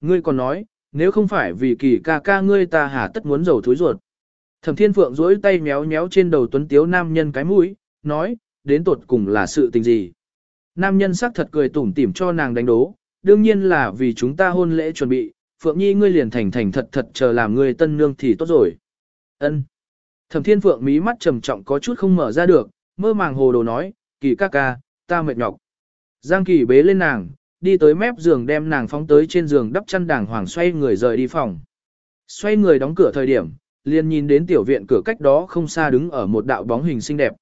Ngươi còn nói, nếu không phải vì kỳ ca ca ngươi ta hà tất muốn dầu thối ruột. Thẩm Thiên Phượng duỗi tay méo méo trên đầu tuấn tiếu nam nhân cái mũi, nói, đến tột cùng là sự tình gì. Nam nhân sắc thật cười tủm tỉm cho nàng đánh đố, đương nhiên là vì chúng ta hôn lễ chuẩn bị, Phượng Nhi ngươi liền thành thành thật thật chờ làm ngươi tân nương thì tốt rồi. Ân. Thẩm Thiên Phượng mí mắt trầm trọng có chút không mở ra được, mơ màng hồ đồ nói, kỳ ca ca, ta mệt nhọc. Giang kỳ bế lên nàng, đi tới mép giường đem nàng phóng tới trên giường đắp chăn đàng hoàng xoay người rời đi phòng. Xoay người đóng cửa thời điểm, liền nhìn đến tiểu viện cửa cách đó không xa đứng ở một đạo bóng hình xinh đẹp.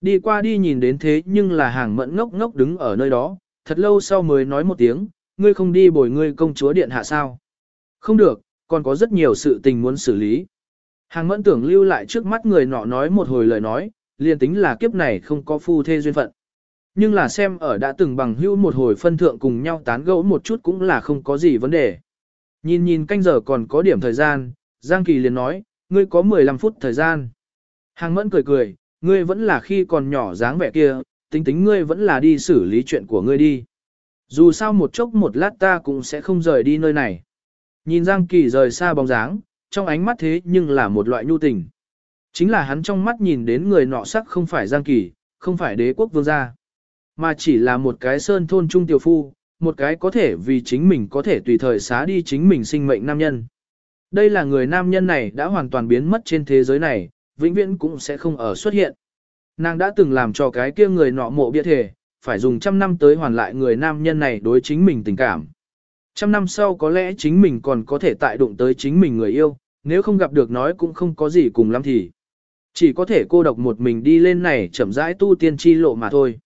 Đi qua đi nhìn đến thế nhưng là hàng mẫn ngốc ngốc đứng ở nơi đó, thật lâu sau mới nói một tiếng, ngươi không đi bồi ngươi công chúa điện hạ sao. Không được, còn có rất nhiều sự tình muốn xử lý. Hàng mẫn tưởng lưu lại trước mắt người nọ nói một hồi lời nói, liền tính là kiếp này không có phu thê duyên phận. Nhưng là xem ở đã từng bằng hữu một hồi phân thượng cùng nhau tán gẫu một chút cũng là không có gì vấn đề. Nhìn nhìn canh giờ còn có điểm thời gian, Giang Kỳ liền nói, ngươi có 15 phút thời gian. Hàng mẫn cười cười, ngươi vẫn là khi còn nhỏ dáng vẻ kia, tính tính ngươi vẫn là đi xử lý chuyện của ngươi đi. Dù sao một chốc một lát ta cũng sẽ không rời đi nơi này. Nhìn Giang Kỳ rời xa bóng dáng, trong ánh mắt thế nhưng là một loại nhu tình. Chính là hắn trong mắt nhìn đến người nọ sắc không phải Giang Kỳ, không phải đế quốc vương gia, mà chỉ là một cái sơn thôn trung tiểu phu, một cái có thể vì chính mình có thể tùy thời xá đi chính mình sinh mệnh nam nhân. Đây là người nam nhân này đã hoàn toàn biến mất trên thế giới này, vĩnh viễn cũng sẽ không ở xuất hiện. Nàng đã từng làm cho cái kia người nọ mộ bia thể, phải dùng trăm năm tới hoàn lại người nam nhân này đối chính mình tình cảm. Trăm năm sau có lẽ chính mình còn có thể tại đụng tới chính mình người yêu, nếu không gặp được nói cũng không có gì cùng lắm thì. Chỉ có thể cô độc một mình đi lên này chậm rãi tu tiên chi lộ mà thôi.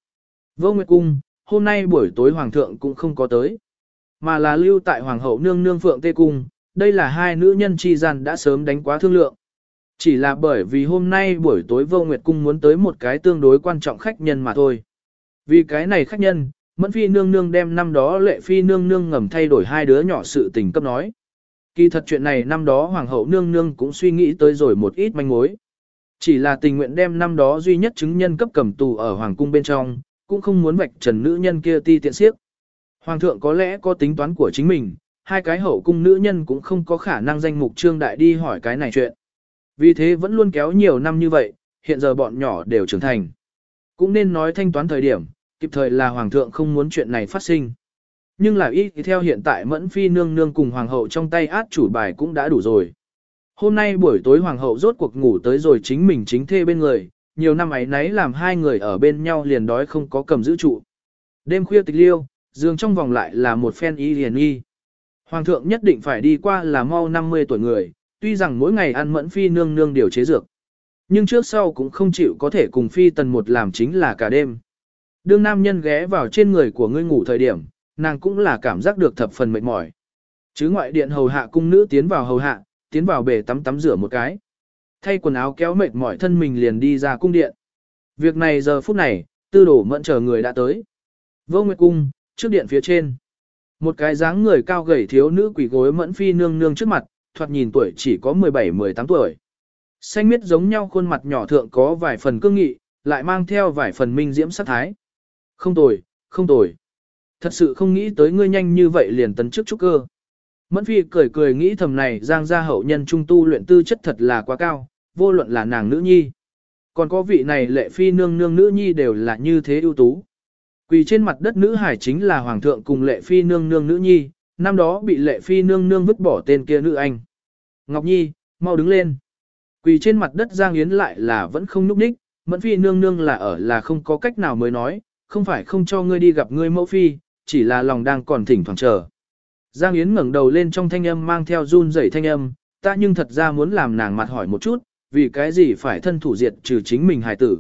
Vô Nguyệt Cung, hôm nay buổi tối Hoàng thượng cũng không có tới. Mà là lưu tại Hoàng hậu nương nương Phượng Tê Cung, đây là hai nữ nhân chi gian đã sớm đánh quá thương lượng. Chỉ là bởi vì hôm nay buổi tối Vô Nguyệt Cung muốn tới một cái tương đối quan trọng khách nhân mà thôi. Vì cái này khách nhân, Mẫn Phi nương nương đem năm đó lệ Phi nương nương ngầm thay đổi hai đứa nhỏ sự tình cấp nói. Kỳ thật chuyện này năm đó Hoàng hậu nương nương cũng suy nghĩ tới rồi một ít manh mối. Chỉ là tình nguyện đem năm đó duy nhất chứng nhân cấp cầm tù ở Hoàng cung bên trong, cũng không muốn vạch trần nữ nhân kia ti tiện siếc. Hoàng thượng có lẽ có tính toán của chính mình, hai cái hậu cung nữ nhân cũng không có khả năng danh mục trương đại đi hỏi cái này chuyện. Vì thế vẫn luôn kéo nhiều năm như vậy, hiện giờ bọn nhỏ đều trưởng thành. Cũng nên nói thanh toán thời điểm, kịp thời là hoàng thượng không muốn chuyện này phát sinh. Nhưng là ít thì theo hiện tại mẫn phi nương nương cùng hoàng hậu trong tay át chủ bài cũng đã đủ rồi. Hôm nay buổi tối hoàng hậu rốt cuộc ngủ tới rồi chính mình chính thê bên người, nhiều năm ấy nấy làm hai người ở bên nhau liền đói không có cầm giữ trụ. Đêm khuya tịch liêu, giường trong vòng lại là một phen y liền y. Hoàng thượng nhất định phải đi qua là mau 50 tuổi người, tuy rằng mỗi ngày ăn mẫn phi nương nương điều chế dược. Nhưng trước sau cũng không chịu có thể cùng phi tần một làm chính là cả đêm. Đương nam nhân ghé vào trên người của ngươi ngủ thời điểm, nàng cũng là cảm giác được thập phần mệt mỏi. Chứ ngoại điện hầu hạ cung nữ tiến vào hầu hạ, tiến vào bể tắm tắm rửa một cái. Thay quần áo kéo mệt mỏi thân mình liền đi ra cung điện. Việc này giờ phút này, tư đổ mẫn chờ người đã tới. Vô Nguyệt Cung, trước điện phía trên. Một cái dáng người cao gầy thiếu nữ quỷ gối mẫn phi nương nương trước mặt, thoạt nhìn tuổi chỉ có 17-18 tuổi. Xanh miết giống nhau khuôn mặt nhỏ thượng có vài phần cương nghị, lại mang theo vài phần minh diễm sát thái. Không tồi, không tồi. Thật sự không nghĩ tới ngươi nhanh như vậy liền tấn chức trúc cơ. Mẫn phi cười cười nghĩ thầm này giang gia hậu nhân trung tu luyện tư chất thật là quá cao, vô luận là nàng nữ nhi. Còn có vị này lệ phi nương nương nữ nhi đều là như thế ưu tú. Quỳ trên mặt đất nữ hải chính là hoàng thượng cùng lệ phi nương nương nữ nhi, năm đó bị lệ phi nương nương vứt bỏ tên kia nữ anh. Ngọc Nhi, mau đứng lên. Quỳ trên mặt đất Giang Yến lại là vẫn không núp đích, mẫn phi nương nương là ở là không có cách nào mới nói, không phải không cho ngươi đi gặp ngươi mẫu phi, chỉ là lòng đang còn thỉnh thoảng chờ. Giang Yến ngẩng đầu lên trong thanh âm mang theo run rẩy thanh âm, ta nhưng thật ra muốn làm nàng mặt hỏi một chút, vì cái gì phải thân thủ diệt trừ chính mình hài tử.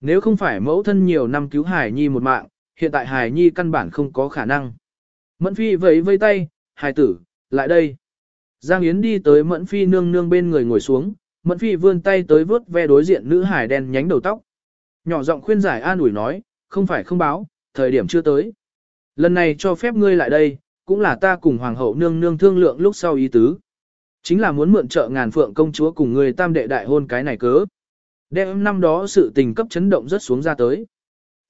Nếu không phải mẫu thân nhiều năm cứu hài nhi một mạng, hiện tại hài nhi căn bản không có khả năng. Mẫn phi vẫy vây tay, hài tử, lại đây. Giang Yến đi tới Mẫn phi nương nương bên người ngồi xuống, Mẫn phi vươn tay tới vớt ve đối diện nữ hài đen nhánh đầu tóc. Nhỏ giọng khuyên giải an ủi nói, không phải không báo, thời điểm chưa tới. Lần này cho phép ngươi lại đây, cũng là ta cùng hoàng hậu nương nương thương lượng lúc sau ý tứ. Chính là muốn mượn trợ ngàn phượng công chúa cùng người tam đệ đại hôn cái này cớ. Đem năm đó sự tình cấp chấn động rất xuống ra tới.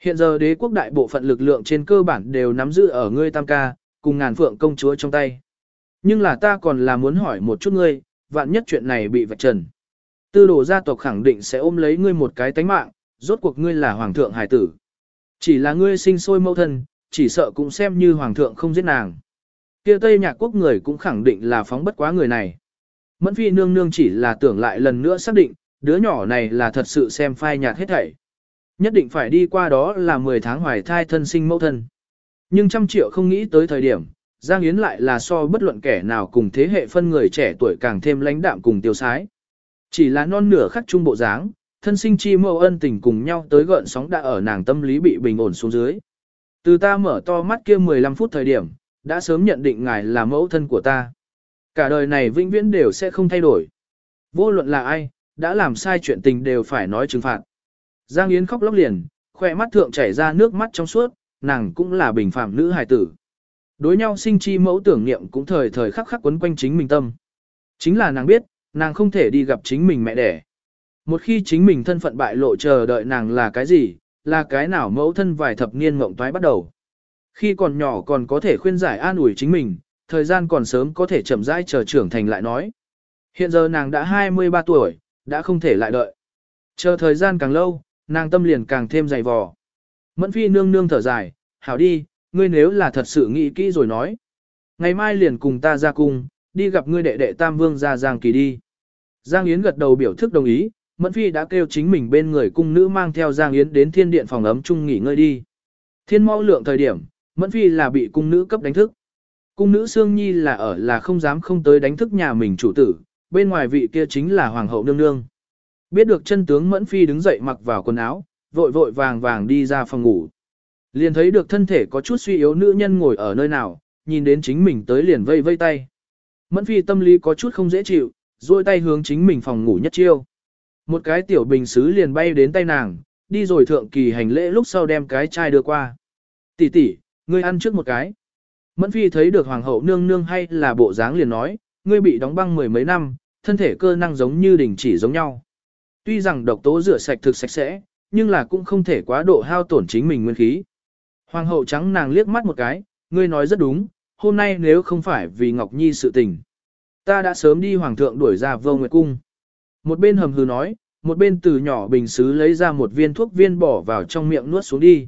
Hiện giờ đế quốc đại bộ phận lực lượng trên cơ bản đều nắm giữ ở ngươi tam ca, cùng ngàn phượng công chúa trong tay. Nhưng là ta còn là muốn hỏi một chút ngươi, vạn nhất chuyện này bị vạch trần. Tư đồ gia tộc khẳng định sẽ ôm lấy ngươi một cái tánh mạng, rốt cuộc ngươi là hoàng thượng hải tử. Chỉ là ngươi sinh sôi mẫu thân, chỉ sợ cũng xem như hoàng thượng không giết nàng kia Tây Nhạc Quốc người cũng khẳng định là phóng bất quá người này. Mẫn phi nương nương chỉ là tưởng lại lần nữa xác định, đứa nhỏ này là thật sự xem phai nhạt hết thảy. Nhất định phải đi qua đó là 10 tháng hoài thai thân sinh mẫu thân. Nhưng trăm triệu không nghĩ tới thời điểm, Giang Yến lại là so bất luận kẻ nào cùng thế hệ phân người trẻ tuổi càng thêm lãnh đạm cùng tiêu sái. Chỉ là non nửa khắc trung bộ dáng, thân sinh chi mẫu ân tình cùng nhau tới gợn sóng đã ở nàng tâm lý bị bình ổn xuống dưới. Từ ta mở to mắt kia 15 phút thời điểm, đã sớm nhận định ngài là mẫu thân của ta. Cả đời này vĩnh viễn đều sẽ không thay đổi. Vô luận là ai, đã làm sai chuyện tình đều phải nói trừng phạt. Giang Yến khóc lóc liền, khỏe mắt thượng chảy ra nước mắt trong suốt, nàng cũng là bình phạm nữ hài tử. Đối nhau sinh chi mẫu tưởng niệm cũng thời thời khắc khắc quấn quanh chính mình tâm. Chính là nàng biết, nàng không thể đi gặp chính mình mẹ đẻ. Một khi chính mình thân phận bại lộ chờ đợi nàng là cái gì, là cái nào mẫu thân vài thập niên mộng toái bắt đầu. Khi còn nhỏ còn có thể khuyên giải an ủi chính mình, thời gian còn sớm có thể chậm rãi chờ trưởng thành lại nói. Hiện giờ nàng đã 23 tuổi, đã không thể lại đợi. Chờ thời gian càng lâu, nàng tâm liền càng thêm dày vò. Mẫn phi nương nương thở dài, hảo đi, ngươi nếu là thật sự nghĩ kỹ rồi nói. Ngày mai liền cùng ta ra cung, đi gặp ngươi đệ đệ Tam Vương ra Giang Kỳ đi. Giang Yến gật đầu biểu thức đồng ý, Mẫn Phi đã kêu chính mình bên người cung nữ mang theo Giang Yến đến thiên điện phòng ấm chung nghỉ ngơi đi. Thiên mau lượng thời điểm, Mẫn Phi là bị cung nữ cấp đánh thức. Cung nữ Sương Nhi là ở là không dám không tới đánh thức nhà mình chủ tử, bên ngoài vị kia chính là Hoàng hậu nương nương. Biết được chân tướng Mẫn Phi đứng dậy mặc vào quần áo, vội vội vàng vàng đi ra phòng ngủ. Liền thấy được thân thể có chút suy yếu nữ nhân ngồi ở nơi nào, nhìn đến chính mình tới liền vây vây tay. Mẫn Phi tâm lý có chút không dễ chịu, duỗi tay hướng chính mình phòng ngủ nhất chiêu. Một cái tiểu bình xứ liền bay đến tay nàng, đi rồi thượng kỳ hành lễ lúc sau đem cái chai đưa qua. Tỷ tỷ, ngươi ăn trước một cái. Mẫn phi thấy được hoàng hậu nương nương hay là bộ dáng liền nói, ngươi bị đóng băng mười mấy năm, thân thể cơ năng giống như đình chỉ giống nhau. Tuy rằng độc tố rửa sạch thực sạch sẽ, nhưng là cũng không thể quá độ hao tổn chính mình nguyên khí. Hoàng hậu trắng nàng liếc mắt một cái, ngươi nói rất đúng, hôm nay nếu không phải vì Ngọc Nhi sự tình. Ta đã sớm đi hoàng thượng đuổi ra vô nguyệt cung. Một bên hầm hừ nói, một bên từ nhỏ bình xứ lấy ra một viên thuốc viên bỏ vào trong miệng nuốt xuống đi.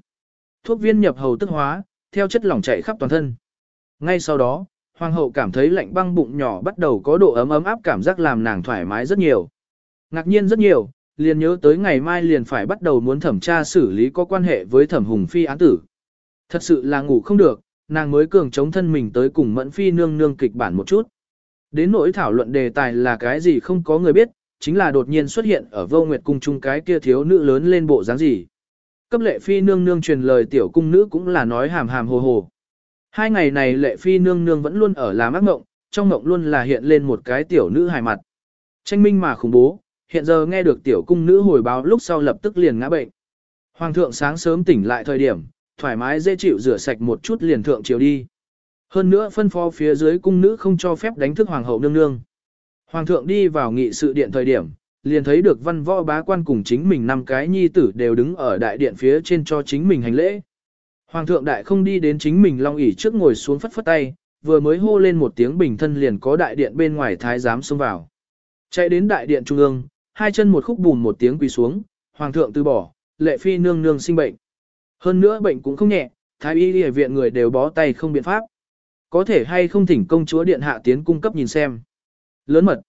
Thuốc viên nhập hầu tức hóa, theo chất lỏng chảy khắp toàn thân. Ngay sau đó, hoàng hậu cảm thấy lạnh băng bụng nhỏ bắt đầu có độ ấm ấm áp cảm giác làm nàng thoải mái rất nhiều. Ngạc nhiên rất nhiều, liền nhớ tới ngày mai liền phải bắt đầu muốn thẩm tra xử lý có quan hệ với thẩm hùng phi án tử. Thật sự là ngủ không được, nàng mới cường chống thân mình tới cùng mẫn phi nương nương kịch bản một chút. Đến nỗi thảo luận đề tài là cái gì không có người biết, chính là đột nhiên xuất hiện ở vô nguyệt cung chung cái kia thiếu nữ lớn lên bộ dáng gì. Cấp lệ phi nương nương truyền lời tiểu cung nữ cũng là nói hàm hàm hồ hồ. Hai ngày này lệ phi nương nương vẫn luôn ở làm ác mộng, trong mộng luôn là hiện lên một cái tiểu nữ hài mặt. Tranh minh mà khủng bố, hiện giờ nghe được tiểu cung nữ hồi báo lúc sau lập tức liền ngã bệnh. Hoàng thượng sáng sớm tỉnh lại thời điểm, thoải mái dễ chịu rửa sạch một chút liền thượng chiều đi. Hơn nữa phân phó phía dưới cung nữ không cho phép đánh thức hoàng hậu nương nương. Hoàng thượng đi vào nghị sự điện thời điểm, liền thấy được văn võ bá quan cùng chính mình năm cái nhi tử đều đứng ở đại điện phía trên cho chính mình hành lễ. Hoàng thượng đại không đi đến chính mình long ỷ trước ngồi xuống phất phất tay, vừa mới hô lên một tiếng bình thân liền có đại điện bên ngoài thái giám xông vào. Chạy đến đại điện trung ương, hai chân một khúc bùn một tiếng quỳ xuống, hoàng thượng từ bỏ, lệ phi nương nương sinh bệnh. Hơn nữa bệnh cũng không nhẹ, thái y y viện người đều bó tay không biện pháp. Có thể hay không thỉnh công chúa điện hạ tiến cung cấp nhìn xem. Lớn mật.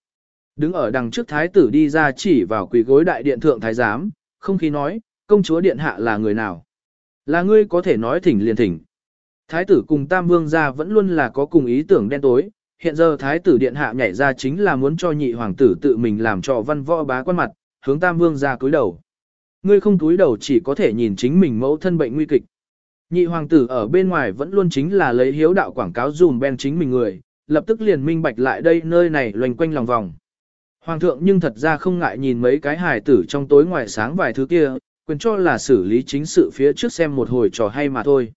Đứng ở đằng trước thái tử đi ra chỉ vào quỳ gối đại điện thượng thái giám, không khí nói, công chúa điện hạ là người nào. Là ngươi có thể nói thỉnh liền thỉnh. Thái tử cùng Tam Vương gia vẫn luôn là có cùng ý tưởng đen tối, hiện giờ Thái tử điện hạ nhảy ra chính là muốn cho nhị hoàng tử tự mình làm trò văn võ bá quan mặt, hướng Tam Vương gia cúi đầu. Ngươi không cúi đầu chỉ có thể nhìn chính mình mẫu thân bệnh nguy kịch. Nhị hoàng tử ở bên ngoài vẫn luôn chính là lấy hiếu đạo quảng cáo dùm bên chính mình người, lập tức liền minh bạch lại đây nơi này loanh quanh lòng vòng. Hoàng thượng nhưng thật ra không ngại nhìn mấy cái hài tử trong tối ngoài sáng vài thứ kia, quyền cho là xử lý chính sự phía trước xem một hồi trò hay mà thôi.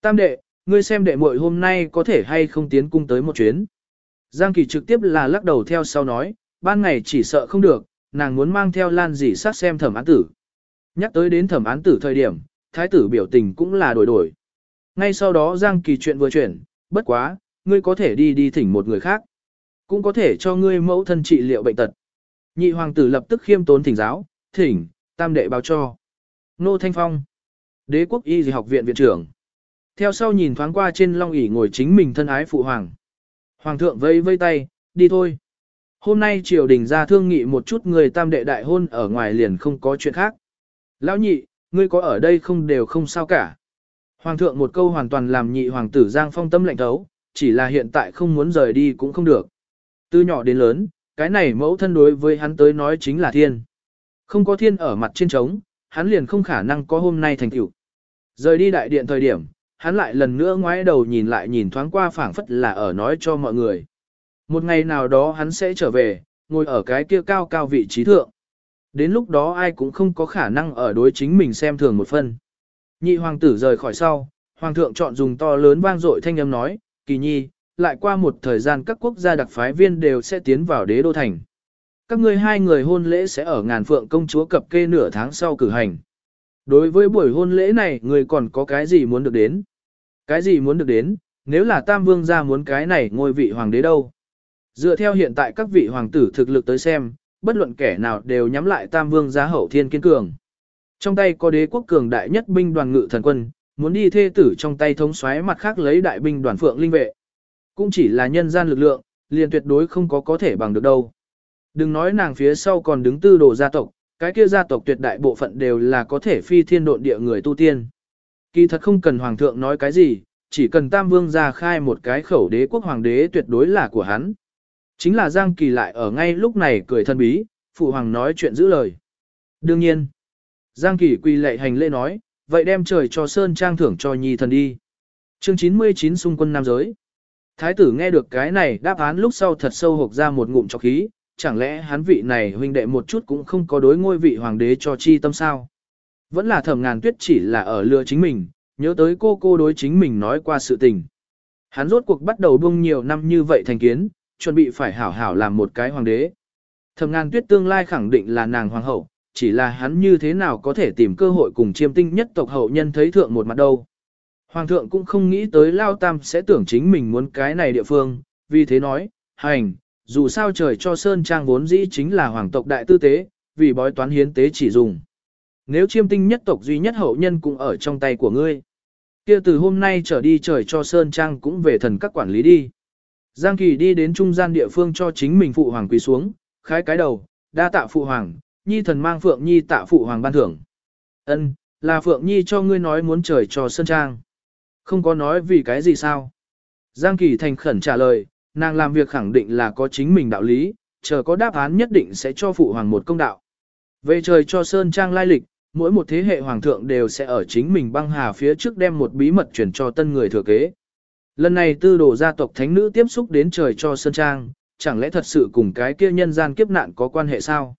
Tam đệ, ngươi xem đệ muội hôm nay có thể hay không tiến cung tới một chuyến. Giang Kỳ trực tiếp là lắc đầu theo sau nói, ban ngày chỉ sợ không được, nàng muốn mang theo lan dì sát xem thẩm án tử. Nhắc tới đến thẩm án tử thời điểm, thái tử biểu tình cũng là đổi đổi. Ngay sau đó Giang Kỳ chuyện vừa chuyển, bất quá, ngươi có thể đi đi thỉnh một người khác. Cũng có thể cho ngươi mẫu thân trị liệu bệnh tật. Nhị hoàng tử lập tức khiêm tốn thỉnh giáo, thỉnh, tam đệ báo cho. Nô Thanh Phong, đế quốc y học viện viện trưởng. Theo sau nhìn thoáng qua trên long ỷ ngồi chính mình thân ái phụ hoàng. Hoàng thượng vây vây tay, đi thôi. Hôm nay triều đình ra thương nghị một chút người tam đệ đại hôn ở ngoài liền không có chuyện khác. Lão nhị, ngươi có ở đây không đều không sao cả. Hoàng thượng một câu hoàn toàn làm nhị hoàng tử Giang Phong tâm lạnh thấu, chỉ là hiện tại không muốn rời đi cũng không được. Từ nhỏ đến lớn, cái này mẫu thân đối với hắn tới nói chính là thiên. Không có thiên ở mặt trên trống, hắn liền không khả năng có hôm nay thành tựu. Rời đi đại điện thời điểm, hắn lại lần nữa ngoái đầu nhìn lại nhìn thoáng qua phảng phất là ở nói cho mọi người. Một ngày nào đó hắn sẽ trở về, ngồi ở cái kia cao cao vị trí thượng. Đến lúc đó ai cũng không có khả năng ở đối chính mình xem thường một phân. Nhị hoàng tử rời khỏi sau, hoàng thượng chọn dùng to lớn vang dội thanh âm nói, kỳ nhi, lại qua một thời gian các quốc gia đặc phái viên đều sẽ tiến vào đế đô thành. Các ngươi hai người hôn lễ sẽ ở ngàn phượng công chúa cập kê nửa tháng sau cử hành. Đối với buổi hôn lễ này người còn có cái gì muốn được đến? Cái gì muốn được đến, nếu là tam vương gia muốn cái này ngôi vị hoàng đế đâu? Dựa theo hiện tại các vị hoàng tử thực lực tới xem, bất luận kẻ nào đều nhắm lại tam vương gia hậu thiên kiên cường. Trong tay có đế quốc cường đại nhất binh đoàn ngự thần quân, muốn đi thê tử trong tay thống xoáy mặt khác lấy đại binh đoàn phượng linh vệ. Cũng chỉ là nhân gian lực lượng, liền tuyệt đối không có có thể bằng được đâu. Đừng nói nàng phía sau còn đứng tư đồ gia tộc, cái kia gia tộc tuyệt đại bộ phận đều là có thể phi thiên độn địa người tu tiên. Kỳ thật không cần hoàng thượng nói cái gì, chỉ cần tam vương ra khai một cái khẩu đế quốc hoàng đế tuyệt đối là của hắn. Chính là Giang Kỳ lại ở ngay lúc này cười thân bí, phụ hoàng nói chuyện giữ lời. Đương nhiên, Giang Kỳ quỳ lệ hành lễ nói, vậy đem trời cho Sơn Trang thưởng cho nhi thần đi. Chương 99 xung quân nam giới. Thái tử nghe được cái này đáp án lúc sau thật sâu hộp ra một ngụm cho khí, chẳng lẽ hắn vị này huynh đệ một chút cũng không có đối ngôi vị hoàng đế cho chi tâm sao? Vẫn là thẩm ngàn tuyết chỉ là ở lừa chính mình, nhớ tới cô cô đối chính mình nói qua sự tình. Hắn rốt cuộc bắt đầu buông nhiều năm như vậy thành kiến, chuẩn bị phải hảo hảo làm một cái hoàng đế. Thẩm ngàn tuyết tương lai khẳng định là nàng hoàng hậu, chỉ là hắn như thế nào có thể tìm cơ hội cùng chiêm tinh nhất tộc hậu nhân thấy thượng một mặt đâu. Hoàng thượng cũng không nghĩ tới Lao Tam sẽ tưởng chính mình muốn cái này địa phương, vì thế nói, hành, dù sao trời cho Sơn Trang vốn dĩ chính là hoàng tộc đại tư tế, vì bói toán hiến tế chỉ dùng. Nếu chiêm tinh nhất tộc duy nhất hậu nhân cũng ở trong tay của ngươi, kia từ hôm nay trở đi trời cho Sơn Trang cũng về thần các quản lý đi. Giang Kỳ đi đến trung gian địa phương cho chính mình phụ hoàng quỳ xuống, khái cái đầu, đa tạ phụ hoàng, nhi thần mang Phượng Nhi tạ phụ hoàng ban thưởng. Ân, là Phượng Nhi cho ngươi nói muốn trời cho Sơn Trang. Không có nói vì cái gì sao. Giang Kỳ thành khẩn trả lời, nàng làm việc khẳng định là có chính mình đạo lý, chờ có đáp án nhất định sẽ cho phụ hoàng một công đạo. Về trời cho Sơn Trang lai lịch, mỗi một thế hệ hoàng thượng đều sẽ ở chính mình băng hà phía trước đem một bí mật truyền cho tân người thừa kế. Lần này tư đồ gia tộc thánh nữ tiếp xúc đến trời cho Sơn Trang, chẳng lẽ thật sự cùng cái kia nhân gian kiếp nạn có quan hệ sao?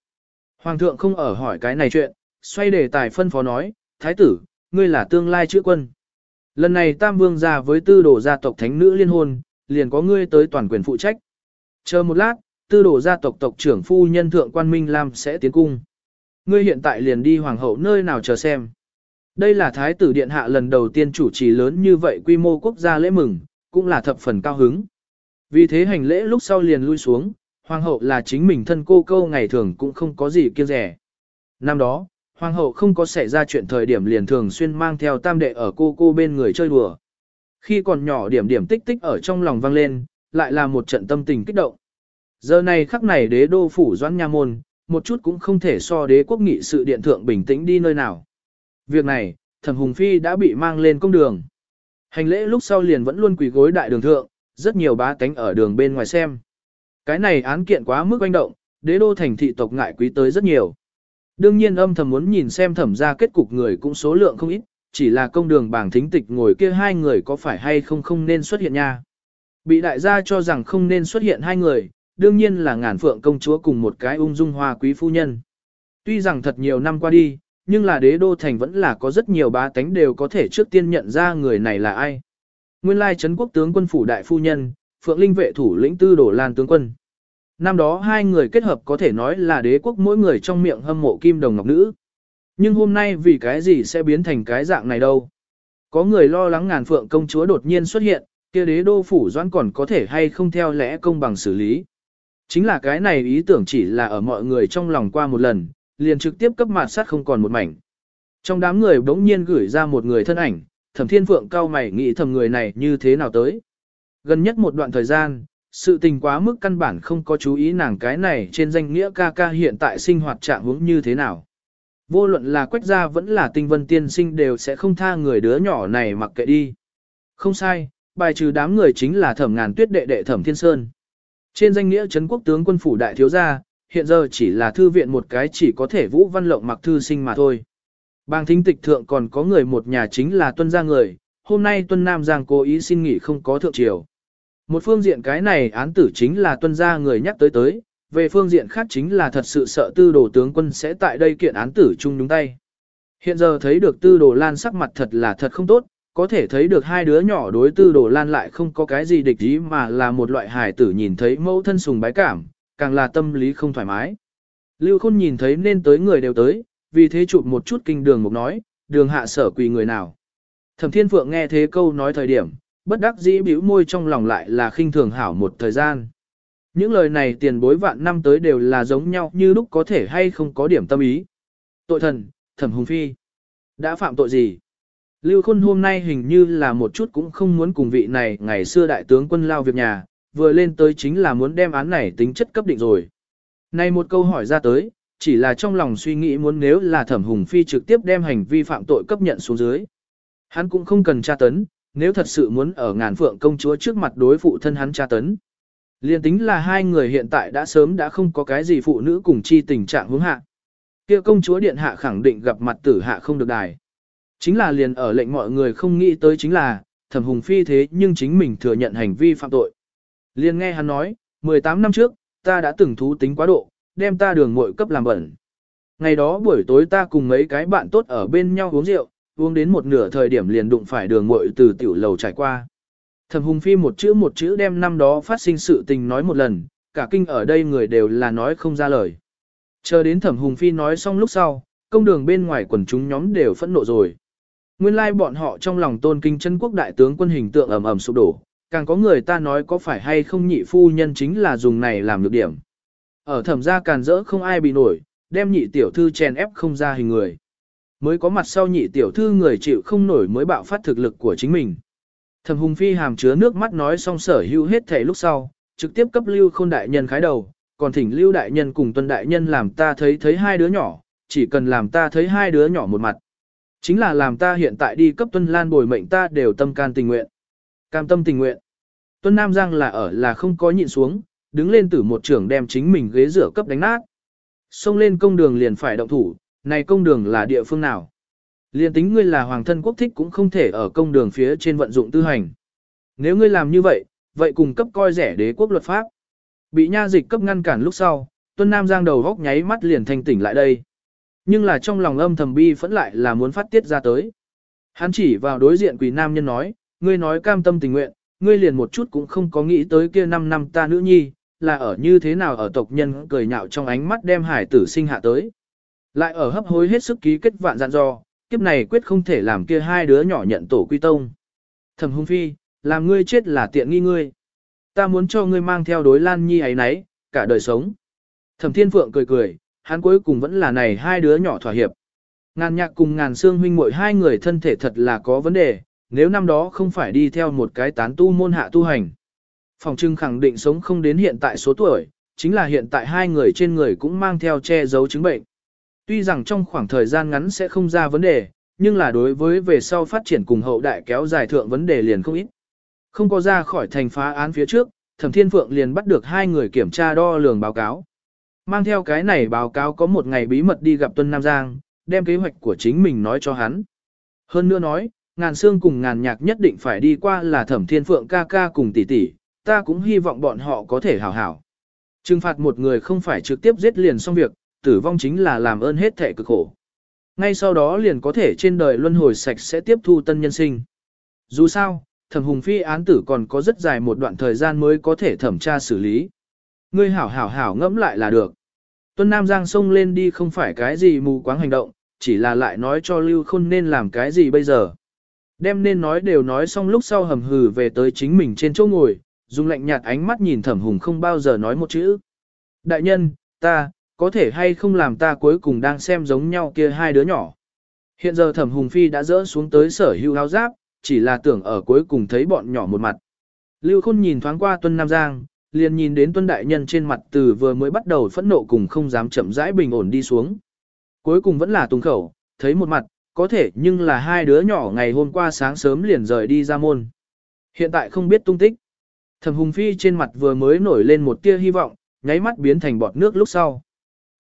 Hoàng thượng không ở hỏi cái này chuyện, xoay đề tài phân phó nói, thái tử, ngươi là tương lai chữ quân. Lần này Tam Vương ra với tư đồ gia tộc thánh nữ liên hôn, liền có ngươi tới toàn quyền phụ trách. Chờ một lát, tư đồ gia tộc tộc trưởng phu nhân thượng quan Minh Lam sẽ tiến cung. Ngươi hiện tại liền đi hoàng hậu nơi nào chờ xem. Đây là thái tử điện hạ lần đầu tiên chủ trì lớn như vậy quy mô quốc gia lễ mừng, cũng là thập phần cao hứng. Vì thế hành lễ lúc sau liền lui xuống, hoàng hậu là chính mình thân cô câu ngày thường cũng không có gì kiêng rẻ. Năm đó, hoàng hậu không có xảy ra chuyện thời điểm liền thường xuyên mang theo tam đệ ở cô cô bên người chơi đùa. Khi còn nhỏ điểm điểm tích tích ở trong lòng vang lên, lại là một trận tâm tình kích động. Giờ này khắc này đế đô phủ doãn nha môn, một chút cũng không thể so đế quốc nghị sự điện thượng bình tĩnh đi nơi nào. Việc này, thẩm hùng phi đã bị mang lên công đường. Hành lễ lúc sau liền vẫn luôn quỳ gối đại đường thượng, rất nhiều bá tánh ở đường bên ngoài xem. Cái này án kiện quá mức oanh động, đế đô thành thị tộc ngại quý tới rất nhiều. Đương nhiên âm thầm muốn nhìn xem thẩm ra kết cục người cũng số lượng không ít, chỉ là công đường bảng thính tịch ngồi kia hai người có phải hay không không nên xuất hiện nha. Bị đại gia cho rằng không nên xuất hiện hai người, đương nhiên là ngàn phượng công chúa cùng một cái ung dung hoa quý phu nhân. Tuy rằng thật nhiều năm qua đi, nhưng là đế đô thành vẫn là có rất nhiều bá tánh đều có thể trước tiên nhận ra người này là ai. Nguyên lai Trấn quốc tướng quân phủ đại phu nhân, Phượng Linh vệ thủ lĩnh tư đổ lan tướng quân. Năm đó hai người kết hợp có thể nói là đế quốc mỗi người trong miệng hâm mộ kim đồng ngọc nữ. Nhưng hôm nay vì cái gì sẽ biến thành cái dạng này đâu? Có người lo lắng ngàn phượng công chúa đột nhiên xuất hiện, kia đế đô phủ doãn còn có thể hay không theo lẽ công bằng xử lý. Chính là cái này ý tưởng chỉ là ở mọi người trong lòng qua một lần, liền trực tiếp cấp mạt sát không còn một mảnh. Trong đám người bỗng nhiên gửi ra một người thân ảnh, thẩm thiên phượng cao mày nghĩ thầm người này như thế nào tới. Gần nhất một đoạn thời gian, sự tình quá mức căn bản không có chú ý nàng cái này trên danh nghĩa ca ca hiện tại sinh hoạt trạng hướng như thế nào. Vô luận là quách gia vẫn là tinh vân tiên sinh đều sẽ không tha người đứa nhỏ này mặc kệ đi. Không sai, bài trừ đám người chính là thẩm ngàn tuyết đệ đệ thẩm thiên sơn. Trên danh nghĩa Trấn quốc tướng quân phủ đại thiếu gia, hiện giờ chỉ là thư viện một cái chỉ có thể vũ văn lộng mặc thư sinh mà thôi. Bang thính tịch thượng còn có người một nhà chính là tuân gia người, hôm nay tuân Nam Giang cố ý xin nghỉ không có thượng triều. Một phương diện cái này án tử chính là tuân gia người nhắc tới tới, về phương diện khác chính là thật sự sợ tư đồ tướng quân sẽ tại đây kiện án tử chung đúng tay. Hiện giờ thấy được tư đồ lan sắc mặt thật là thật không tốt, có thể thấy được hai đứa nhỏ đối tư đồ lan lại không có cái gì địch ý mà là một loại hài tử nhìn thấy mẫu thân sùng bái cảm, càng là tâm lý không thoải mái. Lưu Khôn nhìn thấy nên tới người đều tới, vì thế chụp một chút kinh đường mục nói, đường hạ sở quỳ người nào. Thẩm Thiên Phượng nghe thế câu nói thời điểm, bất đắc dĩ bĩu môi trong lòng lại là khinh thường hảo một thời gian. Những lời này tiền bối vạn năm tới đều là giống nhau như lúc có thể hay không có điểm tâm ý. Tội thần, Thẩm Hùng Phi, đã phạm tội gì? Lưu Khôn hôm nay hình như là một chút cũng không muốn cùng vị này ngày xưa đại tướng quân lao việc nhà, vừa lên tới chính là muốn đem án này tính chất cấp định rồi. Này một câu hỏi ra tới, chỉ là trong lòng suy nghĩ muốn nếu là thẩm hùng phi trực tiếp đem hành vi phạm tội cấp nhận xuống dưới. Hắn cũng không cần tra tấn, nếu thật sự muốn ở ngàn phượng công chúa trước mặt đối phụ thân hắn tra tấn. Liên tính là hai người hiện tại đã sớm đã không có cái gì phụ nữ cùng chi tình trạng hướng hạ. kia công chúa điện hạ khẳng định gặp mặt tử hạ không được đài. Chính là liền ở lệnh mọi người không nghĩ tới chính là, thẩm hùng phi thế nhưng chính mình thừa nhận hành vi phạm tội. Liên nghe hắn nói, 18 năm trước, ta đã từng thú tính quá độ, đem ta đường muội cấp làm bẩn. Ngày đó buổi tối ta cùng mấy cái bạn tốt ở bên nhau uống rượu, uống đến một nửa thời điểm liền đụng phải đường muội từ tiểu lầu trải qua. Thẩm Hùng Phi một chữ một chữ đem năm đó phát sinh sự tình nói một lần, cả kinh ở đây người đều là nói không ra lời. Chờ đến Thẩm Hùng Phi nói xong lúc sau, công đường bên ngoài quần chúng nhóm đều phẫn nộ rồi. Nguyên lai like bọn họ trong lòng tôn kinh chân quốc đại tướng quân hình tượng ầm ầm sụp đổ, càng có người ta nói có phải hay không nhị phu nhân chính là dùng này làm được điểm. Ở thẩm gia càn rỡ không ai bị nổi, đem nhị tiểu thư chèn ép không ra hình người. Mới có mặt sau nhị tiểu thư người chịu không nổi mới bạo phát thực lực của chính mình. Thẩm hùng phi hàm chứa nước mắt nói xong sở hữu hết thể lúc sau, trực tiếp cấp lưu khôn đại nhân khái đầu, còn thỉnh lưu đại nhân cùng tuân đại nhân làm ta thấy thấy hai đứa nhỏ, chỉ cần làm ta thấy hai đứa nhỏ một mặt. Chính là làm ta hiện tại đi cấp tuân lan bồi mệnh ta đều tâm can tình nguyện. Cam tâm tình nguyện. Tuân Nam Giang là ở là không có nhịn xuống, đứng lên từ một trưởng đem chính mình ghế rửa cấp đánh nát. Xông lên công đường liền phải động thủ, này công đường là địa phương nào? Liên tính ngươi là hoàng thân quốc thích cũng không thể ở công đường phía trên vận dụng tư hành. Nếu ngươi làm như vậy, vậy cùng cấp coi rẻ đế quốc luật pháp. Bị nha dịch cấp ngăn cản lúc sau, Tuân Nam Giang đầu góc nháy mắt liền thanh tỉnh lại đây. Nhưng là trong lòng âm thầm bi phẫn lại là muốn phát tiết ra tới. Hắn chỉ vào đối diện quỷ nam nhân nói, ngươi nói cam tâm tình nguyện, ngươi liền một chút cũng không có nghĩ tới kia 5 năm ta nữ nhi, là ở như thế nào ở tộc nhân cười nhạo trong ánh mắt đem hải tử sinh hạ tới. Lại ở hấp hối hết sức ký kết vạn dặn dò, kiếp này quyết không thể làm kia hai đứa nhỏ nhận tổ quy tông. Thẩm hung phi, làm ngươi chết là tiện nghi ngươi. Ta muốn cho ngươi mang theo đối lan nhi ấy nấy, cả đời sống. Thẩm thiên phượng cười cười, hắn cuối cùng vẫn là này hai đứa nhỏ thỏa hiệp. Ngàn nhạc cùng ngàn xương huynh muội hai người thân thể thật là có vấn đề, nếu năm đó không phải đi theo một cái tán tu môn hạ tu hành. Phòng trưng khẳng định sống không đến hiện tại số tuổi, chính là hiện tại hai người trên người cũng mang theo che giấu chứng bệnh. Tuy rằng trong khoảng thời gian ngắn sẽ không ra vấn đề, nhưng là đối với về sau phát triển cùng hậu đại kéo dài thượng vấn đề liền không ít. Không có ra khỏi thành phá án phía trước, Thẩm Thiên Phượng liền bắt được hai người kiểm tra đo lường báo cáo. Mang theo cái này báo cáo có một ngày bí mật đi gặp Tuân Nam Giang, đem kế hoạch của chính mình nói cho hắn. Hơn nữa nói, ngàn xương cùng ngàn nhạc nhất định phải đi qua là Thẩm Thiên Phượng ca ca cùng tỷ tỷ, ta cũng hy vọng bọn họ có thể hảo hảo. Trừng phạt một người không phải trực tiếp giết liền xong việc, tử vong chính là làm ơn hết thể cực khổ. Ngay sau đó liền có thể trên đời luân hồi sạch sẽ tiếp thu tân nhân sinh. Dù sao, thẩm hùng phi án tử còn có rất dài một đoạn thời gian mới có thể thẩm tra xử lý. Ngươi hảo hảo hảo ngẫm lại là được. Tuân Nam Giang xông lên đi không phải cái gì mù quáng hành động, chỉ là lại nói cho Lưu Khôn nên làm cái gì bây giờ. Đem nên nói đều nói xong lúc sau hầm hừ về tới chính mình trên chỗ ngồi, dùng lạnh nhạt ánh mắt nhìn thẩm hùng không bao giờ nói một chữ. Đại nhân, ta, có thể hay không làm ta cuối cùng đang xem giống nhau kia hai đứa nhỏ. Hiện giờ thẩm hùng phi đã dỡ xuống tới sở hữu áo giáp, chỉ là tưởng ở cuối cùng thấy bọn nhỏ một mặt. Lưu Khôn nhìn thoáng qua Tuân Nam Giang, liền nhìn đến Tuân Đại Nhân trên mặt từ vừa mới bắt đầu phẫn nộ cùng không dám chậm rãi bình ổn đi xuống. Cuối cùng vẫn là tung khẩu, thấy một mặt, có thể nhưng là hai đứa nhỏ ngày hôm qua sáng sớm liền rời đi ra môn. Hiện tại không biết tung tích. Thẩm Hùng Phi trên mặt vừa mới nổi lên một tia hy vọng, nháy mắt biến thành bọt nước lúc sau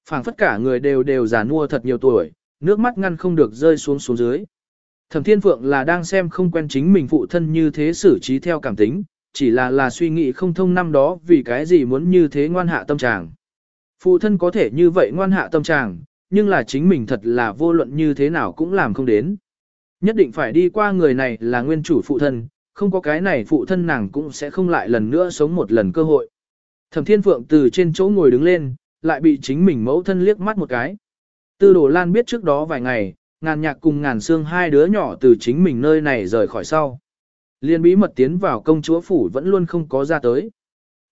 phảng phất cả người đều đều già nua thật nhiều tuổi, nước mắt ngăn không được rơi xuống xuống dưới. Thẩm Thiên Phượng là đang xem không quen chính mình phụ thân như thế xử trí theo cảm tính, chỉ là là suy nghĩ không thông năm đó vì cái gì muốn như thế ngoan hạ tâm trạng. Phụ thân có thể như vậy ngoan hạ tâm trạng, nhưng là chính mình thật là vô luận như thế nào cũng làm không đến. Nhất định phải đi qua người này là nguyên chủ phụ thân, không có cái này phụ thân nàng cũng sẽ không lại lần nữa sống một lần cơ hội. Thẩm Thiên Phượng từ trên chỗ ngồi đứng lên, lại bị chính mình mẫu thân liếc mắt một cái. Tư Đồ Lan biết trước đó vài ngày, ngàn nhạc cùng ngàn xương hai đứa nhỏ từ chính mình nơi này rời khỏi sau. Liên bí mật tiến vào công chúa phủ vẫn luôn không có ra tới.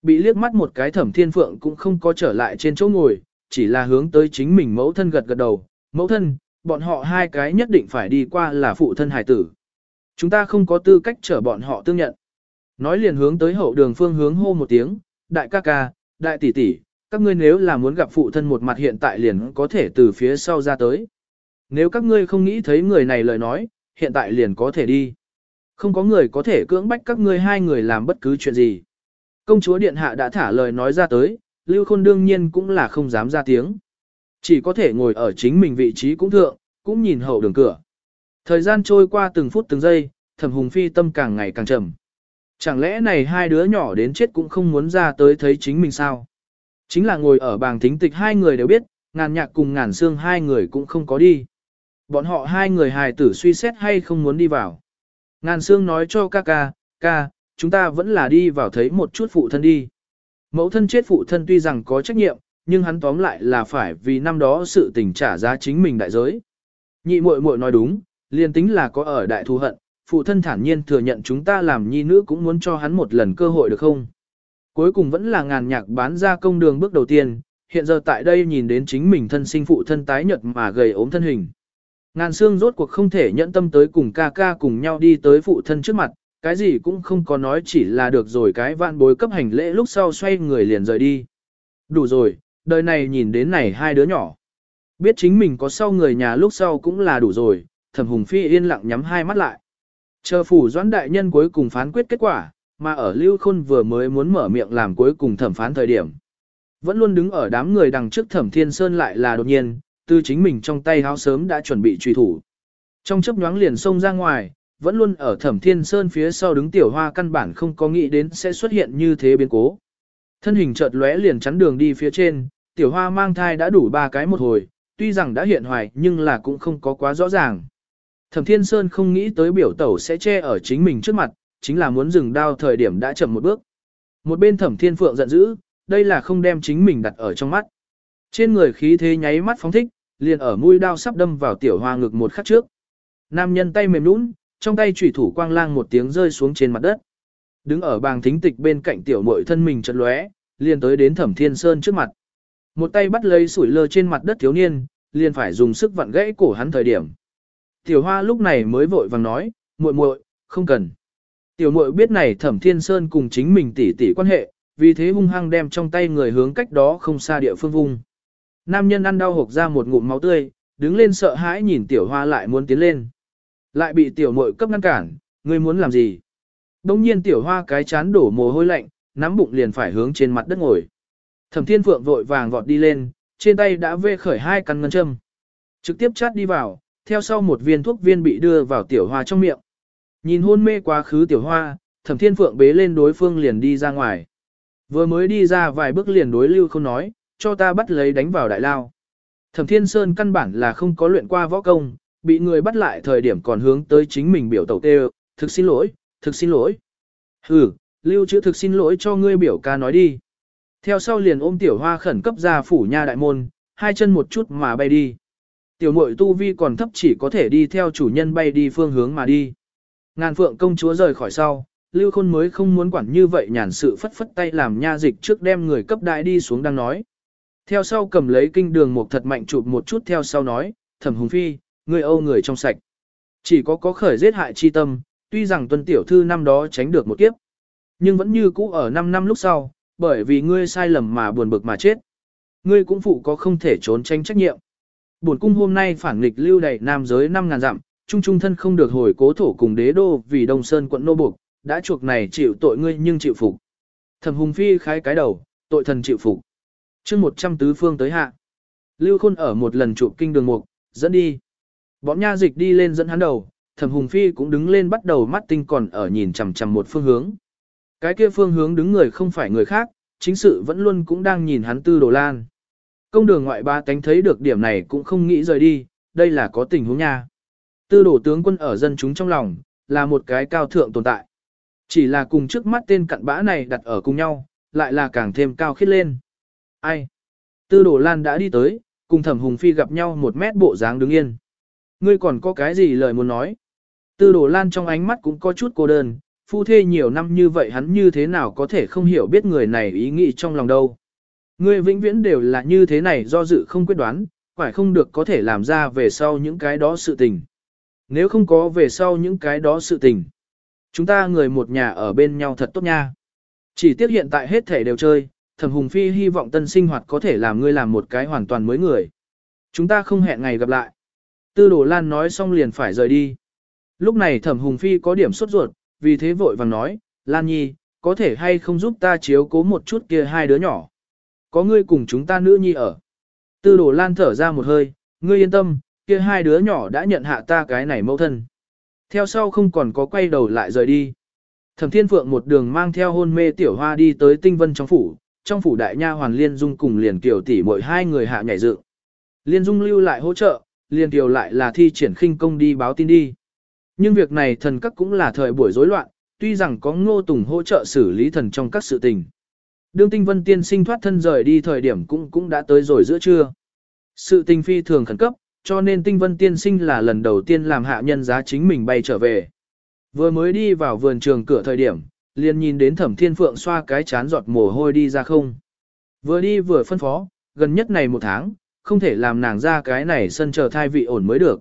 Bị liếc mắt một cái thẩm thiên phượng cũng không có trở lại trên chỗ ngồi, chỉ là hướng tới chính mình mẫu thân gật gật đầu. Mẫu thân, bọn họ hai cái nhất định phải đi qua là phụ thân hải tử. Chúng ta không có tư cách chở bọn họ tương nhận. Nói liền hướng tới hậu đường phương hướng hô một tiếng, đại ca ca, đại tỷ tỷ, các ngươi nếu là muốn gặp phụ thân một mặt hiện tại liền có thể từ phía sau ra tới. Nếu các ngươi không nghĩ thấy người này lời nói, hiện tại liền có thể đi. Không có người có thể cưỡng bách các ngươi hai người làm bất cứ chuyện gì. Công chúa Điện Hạ đã thả lời nói ra tới, Lưu Khôn đương nhiên cũng là không dám ra tiếng. Chỉ có thể ngồi ở chính mình vị trí cũng thượng, cũng nhìn hậu đường cửa. Thời gian trôi qua từng phút từng giây, thẩm hùng phi tâm càng ngày càng trầm. Chẳng lẽ này hai đứa nhỏ đến chết cũng không muốn ra tới thấy chính mình sao? Chính là ngồi ở bàng thính tịch hai người đều biết, ngàn nhạc cùng ngàn xương hai người cũng không có đi. Bọn họ hai người hài tử suy xét hay không muốn đi vào. Ngàn xương nói cho ca ca, ca, chúng ta vẫn là đi vào thấy một chút phụ thân đi. Mẫu thân chết phụ thân tuy rằng có trách nhiệm, nhưng hắn tóm lại là phải vì năm đó sự tình trả giá chính mình đại giới. Nhị muội muội nói đúng, liền tính là có ở đại thù hận, phụ thân thản nhiên thừa nhận chúng ta làm nhi nữ cũng muốn cho hắn một lần cơ hội được không? Cuối cùng vẫn là ngàn nhạc bán ra công đường bước đầu tiên, hiện giờ tại đây nhìn đến chính mình thân sinh phụ thân tái nhợt mà gầy ốm thân hình. Ngàn xương rốt cuộc không thể nhẫn tâm tới cùng ca ca cùng nhau đi tới phụ thân trước mặt, cái gì cũng không có nói chỉ là được rồi cái vạn bối cấp hành lễ lúc sau xoay người liền rời đi. Đủ rồi, đời này nhìn đến này hai đứa nhỏ. Biết chính mình có sau người nhà lúc sau cũng là đủ rồi, thẩm hùng phi yên lặng nhắm hai mắt lại. Chờ phủ doãn đại nhân cuối cùng phán quyết kết quả, mà ở lưu khôn vừa mới muốn mở miệng làm cuối cùng thẩm phán thời điểm. Vẫn luôn đứng ở đám người đằng trước thẩm thiên sơn lại là đột nhiên, từ chính mình trong tay háo sớm đã chuẩn bị truy thủ. Trong chấp nhoáng liền xông ra ngoài, vẫn luôn ở thẩm thiên sơn phía sau đứng tiểu hoa căn bản không có nghĩ đến sẽ xuất hiện như thế biến cố. Thân hình chợt lóe liền chắn đường đi phía trên, tiểu hoa mang thai đã đủ ba cái một hồi, tuy rằng đã hiện hoài nhưng là cũng không có quá rõ ràng. Thẩm thiên sơn không nghĩ tới biểu tẩu sẽ che ở chính mình trước mặt, chính là muốn dừng đao thời điểm đã chậm một bước. Một bên thẩm thiên phượng giận dữ, đây là không đem chính mình đặt ở trong mắt. Trên người khí thế nháy mắt phóng thích, liền ở mũi đao sắp đâm vào tiểu hoa ngực một khắc trước. Nam nhân tay mềm nũng, trong tay chủy thủ quang lang một tiếng rơi xuống trên mặt đất. Đứng ở bàng thính tịch bên cạnh tiểu muội thân mình chật lóe, liền tới đến thẩm thiên sơn trước mặt. Một tay bắt lấy sủi lơ trên mặt đất thiếu niên, liền phải dùng sức vặn gãy cổ hắn thời điểm. Tiểu hoa lúc này mới vội vàng nói, muội muội, không cần. Tiểu muội biết này thẩm thiên sơn cùng chính mình tỷ tỷ quan hệ, vì thế hung hăng đem trong tay người hướng cách đó không xa địa phương vung. Nam nhân ăn đau hộc ra một ngụm máu tươi, đứng lên sợ hãi nhìn tiểu hoa lại muốn tiến lên. Lại bị tiểu muội cấp ngăn cản, ngươi muốn làm gì? Đông nhiên tiểu hoa cái chán đổ mồ hôi lạnh, nắm bụng liền phải hướng trên mặt đất ngồi. Thẩm thiên phượng vội vàng vọt đi lên, trên tay đã vê khởi hai căn ngân châm. Trực tiếp chát đi vào, theo sau một viên thuốc viên bị đưa vào tiểu hoa trong miệng. Nhìn hôn mê quá khứ tiểu hoa, thẩm thiên phượng bế lên đối phương liền đi ra ngoài. Vừa mới đi ra vài bước liền đối lưu không nói, cho ta bắt lấy đánh vào đại lao. Thẩm Thiên Sơn căn bản là không có luyện qua võ công, bị người bắt lại thời điểm còn hướng tới chính mình biểu tẩu tê thực xin lỗi, thực xin lỗi. ừ lưu chữ thực xin lỗi cho ngươi biểu ca nói đi. Theo sau liền ôm tiểu hoa khẩn cấp ra phủ nha đại môn, hai chân một chút mà bay đi. Tiểu muội tu vi còn thấp chỉ có thể đi theo chủ nhân bay đi phương hướng mà đi. Ngàn phượng công chúa rời khỏi sau, Lưu Khôn mới không muốn quản như vậy nhàn sự phất phất tay làm nha dịch trước đem người cấp đại đi xuống đang nói. Theo sau cầm lấy kinh đường một thật mạnh chụp một chút theo sau nói, thẩm hùng phi, người âu người trong sạch. Chỉ có có khởi giết hại chi tâm, tuy rằng tuân tiểu thư năm đó tránh được một kiếp, nhưng vẫn như cũ ở 5 năm lúc sau, bởi vì ngươi sai lầm mà buồn bực mà chết. Ngươi cũng phụ có không thể trốn tránh trách nhiệm. Bổn cung hôm nay phản nghịch lưu đầy nam giới 5.000 dặm, trung trung thân không được hồi cố thổ cùng đế đô vì Đông Sơn quận nô buộc, đã chuộc này chịu tội ngươi nhưng chịu phục. Thẩm Hùng Phi khái cái đầu, tội thần chịu phục. chương 100 tứ phương tới hạ. Lưu Khôn ở một lần chụp kinh đường mục, dẫn đi. Bọn nha dịch đi lên dẫn hắn đầu, Thẩm Hùng Phi cũng đứng lên bắt đầu mắt tinh còn ở nhìn chằm chằm một phương hướng. Cái kia phương hướng đứng người không phải người khác, chính sự vẫn luôn cũng đang nhìn hắn tư đồ lan. Công đường ngoại ba tánh thấy được điểm này cũng không nghĩ rời đi, đây là có tình huống nha. Tư đồ tướng quân ở dân chúng trong lòng, là một cái cao thượng tồn tại. Chỉ là cùng trước mắt tên cặn bã này đặt ở cùng nhau, lại là càng thêm cao khiết lên. Ai? Tư đồ lan đã đi tới, cùng thẩm hùng phi gặp nhau một mét bộ dáng đứng yên. Ngươi còn có cái gì lời muốn nói? Tư đồ lan trong ánh mắt cũng có chút cô đơn, phu thê nhiều năm như vậy hắn như thế nào có thể không hiểu biết người này ý nghĩ trong lòng đâu. Ngươi vĩnh viễn đều là như thế này do dự không quyết đoán, phải không được có thể làm ra về sau những cái đó sự tình. Nếu không có về sau những cái đó sự tình, chúng ta người một nhà ở bên nhau thật tốt nha. Chỉ tiếc hiện tại hết thể đều chơi, thẩm hùng phi hy vọng tân sinh hoạt có thể làm ngươi làm một cái hoàn toàn mới người. Chúng ta không hẹn ngày gặp lại. Tư đồ lan nói xong liền phải rời đi. Lúc này thẩm hùng phi có điểm sốt ruột, vì thế vội vàng nói, Lan Nhi, có thể hay không giúp ta chiếu cố một chút kia hai đứa nhỏ. Có ngươi cùng chúng ta nữ nhi ở. Tư đồ Lan thở ra một hơi, ngươi yên tâm, kia hai đứa nhỏ đã nhận hạ ta cái này mẫu thân. Theo sau không còn có quay đầu lại rời đi. Thẩm Thiên Phượng một đường mang theo hôn mê tiểu hoa đi tới tinh vân trong phủ, trong phủ đại nha hoàn Liên Dung cùng liền kiều tỷ mỗi hai người hạ nhảy dựng. Liên Dung lưu lại hỗ trợ, liền kiều lại là thi triển khinh công đi báo tin đi. Nhưng việc này thần các cũng là thời buổi rối loạn, tuy rằng có ngô tùng hỗ trợ xử lý thần trong các sự tình. Đương tinh vân tiên sinh thoát thân rời đi thời điểm cũng cũng đã tới rồi giữa trưa. Sự tình phi thường khẩn cấp, cho nên tinh vân tiên sinh là lần đầu tiên làm hạ nhân giá chính mình bay trở về. Vừa mới đi vào vườn trường cửa thời điểm, liền nhìn đến thẩm thiên phượng xoa cái chán giọt mồ hôi đi ra không. Vừa đi vừa phân phó, gần nhất này một tháng, không thể làm nàng ra cái này sân chờ thai vị ổn mới được.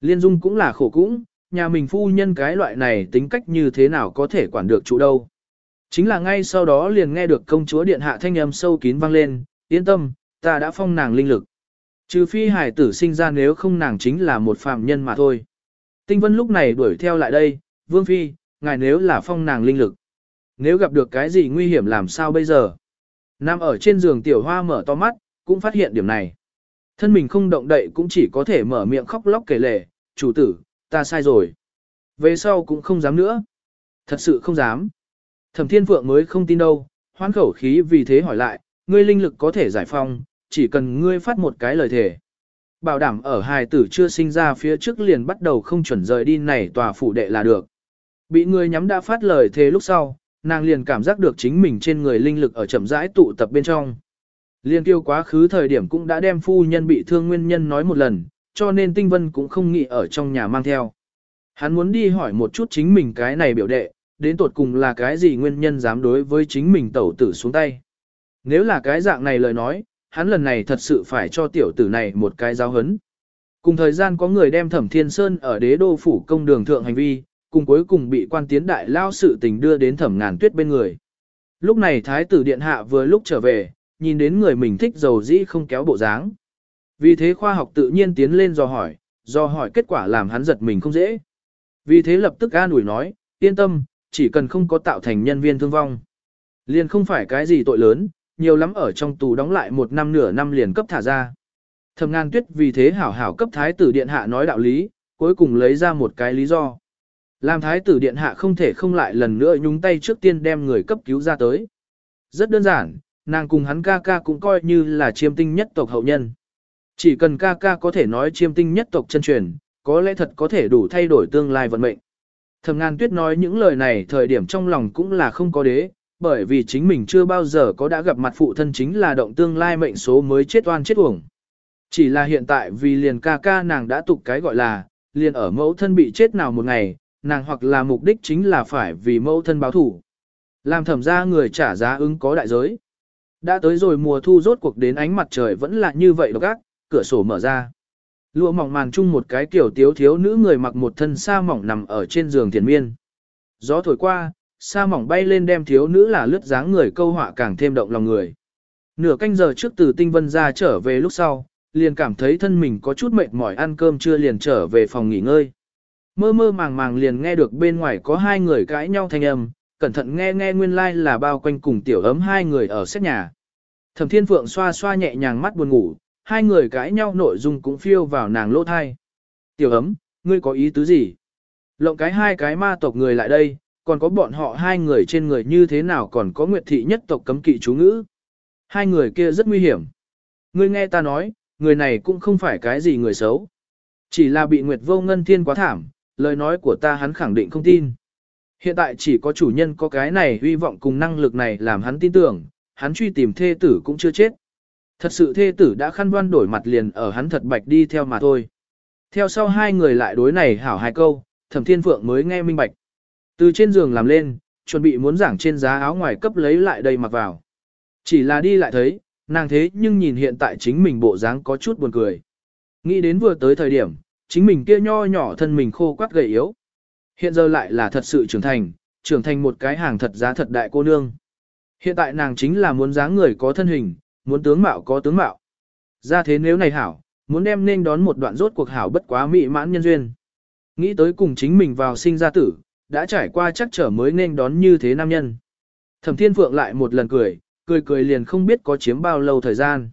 Liên dung cũng là khổ cũng, nhà mình phu nhân cái loại này tính cách như thế nào có thể quản được chủ đâu. Chính là ngay sau đó liền nghe được công chúa điện hạ thanh âm sâu kín vang lên, yên tâm, ta đã phong nàng linh lực. Trừ phi hải tử sinh ra nếu không nàng chính là một phạm nhân mà thôi. Tinh vân lúc này đuổi theo lại đây, vương phi, ngài nếu là phong nàng linh lực. Nếu gặp được cái gì nguy hiểm làm sao bây giờ? Nam ở trên giường tiểu hoa mở to mắt, cũng phát hiện điểm này. Thân mình không động đậy cũng chỉ có thể mở miệng khóc lóc kể lể, chủ tử, ta sai rồi. Về sau cũng không dám nữa. Thật sự không dám. Thẩm Thiên Phượng mới không tin đâu, hoán khẩu khí vì thế hỏi lại, ngươi linh lực có thể giải phong, chỉ cần ngươi phát một cái lời thề. Bảo đảm ở hài tử chưa sinh ra phía trước liền bắt đầu không chuẩn rời đi này tòa phủ đệ là được. Bị ngươi nhắm đã phát lời thề lúc sau, nàng liền cảm giác được chính mình trên người linh lực ở chậm rãi tụ tập bên trong. Liên tiêu quá khứ thời điểm cũng đã đem phu nhân bị thương nguyên nhân nói một lần, cho nên Tinh Vân cũng không nghĩ ở trong nhà mang theo. Hắn muốn đi hỏi một chút chính mình cái này biểu đệ, đến tột cùng là cái gì nguyên nhân dám đối với chính mình tẩu tử xuống tay. Nếu là cái dạng này lời nói, hắn lần này thật sự phải cho tiểu tử này một cái giáo hấn. Cùng thời gian có người đem Thẩm Thiên Sơn ở đế đô phủ công đường thượng hành vi, cùng cuối cùng bị quan tiến đại lao sự tình đưa đến Thẩm Ngàn Tuyết bên người. Lúc này Thái tử Điện Hạ vừa lúc trở về, nhìn đến người mình thích dầu dĩ không kéo bộ dáng. Vì thế khoa học tự nhiên tiến lên do hỏi, do hỏi kết quả làm hắn giật mình không dễ. Vì thế lập tức an ủi nói, yên tâm, chỉ cần không có tạo thành nhân viên thương vong. Liền không phải cái gì tội lớn, nhiều lắm ở trong tù đóng lại một năm nửa năm liền cấp thả ra. Thẩm ngàn tuyết vì thế hảo hảo cấp thái tử điện hạ nói đạo lý, cuối cùng lấy ra một cái lý do. Làm thái tử điện hạ không thể không lại lần nữa nhúng tay trước tiên đem người cấp cứu ra tới. Rất đơn giản, nàng cùng hắn ca ca cũng coi như là chiêm tinh nhất tộc hậu nhân. Chỉ cần ca ca có thể nói chiêm tinh nhất tộc chân truyền, có lẽ thật có thể đủ thay đổi tương lai vận mệnh. Thẩm ngàn tuyết nói những lời này thời điểm trong lòng cũng là không có đế, bởi vì chính mình chưa bao giờ có đã gặp mặt phụ thân chính là động tương lai mệnh số mới chết oan chết uổng. Chỉ là hiện tại vì liền ca ca nàng đã tục cái gọi là, liền ở mẫu thân bị chết nào một ngày, nàng hoặc là mục đích chính là phải vì mẫu thân báo thủ. Làm thẩm ra người trả giá ứng có đại giới. Đã tới rồi mùa thu rốt cuộc đến ánh mặt trời vẫn là như vậy độc ác, cửa sổ mở ra. Lụa mỏng màn chung một cái kiểu tiếu thiếu nữ người mặc một thân sa mỏng nằm ở trên giường thiền miên. Gió thổi qua, sa mỏng bay lên đem thiếu nữ là lướt dáng người câu họa càng thêm động lòng người. Nửa canh giờ trước từ tinh vân ra trở về lúc sau, liền cảm thấy thân mình có chút mệt mỏi ăn cơm chưa liền trở về phòng nghỉ ngơi. Mơ mơ màng màng liền nghe được bên ngoài có hai người cãi nhau thanh âm, cẩn thận nghe nghe nguyên lai like là bao quanh cùng tiểu ấm hai người ở xét nhà. Thẩm Thiên Phượng xoa xoa nhẹ nhàng mắt buồn ngủ, hai người cãi nhau nội dung cũng phiêu vào nàng lỗ thai. Tiểu ấm, ngươi có ý tứ gì? Lộng cái hai cái ma tộc người lại đây, còn có bọn họ hai người trên người như thế nào còn có nguyệt thị nhất tộc cấm kỵ chú ngữ. Hai người kia rất nguy hiểm. Ngươi nghe ta nói, người này cũng không phải cái gì người xấu. Chỉ là bị Nguyệt Vô Ngân Thiên quá thảm, lời nói của ta hắn khẳng định không tin. Hiện tại chỉ có chủ nhân có cái này hy vọng cùng năng lực này làm hắn tin tưởng, hắn truy tìm thê tử cũng chưa chết. Thật sự thê tử đã khăn đoan đổi mặt liền ở hắn thật bạch đi theo mà thôi. Theo sau hai người lại đối này hảo hai câu, thẩm thiên phượng mới nghe minh bạch. Từ trên giường làm lên, chuẩn bị muốn giảng trên giá áo ngoài cấp lấy lại đây mặc vào. Chỉ là đi lại thấy, nàng thế nhưng nhìn hiện tại chính mình bộ dáng có chút buồn cười. Nghĩ đến vừa tới thời điểm, chính mình kia nho nhỏ thân mình khô quắt gầy yếu. Hiện giờ lại là thật sự trưởng thành, trưởng thành một cái hàng thật giá thật đại cô nương. Hiện tại nàng chính là muốn dáng người có thân hình, muốn tướng mạo có tướng mạo. Ra thế nếu này hảo, muốn đem nên đón một đoạn rốt cuộc hảo bất quá mỹ mãn nhân duyên. Nghĩ tới cùng chính mình vào sinh ra tử, đã trải qua chắc trở mới nên đón như thế nam nhân. Thẩm Thiên Phượng lại một lần cười, cười cười liền không biết có chiếm bao lâu thời gian.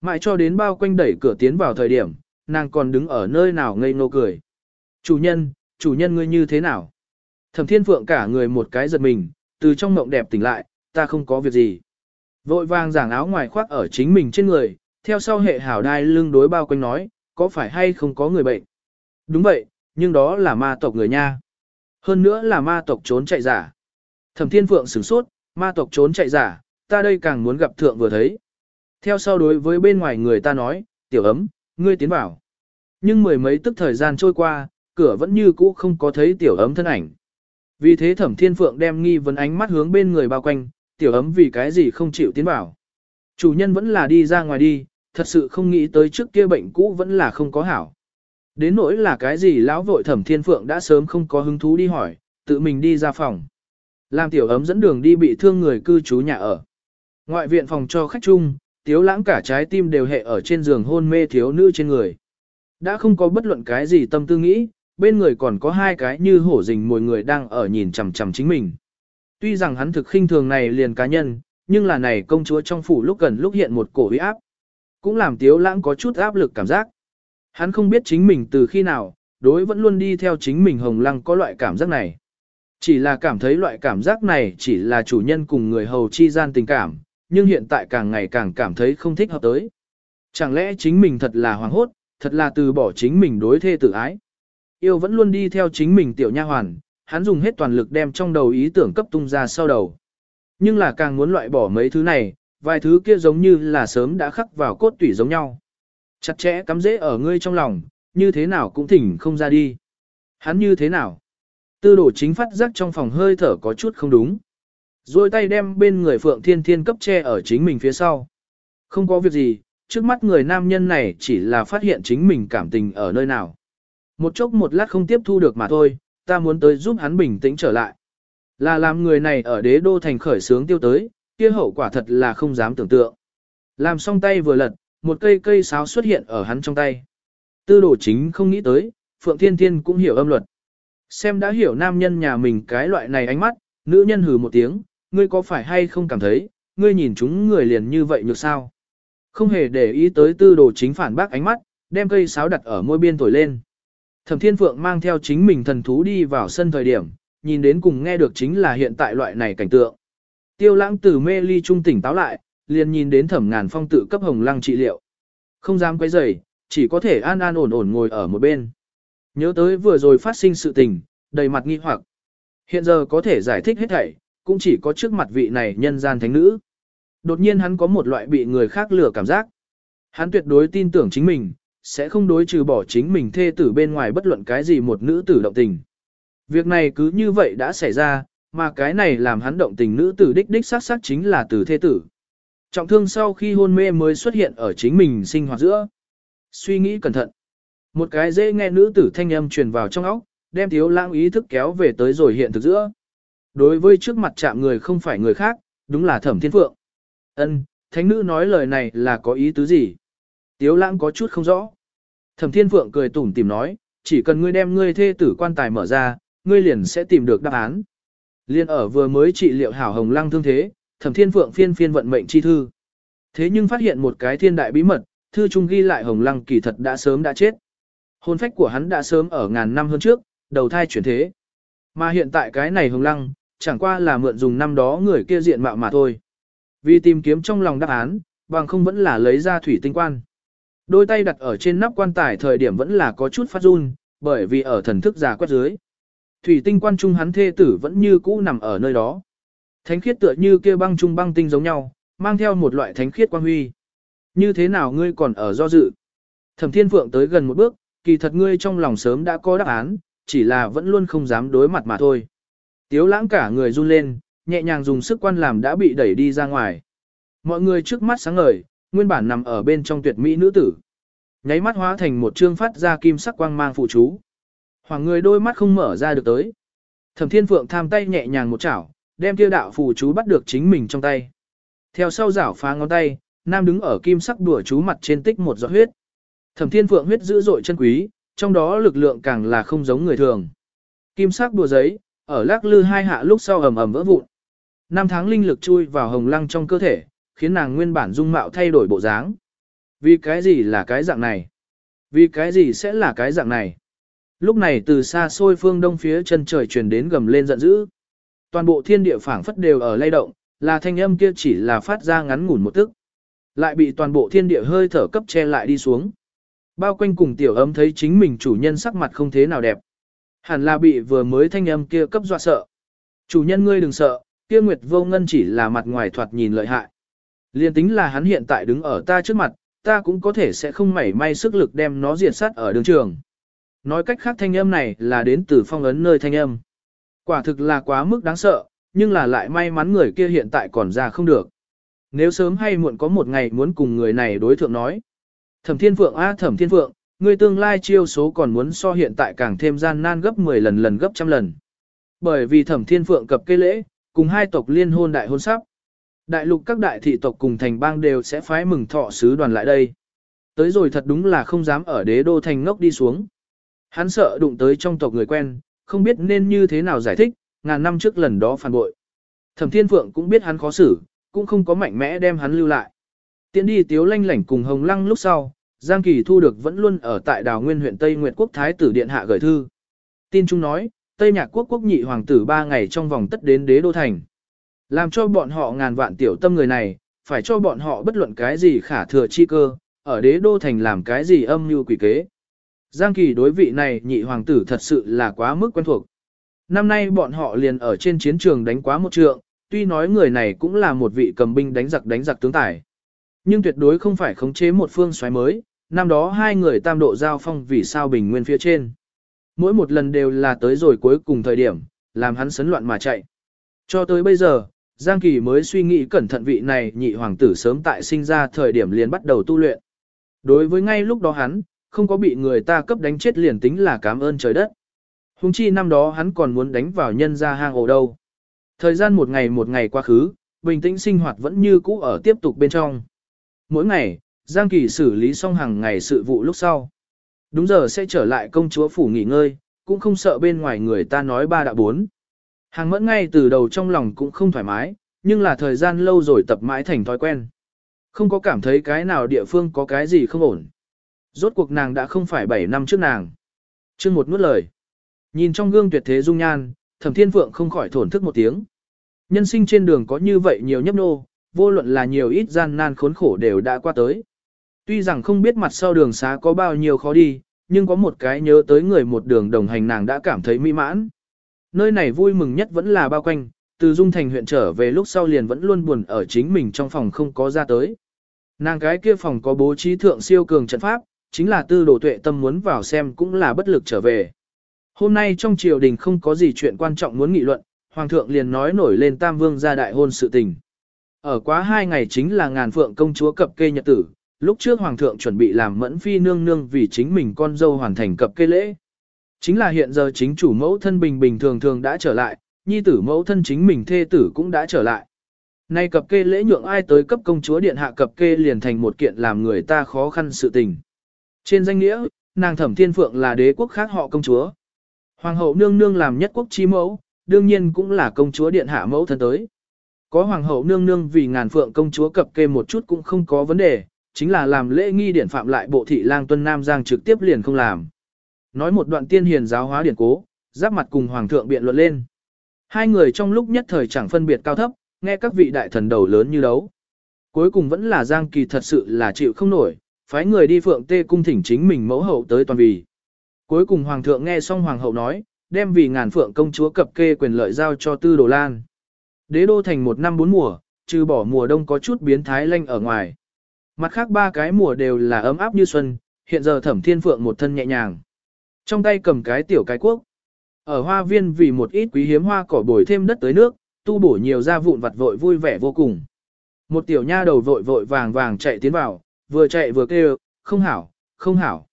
Mãi cho đến bao quanh đẩy cửa tiến vào thời điểm, nàng còn đứng ở nơi nào ngây ngô cười. Chủ nhân, chủ nhân ngươi như thế nào? Thẩm Thiên Phượng cả người một cái giật mình, từ trong mộng đẹp tỉnh lại, ta không có việc gì. Vội vàng giảng áo ngoài khoác ở chính mình trên người, theo sau hệ hảo đai lưng đối bao quanh nói, có phải hay không có người bệnh? Đúng vậy, nhưng đó là ma tộc người nha. Hơn nữa là ma tộc trốn chạy giả. Thẩm Thiên Phượng sửng sốt, ma tộc trốn chạy giả, ta đây càng muốn gặp thượng vừa thấy. Theo sau đối với bên ngoài người ta nói, tiểu ấm, ngươi tiến vào. Nhưng mười mấy tức thời gian trôi qua, cửa vẫn như cũ không có thấy tiểu ấm thân ảnh. Vì thế thẩm thiên phượng đem nghi vấn ánh mắt hướng bên người bao quanh, tiểu ấm vì cái gì không chịu tiến vào. Chủ nhân vẫn là đi ra ngoài đi, thật sự không nghĩ tới trước kia bệnh cũ vẫn là không có hảo. Đến nỗi là cái gì lão vội thẩm thiên phượng đã sớm không có hứng thú đi hỏi, tự mình đi ra phòng. Làm tiểu ấm dẫn đường đi bị thương người cư trú nhà ở. Ngoại viện phòng cho khách chung, tiếu lãng cả trái tim đều hệ ở trên giường hôn mê thiếu nữ trên người. Đã không có bất luận cái gì tâm tư nghĩ, bên người còn có hai cái như hổ rình mồi người đang ở nhìn chằm chằm chính mình. Tuy rằng hắn thực khinh thường này liền cá nhân, nhưng là này công chúa trong phủ lúc gần lúc hiện một cổ uy áp. Cũng làm tiếu lãng có chút áp lực cảm giác. Hắn không biết chính mình từ khi nào, đối vẫn luôn đi theo chính mình hồng lăng có loại cảm giác này. Chỉ là cảm thấy loại cảm giác này chỉ là chủ nhân cùng người hầu chi gian tình cảm, nhưng hiện tại càng ngày càng cảm thấy không thích hợp tới. Chẳng lẽ chính mình thật là hoàng hốt, thật là từ bỏ chính mình đối thê tự ái. Yêu vẫn luôn đi theo chính mình tiểu nha hoàn, hắn dùng hết toàn lực đem trong đầu ý tưởng cấp tung ra sau đầu. Nhưng là càng muốn loại bỏ mấy thứ này, vài thứ kia giống như là sớm đã khắc vào cốt tủy giống nhau. Chặt chẽ cắm dễ ở ngươi trong lòng, như thế nào cũng thỉnh không ra đi. Hắn như thế nào? Tư đổ chính phát giác trong phòng hơi thở có chút không đúng. Rồi tay đem bên người Phượng Thiên Thiên cấp che ở chính mình phía sau. Không có việc gì, trước mắt người nam nhân này chỉ là phát hiện chính mình cảm tình ở nơi nào. Một chốc một lát không tiếp thu được mà thôi, ta muốn tới giúp hắn bình tĩnh trở lại. Là làm người này ở đế đô thành khởi sướng tiêu tới, kia hậu quả thật là không dám tưởng tượng. Làm xong tay vừa lật, một cây cây sáo xuất hiện ở hắn trong tay. Tư đồ chính không nghĩ tới, Phượng Thiên Thiên cũng hiểu âm luật. Xem đã hiểu nam nhân nhà mình cái loại này ánh mắt, nữ nhân hừ một tiếng, ngươi có phải hay không cảm thấy, ngươi nhìn chúng người liền như vậy nhược sao? Không hề để ý tới tư đồ chính phản bác ánh mắt, đem cây sáo đặt ở môi biên thổi lên. Thẩm Thiên Phượng mang theo chính mình thần thú đi vào sân thời điểm, nhìn đến cùng nghe được chính là hiện tại loại này cảnh tượng. Tiêu lãng từ mê ly trung tỉnh táo lại, liền nhìn đến thẩm ngàn phong tự cấp hồng lăng trị liệu. Không dám quấy rầy, chỉ có thể an an ổn ổn ngồi ở một bên. Nhớ tới vừa rồi phát sinh sự tình, đầy mặt nghi hoặc. Hiện giờ có thể giải thích hết thảy, cũng chỉ có trước mặt vị này nhân gian thánh nữ. Đột nhiên hắn có một loại bị người khác lừa cảm giác. Hắn tuyệt đối tin tưởng chính mình, sẽ không đối trừ bỏ chính mình thê tử bên ngoài bất luận cái gì một nữ tử động tình. Việc này cứ như vậy đã xảy ra, mà cái này làm hắn động tình nữ tử đích đích sát sát chính là từ thế tử. Trọng thương sau khi hôn mê mới xuất hiện ở chính mình sinh hoạt giữa. Suy nghĩ cẩn thận. Một cái dễ nghe nữ tử thanh âm truyền vào trong óc, đem thiếu lãng ý thức kéo về tới rồi hiện thực giữa. Đối với trước mặt chạm người không phải người khác, đúng là thẩm thiên phượng. ân thánh nữ nói lời này là có ý tứ gì? Tiếu lãng có chút không rõ. Thẩm thiên phượng cười tủm tìm nói, chỉ cần ngươi đem ngươi thê tử quan tài mở ra, ngươi liền sẽ tìm được đáp án. Liên ở vừa mới trị liệu hảo hồng lăng thương thế, thẩm thiên phượng phiên phiên vận mệnh chi thư. Thế nhưng phát hiện một cái thiên đại bí mật, thư trung ghi lại hồng lăng kỳ thật đã sớm đã chết. Hồn phách của hắn đã sớm ở ngàn năm hơn trước, đầu thai chuyển thế. Mà hiện tại cái này hồng lăng, chẳng qua là mượn dùng năm đó người kia diện mạo mà thôi. Vì tìm kiếm trong lòng đáp án, bằng không vẫn là lấy ra thủy tinh quan. Đôi tay đặt ở trên nắp quan tài thời điểm vẫn là có chút phát run, bởi vì ở thần thức già quét dưới. Thủy tinh quan trung hắn thê tử vẫn như cũ nằm ở nơi đó. Thánh khiết tựa như kia băng trung băng tinh giống nhau, mang theo một loại thánh khiết quang huy. Như thế nào ngươi còn ở do dự? Thẩm Thiên Phượng tới gần một bước, kỳ thật ngươi trong lòng sớm đã có đáp án, chỉ là vẫn luôn không dám đối mặt mà thôi. Tiếu lãng cả người run lên, nhẹ nhàng dùng sức quan làm đã bị đẩy đi ra ngoài. Mọi người trước mắt sáng ngời, nguyên bản nằm ở bên trong tuyệt mỹ nữ tử. Nháy mắt hóa thành một trương phát ra kim sắc quang mang phụ chú. Hoàng người đôi mắt không mở ra được tới. Thẩm Thiên Phượng tham tay nhẹ nhàng một chảo, đem kia đạo phù chú bắt được chính mình trong tay. Theo sau rảo phá ngón tay, nam đứng ở kim sắc đùa chú mặt trên tích một giọt huyết. Thẩm Thiên Phượng huyết dữ dội chân quý, trong đó lực lượng càng là không giống người thường. Kim sắc đùa giấy, ở lắc lư hai hạ lúc sau ầm ầm vỡ vụn. Năm tháng linh lực chui vào hồng lăng trong cơ thể, khiến nàng nguyên bản dung mạo thay đổi bộ dáng. Vì cái gì là cái dạng này? Vì cái gì sẽ là cái dạng này? Lúc này từ xa xôi phương đông phía chân trời truyền đến gầm lên giận dữ. Toàn bộ thiên địa phảng phất đều ở lay động, là thanh âm kia chỉ là phát ra ngắn ngủn một tức. Lại bị toàn bộ thiên địa hơi thở cấp che lại đi xuống. Bao quanh cùng tiểu ấm thấy chính mình chủ nhân sắc mặt không thế nào đẹp. Hẳn là bị vừa mới thanh âm kia cấp dọa sợ. Chủ nhân ngươi đừng sợ, kia Nguyệt Vô Ngân chỉ là mặt ngoài thoạt nhìn lợi hại. Liên tính là hắn hiện tại đứng ở ta trước mặt, ta cũng có thể sẽ không mảy may sức lực đem nó diệt sát ở đường trường. Nói cách khác thanh âm này là đến từ phong ấn nơi thanh âm. Quả thực là quá mức đáng sợ, nhưng là lại may mắn người kia hiện tại còn ra không được. Nếu sớm hay muộn có một ngày muốn cùng người này đối thượng nói. Thẩm Thiên Phượng a Thẩm Thiên Phượng, người tương lai chiêu số còn muốn so hiện tại càng thêm gian nan gấp 10 lần lần gấp trăm lần. Bởi vì Thẩm Thiên Phượng cập cây lễ, cùng hai tộc liên hôn đại hôn sắp. Đại lục các đại thị tộc cùng thành bang đều sẽ phái mừng thọ sứ đoàn lại đây. Tới rồi thật đúng là không dám ở đế đô thành ngốc đi xuống. Hắn sợ đụng tới trong tộc người quen, không biết nên như thế nào giải thích, ngàn năm trước lần đó phản bội. Thẩm Thiên Phượng cũng biết hắn khó xử, cũng không có mạnh mẽ đem hắn lưu lại. Tiến đi tiếu lanh lảnh cùng Hồng Lăng lúc sau, Giang Kỳ thu được vẫn luôn ở tại đào nguyên huyện Tây Nguyệt Quốc Thái tử Điện Hạ gửi thư. Tin chúng nói, Tây Nhạc Quốc Quốc nhị hoàng tử ba ngày trong vòng tất đến đế đô thành. Làm cho bọn họ ngàn vạn tiểu tâm người này, phải cho bọn họ bất luận cái gì khả thừa chi cơ, ở đế đô thành làm cái gì âm mưu quỷ kế. Giang Kỳ đối vị này nhị hoàng tử thật sự là quá mức quen thuộc. Năm nay bọn họ liền ở trên chiến trường đánh quá một trượng, tuy nói người này cũng là một vị cầm binh đánh giặc đánh giặc tướng tài. Nhưng tuyệt đối không phải khống chế một phương xoáy mới, năm đó hai người tam độ giao phong vì sao bình nguyên phía trên. Mỗi một lần đều là tới rồi cuối cùng thời điểm, làm hắn sấn loạn mà chạy. Cho tới bây giờ, Giang Kỳ mới suy nghĩ cẩn thận vị này nhị hoàng tử sớm tại sinh ra thời điểm liền bắt đầu tu luyện. Đối với ngay lúc đó hắn, không có bị người ta cấp đánh chết liền tính là cảm ơn trời đất. Hùng chi năm đó hắn còn muốn đánh vào nhân ra hang ổ đâu. Thời gian một ngày một ngày qua khứ, bình tĩnh sinh hoạt vẫn như cũ ở tiếp tục bên trong. Mỗi ngày, Giang Kỳ xử lý xong hàng ngày sự vụ lúc sau. Đúng giờ sẽ trở lại công chúa phủ nghỉ ngơi, cũng không sợ bên ngoài người ta nói ba đạo bốn. Hàng mẫn ngay từ đầu trong lòng cũng không thoải mái, nhưng là thời gian lâu rồi tập mãi thành thói quen. Không có cảm thấy cái nào địa phương có cái gì không ổn. Rốt cuộc nàng đã không phải 7 năm trước nàng. chương một nuốt lời. Nhìn trong gương tuyệt thế dung nhan, thẩm thiên phượng không khỏi thổn thức một tiếng. Nhân sinh trên đường có như vậy nhiều nhấp nô, vô luận là nhiều ít gian nan khốn khổ đều đã qua tới. Tuy rằng không biết mặt sau đường xá có bao nhiêu khó đi, nhưng có một cái nhớ tới người một đường đồng hành nàng đã cảm thấy mỹ mãn. Nơi này vui mừng nhất vẫn là bao quanh, từ Dung Thành huyện trở về lúc sau liền vẫn luôn buồn ở chính mình trong phòng không có ra tới. Nàng cái kia phòng có bố trí thượng siêu cường trận pháp, chính là tư đồ tuệ tâm muốn vào xem cũng là bất lực trở về. Hôm nay trong triều đình không có gì chuyện quan trọng muốn nghị luận, Hoàng thượng liền nói nổi lên Tam Vương gia đại hôn sự tình. Ở quá hai ngày chính là ngàn phượng công chúa cập kê nhật tử, lúc trước Hoàng thượng chuẩn bị làm mẫn phi nương nương vì chính mình con dâu hoàn thành cập kê lễ. Chính là hiện giờ chính chủ mẫu thân bình bình thường thường đã trở lại, nhi tử mẫu thân chính mình thê tử cũng đã trở lại. Nay cập kê lễ nhượng ai tới cấp công chúa điện hạ cập kê liền thành một kiện làm người ta khó khăn sự tình. Trên danh nghĩa, nàng thẩm thiên phượng là đế quốc khác họ công chúa. Hoàng hậu nương nương làm nhất quốc chi mẫu, đương nhiên cũng là công chúa điện hạ mẫu thân tới. Có hoàng hậu nương nương vì ngàn phượng công chúa cập kê một chút cũng không có vấn đề, chính là làm lễ nghi điển phạm lại bộ thị lang tuân nam giang trực tiếp liền không làm. Nói một đoạn tiên hiền giáo hóa điển cố, giáp mặt cùng hoàng thượng biện luận lên. Hai người trong lúc nhất thời chẳng phân biệt cao thấp, nghe các vị đại thần đầu lớn như đấu. Cuối cùng vẫn là Giang Kỳ thật sự là chịu không nổi, phái người đi phượng tê cung thỉnh chính mình mẫu hậu tới toàn vì. Cuối cùng hoàng thượng nghe xong hoàng hậu nói, đem vì ngàn phượng công chúa cập kê quyền lợi giao cho tư đồ lan. Đế đô thành một năm bốn mùa, trừ bỏ mùa đông có chút biến thái lanh ở ngoài. Mặt khác ba cái mùa đều là ấm áp như xuân, hiện giờ thẩm thiên phượng một thân nhẹ nhàng. Trong tay cầm cái tiểu cái quốc. Ở hoa viên vì một ít quý hiếm hoa cỏ bồi thêm đất tới nước, tu bổ nhiều gia vụn vặt vội vui vẻ vô cùng. Một tiểu nha đầu vội vội vàng vàng chạy tiến vào, vừa chạy vừa kêu, không hảo, không hảo.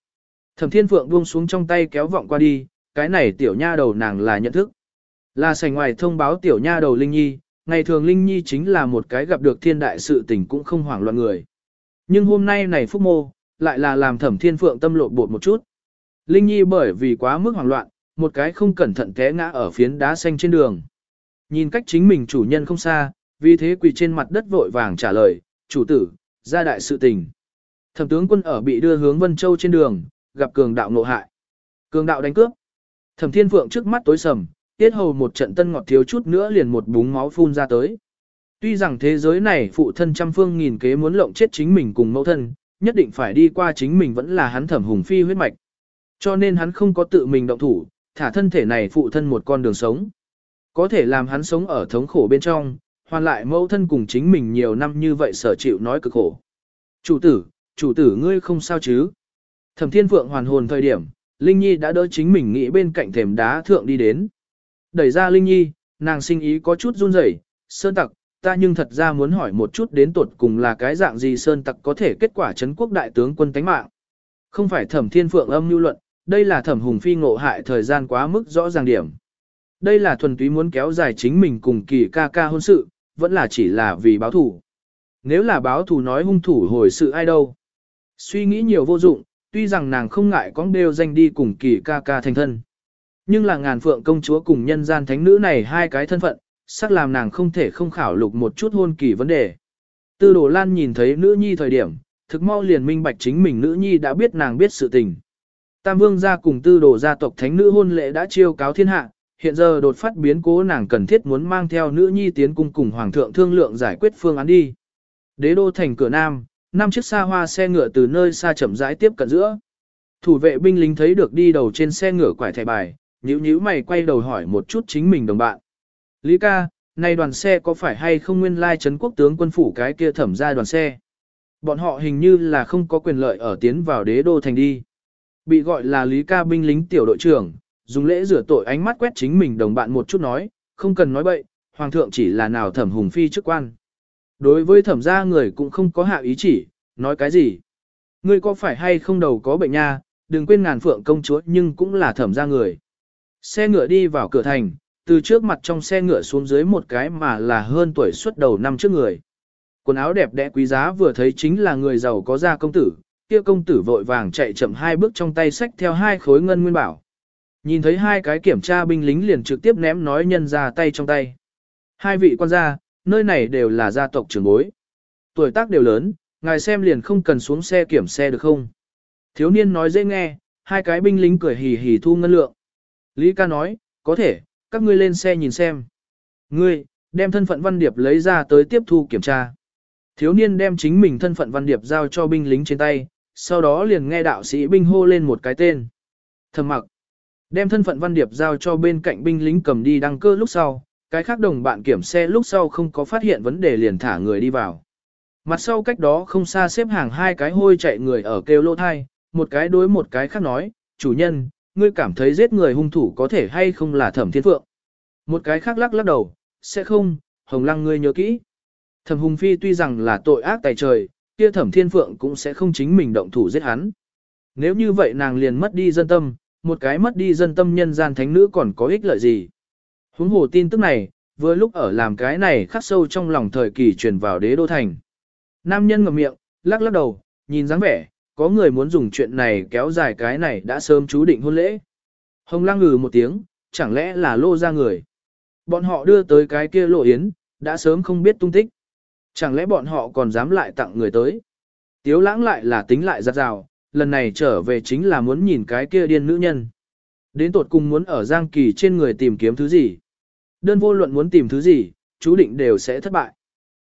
Thẩm thiên phượng buông xuống trong tay kéo vọng qua đi, cái này tiểu nha đầu nàng là nhận thức. Là sành ngoài thông báo tiểu nha đầu Linh Nhi, ngày thường Linh Nhi chính là một cái gặp được thiên đại sự tình cũng không hoảng loạn người. Nhưng hôm nay này phúc mô, lại là làm thẩm thiên phượng tâm lộ bột một chút. Linh Nhi bởi vì quá mức hoảng loạn, một cái không cẩn thận té ngã ở phiến đá xanh trên đường. Nhìn cách chính mình chủ nhân không xa, vì thế quỳ trên mặt đất vội vàng trả lời, chủ tử, ra đại sự tình. Thẩm tướng quân ở bị đưa hướng Vân Châu trên đường, gặp cường đạo nộ hại. Cường đạo đánh cướp. Thẩm Thiên Phượng trước mắt tối sầm, tiết hầu một trận tân ngọt thiếu chút nữa liền một búng máu phun ra tới. Tuy rằng thế giới này phụ thân trăm phương nghìn kế muốn lộng chết chính mình cùng mẫu thân, nhất định phải đi qua chính mình vẫn là hắn thẩm hùng phi huyết mạch. Cho nên hắn không có tự mình động thủ, thả thân thể này phụ thân một con đường sống. Có thể làm hắn sống ở thống khổ bên trong, hoàn lại mẫu thân cùng chính mình nhiều năm như vậy sở chịu nói cực khổ. Chủ tử, chủ tử ngươi không sao chứ? Thẩm Thiên Phượng hoàn hồn thời điểm, Linh Nhi đã đỡ chính mình nghĩ bên cạnh thềm đá thượng đi đến. Đẩy ra Linh Nhi, nàng sinh ý có chút run rẩy, sơn tặc, ta nhưng thật ra muốn hỏi một chút đến tuột cùng là cái dạng gì sơn tặc có thể kết quả chấn quốc đại tướng quân tánh mạng. Không phải thẩm thiên phượng âm lưu luận, đây là thẩm hùng phi ngộ hại thời gian quá mức rõ ràng điểm. Đây là thuần túy muốn kéo dài chính mình cùng kỳ ca ca hôn sự, vẫn là chỉ là vì báo thủ. Nếu là báo thù nói hung thủ hồi sự ai đâu. Suy nghĩ nhiều vô dụng, tuy rằng nàng không ngại con đều danh đi cùng kỳ ca ca thành thân. Nhưng là ngàn phượng công chúa cùng nhân gian thánh nữ này hai cái thân phận, sắc làm nàng không thể không khảo lục một chút hôn kỳ vấn đề. Tư đồ lan nhìn thấy nữ nhi thời điểm, thực mau liền minh bạch chính mình nữ nhi đã biết nàng biết sự tình. Tam vương gia cùng tư đồ gia tộc thánh nữ hôn lễ đã chiêu cáo thiên hạ, hiện giờ đột phát biến cố nàng cần thiết muốn mang theo nữ nhi tiến cung cùng hoàng thượng thương lượng giải quyết phương án đi. Đế đô thành cửa nam, năm chiếc xa hoa xe ngựa từ nơi xa chậm rãi tiếp cận giữa. Thủ vệ binh lính thấy được đi đầu trên xe ngựa quải thẻ bài, nhíu nhíu mày quay đầu hỏi một chút chính mình đồng bạn. Lý ca, này đoàn xe có phải hay không nguyên lai chấn quốc tướng quân phủ cái kia thẩm ra đoàn xe? Bọn họ hình như là không có quyền lợi ở tiến vào đế đô thành đi. Bị gọi là Lý ca binh lính tiểu đội trưởng, dùng lễ rửa tội ánh mắt quét chính mình đồng bạn một chút nói, không cần nói bậy, hoàng thượng chỉ là nào thẩm hùng phi chức quan. Đối với thẩm gia người cũng không có hạ ý chỉ, nói cái gì. Ngươi có phải hay không đầu có bệnh nha, đừng quên ngàn phượng công chúa nhưng cũng là thẩm gia người. Xe ngựa đi vào cửa thành, từ trước mặt trong xe ngựa xuống dưới một cái mà là hơn tuổi xuất đầu năm trước người. Quần áo đẹp đẽ quý giá vừa thấy chính là người giàu có gia công tử, kia công tử vội vàng chạy chậm hai bước trong tay sách theo hai khối ngân nguyên bảo. Nhìn thấy hai cái kiểm tra binh lính liền trực tiếp ném nói nhân ra tay trong tay. Hai vị quan gia, nơi này đều là gia tộc trưởng bối. Tuổi tác đều lớn, ngài xem liền không cần xuống xe kiểm xe được không? Thiếu niên nói dễ nghe, hai cái binh lính cười hì hì thu ngân lượng. Lý ca nói, có thể, các ngươi lên xe nhìn xem. Ngươi, đem thân phận văn điệp lấy ra tới tiếp thu kiểm tra. Thiếu niên đem chính mình thân phận văn điệp giao cho binh lính trên tay, sau đó liền nghe đạo sĩ binh hô lên một cái tên. Thầm mặc. Đem thân phận văn điệp giao cho bên cạnh binh lính cầm đi đăng cơ lúc sau, cái khác đồng bạn kiểm xe lúc sau không có phát hiện vấn đề liền thả người đi vào. Mặt sau cách đó không xa xếp hàng hai cái hôi chạy người ở kêu lô thai, một cái đối một cái khác nói, chủ nhân, ngươi cảm thấy giết người hung thủ có thể hay không là thẩm thiên phượng. Một cái khác lắc lắc đầu, sẽ không, hồng lăng ngươi nhớ kỹ. Thẩm hùng phi tuy rằng là tội ác tài trời, kia thẩm thiên phượng cũng sẽ không chính mình động thủ giết hắn. Nếu như vậy nàng liền mất đi dân tâm, một cái mất đi dân tâm nhân gian thánh nữ còn có ích lợi gì. Huống hồ tin tức này, vừa lúc ở làm cái này khắc sâu trong lòng thời kỳ truyền vào đế đô thành. Nam nhân ngậm miệng, lắc lắc đầu, nhìn dáng vẻ, có người muốn dùng chuyện này kéo dài cái này đã sớm chú định hôn lễ. Hồng lang ngừ một tiếng, chẳng lẽ là lô ra người. Bọn họ đưa tới cái kia lộ yến, đã sớm không biết tung tích. Chẳng lẽ bọn họ còn dám lại tặng người tới. Tiếu lãng lại là tính lại giặt rào, lần này trở về chính là muốn nhìn cái kia điên nữ nhân. Đến tột cùng muốn ở Giang Kỳ trên người tìm kiếm thứ gì. Đơn vô luận muốn tìm thứ gì, chú định đều sẽ thất bại.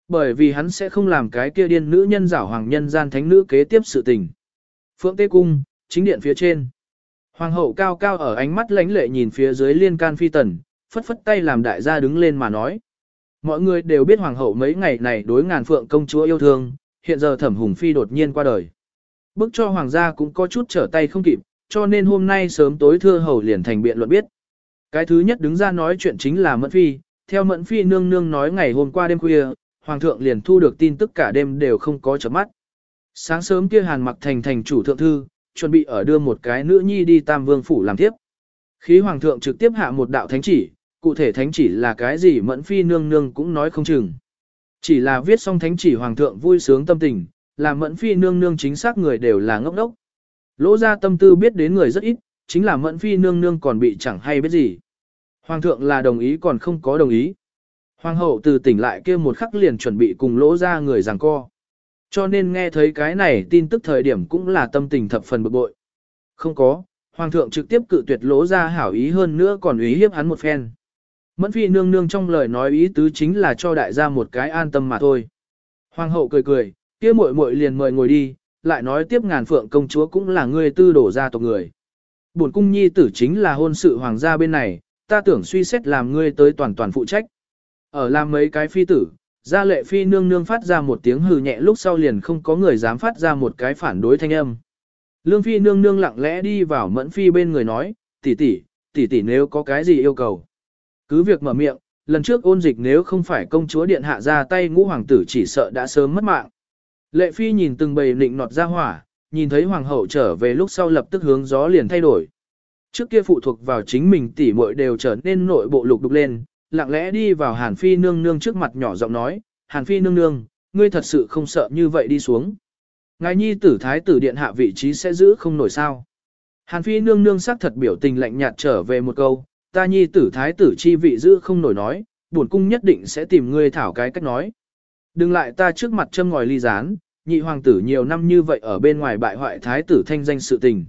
Bởi vì hắn sẽ không làm cái kia điên nữ nhân giảo hoàng nhân gian thánh nữ kế tiếp sự tình. Phượng Tê Cung, chính điện phía trên. Hoàng hậu cao cao ở ánh mắt lánh lệ nhìn phía dưới liên can phi tần, phất phất tay làm đại gia đứng lên mà nói. Mọi người đều biết hoàng hậu mấy ngày này đối ngàn phượng công chúa yêu thương, hiện giờ thẩm hùng phi đột nhiên qua đời. Bức cho hoàng gia cũng có chút trở tay không kịp, cho nên hôm nay sớm tối thưa hầu liền thành biện luận biết. Cái thứ nhất đứng ra nói chuyện chính là Mẫn Phi, theo Mẫn Phi nương nương nói ngày hôm qua đêm khuya, Hoàng thượng liền thu được tin tức cả đêm đều không có chấm mắt. Sáng sớm kia Hàn mặc thành thành chủ thượng thư, chuẩn bị ở đưa một cái nữ nhi đi Tam Vương Phủ làm tiếp. Khí Hoàng thượng trực tiếp hạ một đạo thánh chỉ, cụ thể thánh chỉ là cái gì Mẫn Phi nương nương cũng nói không chừng. Chỉ là viết xong thánh chỉ Hoàng thượng vui sướng tâm tình, làm Mẫn Phi nương nương chính xác người đều là ngốc đốc. Lỗ ra tâm tư biết đến người rất ít, chính là Mẫn Phi nương nương còn bị chẳng hay biết gì. Hoàng thượng là đồng ý còn không có đồng ý. Hoàng hậu từ tỉnh lại kia một khắc liền chuẩn bị cùng lỗ ra người giằng co. Cho nên nghe thấy cái này tin tức thời điểm cũng là tâm tình thập phần bực bội. Không có, Hoàng thượng trực tiếp cự tuyệt lỗ ra hảo ý hơn nữa còn ý hiếp hắn một phen. Mẫn phi nương nương trong lời nói ý tứ chính là cho đại gia một cái an tâm mà thôi. Hoàng hậu cười cười, kia muội muội liền mời ngồi đi, lại nói tiếp ngàn phượng công chúa cũng là người tư đổ ra tộc người. Bổn cung nhi tử chính là hôn sự hoàng gia bên này, ta tưởng suy xét làm ngươi tới toàn toàn phụ trách. Ở làm mấy cái phi tử, gia lệ phi nương nương phát ra một tiếng hừ nhẹ lúc sau liền không có người dám phát ra một cái phản đối thanh âm. Lương phi nương nương lặng lẽ đi vào mẫn phi bên người nói, tỷ tỷ, tỷ tỷ nếu có cái gì yêu cầu. Cứ việc mở miệng, lần trước ôn dịch nếu không phải công chúa điện hạ ra tay ngũ hoàng tử chỉ sợ đã sớm mất mạng. Lệ phi nhìn từng bầy nịnh nọt ra hỏa, nhìn thấy hoàng hậu trở về lúc sau lập tức hướng gió liền thay đổi. Trước kia phụ thuộc vào chính mình tỷ muội đều trở nên nội bộ lục đục lên, lặng lẽ đi vào Hàn Phi nương nương trước mặt nhỏ giọng nói, Hàn Phi nương nương, ngươi thật sự không sợ như vậy đi xuống. Ngài nhi tử thái tử điện hạ vị trí sẽ giữ không nổi sao. Hàn Phi nương nương sắc thật biểu tình lạnh nhạt trở về một câu, ta nhi tử thái tử chi vị giữ không nổi nói, bổn cung nhất định sẽ tìm ngươi thảo cái cách nói. Đừng lại ta trước mặt châm ngòi ly gián, nhị hoàng tử nhiều năm như vậy ở bên ngoài bại hoại thái tử thanh danh sự tình.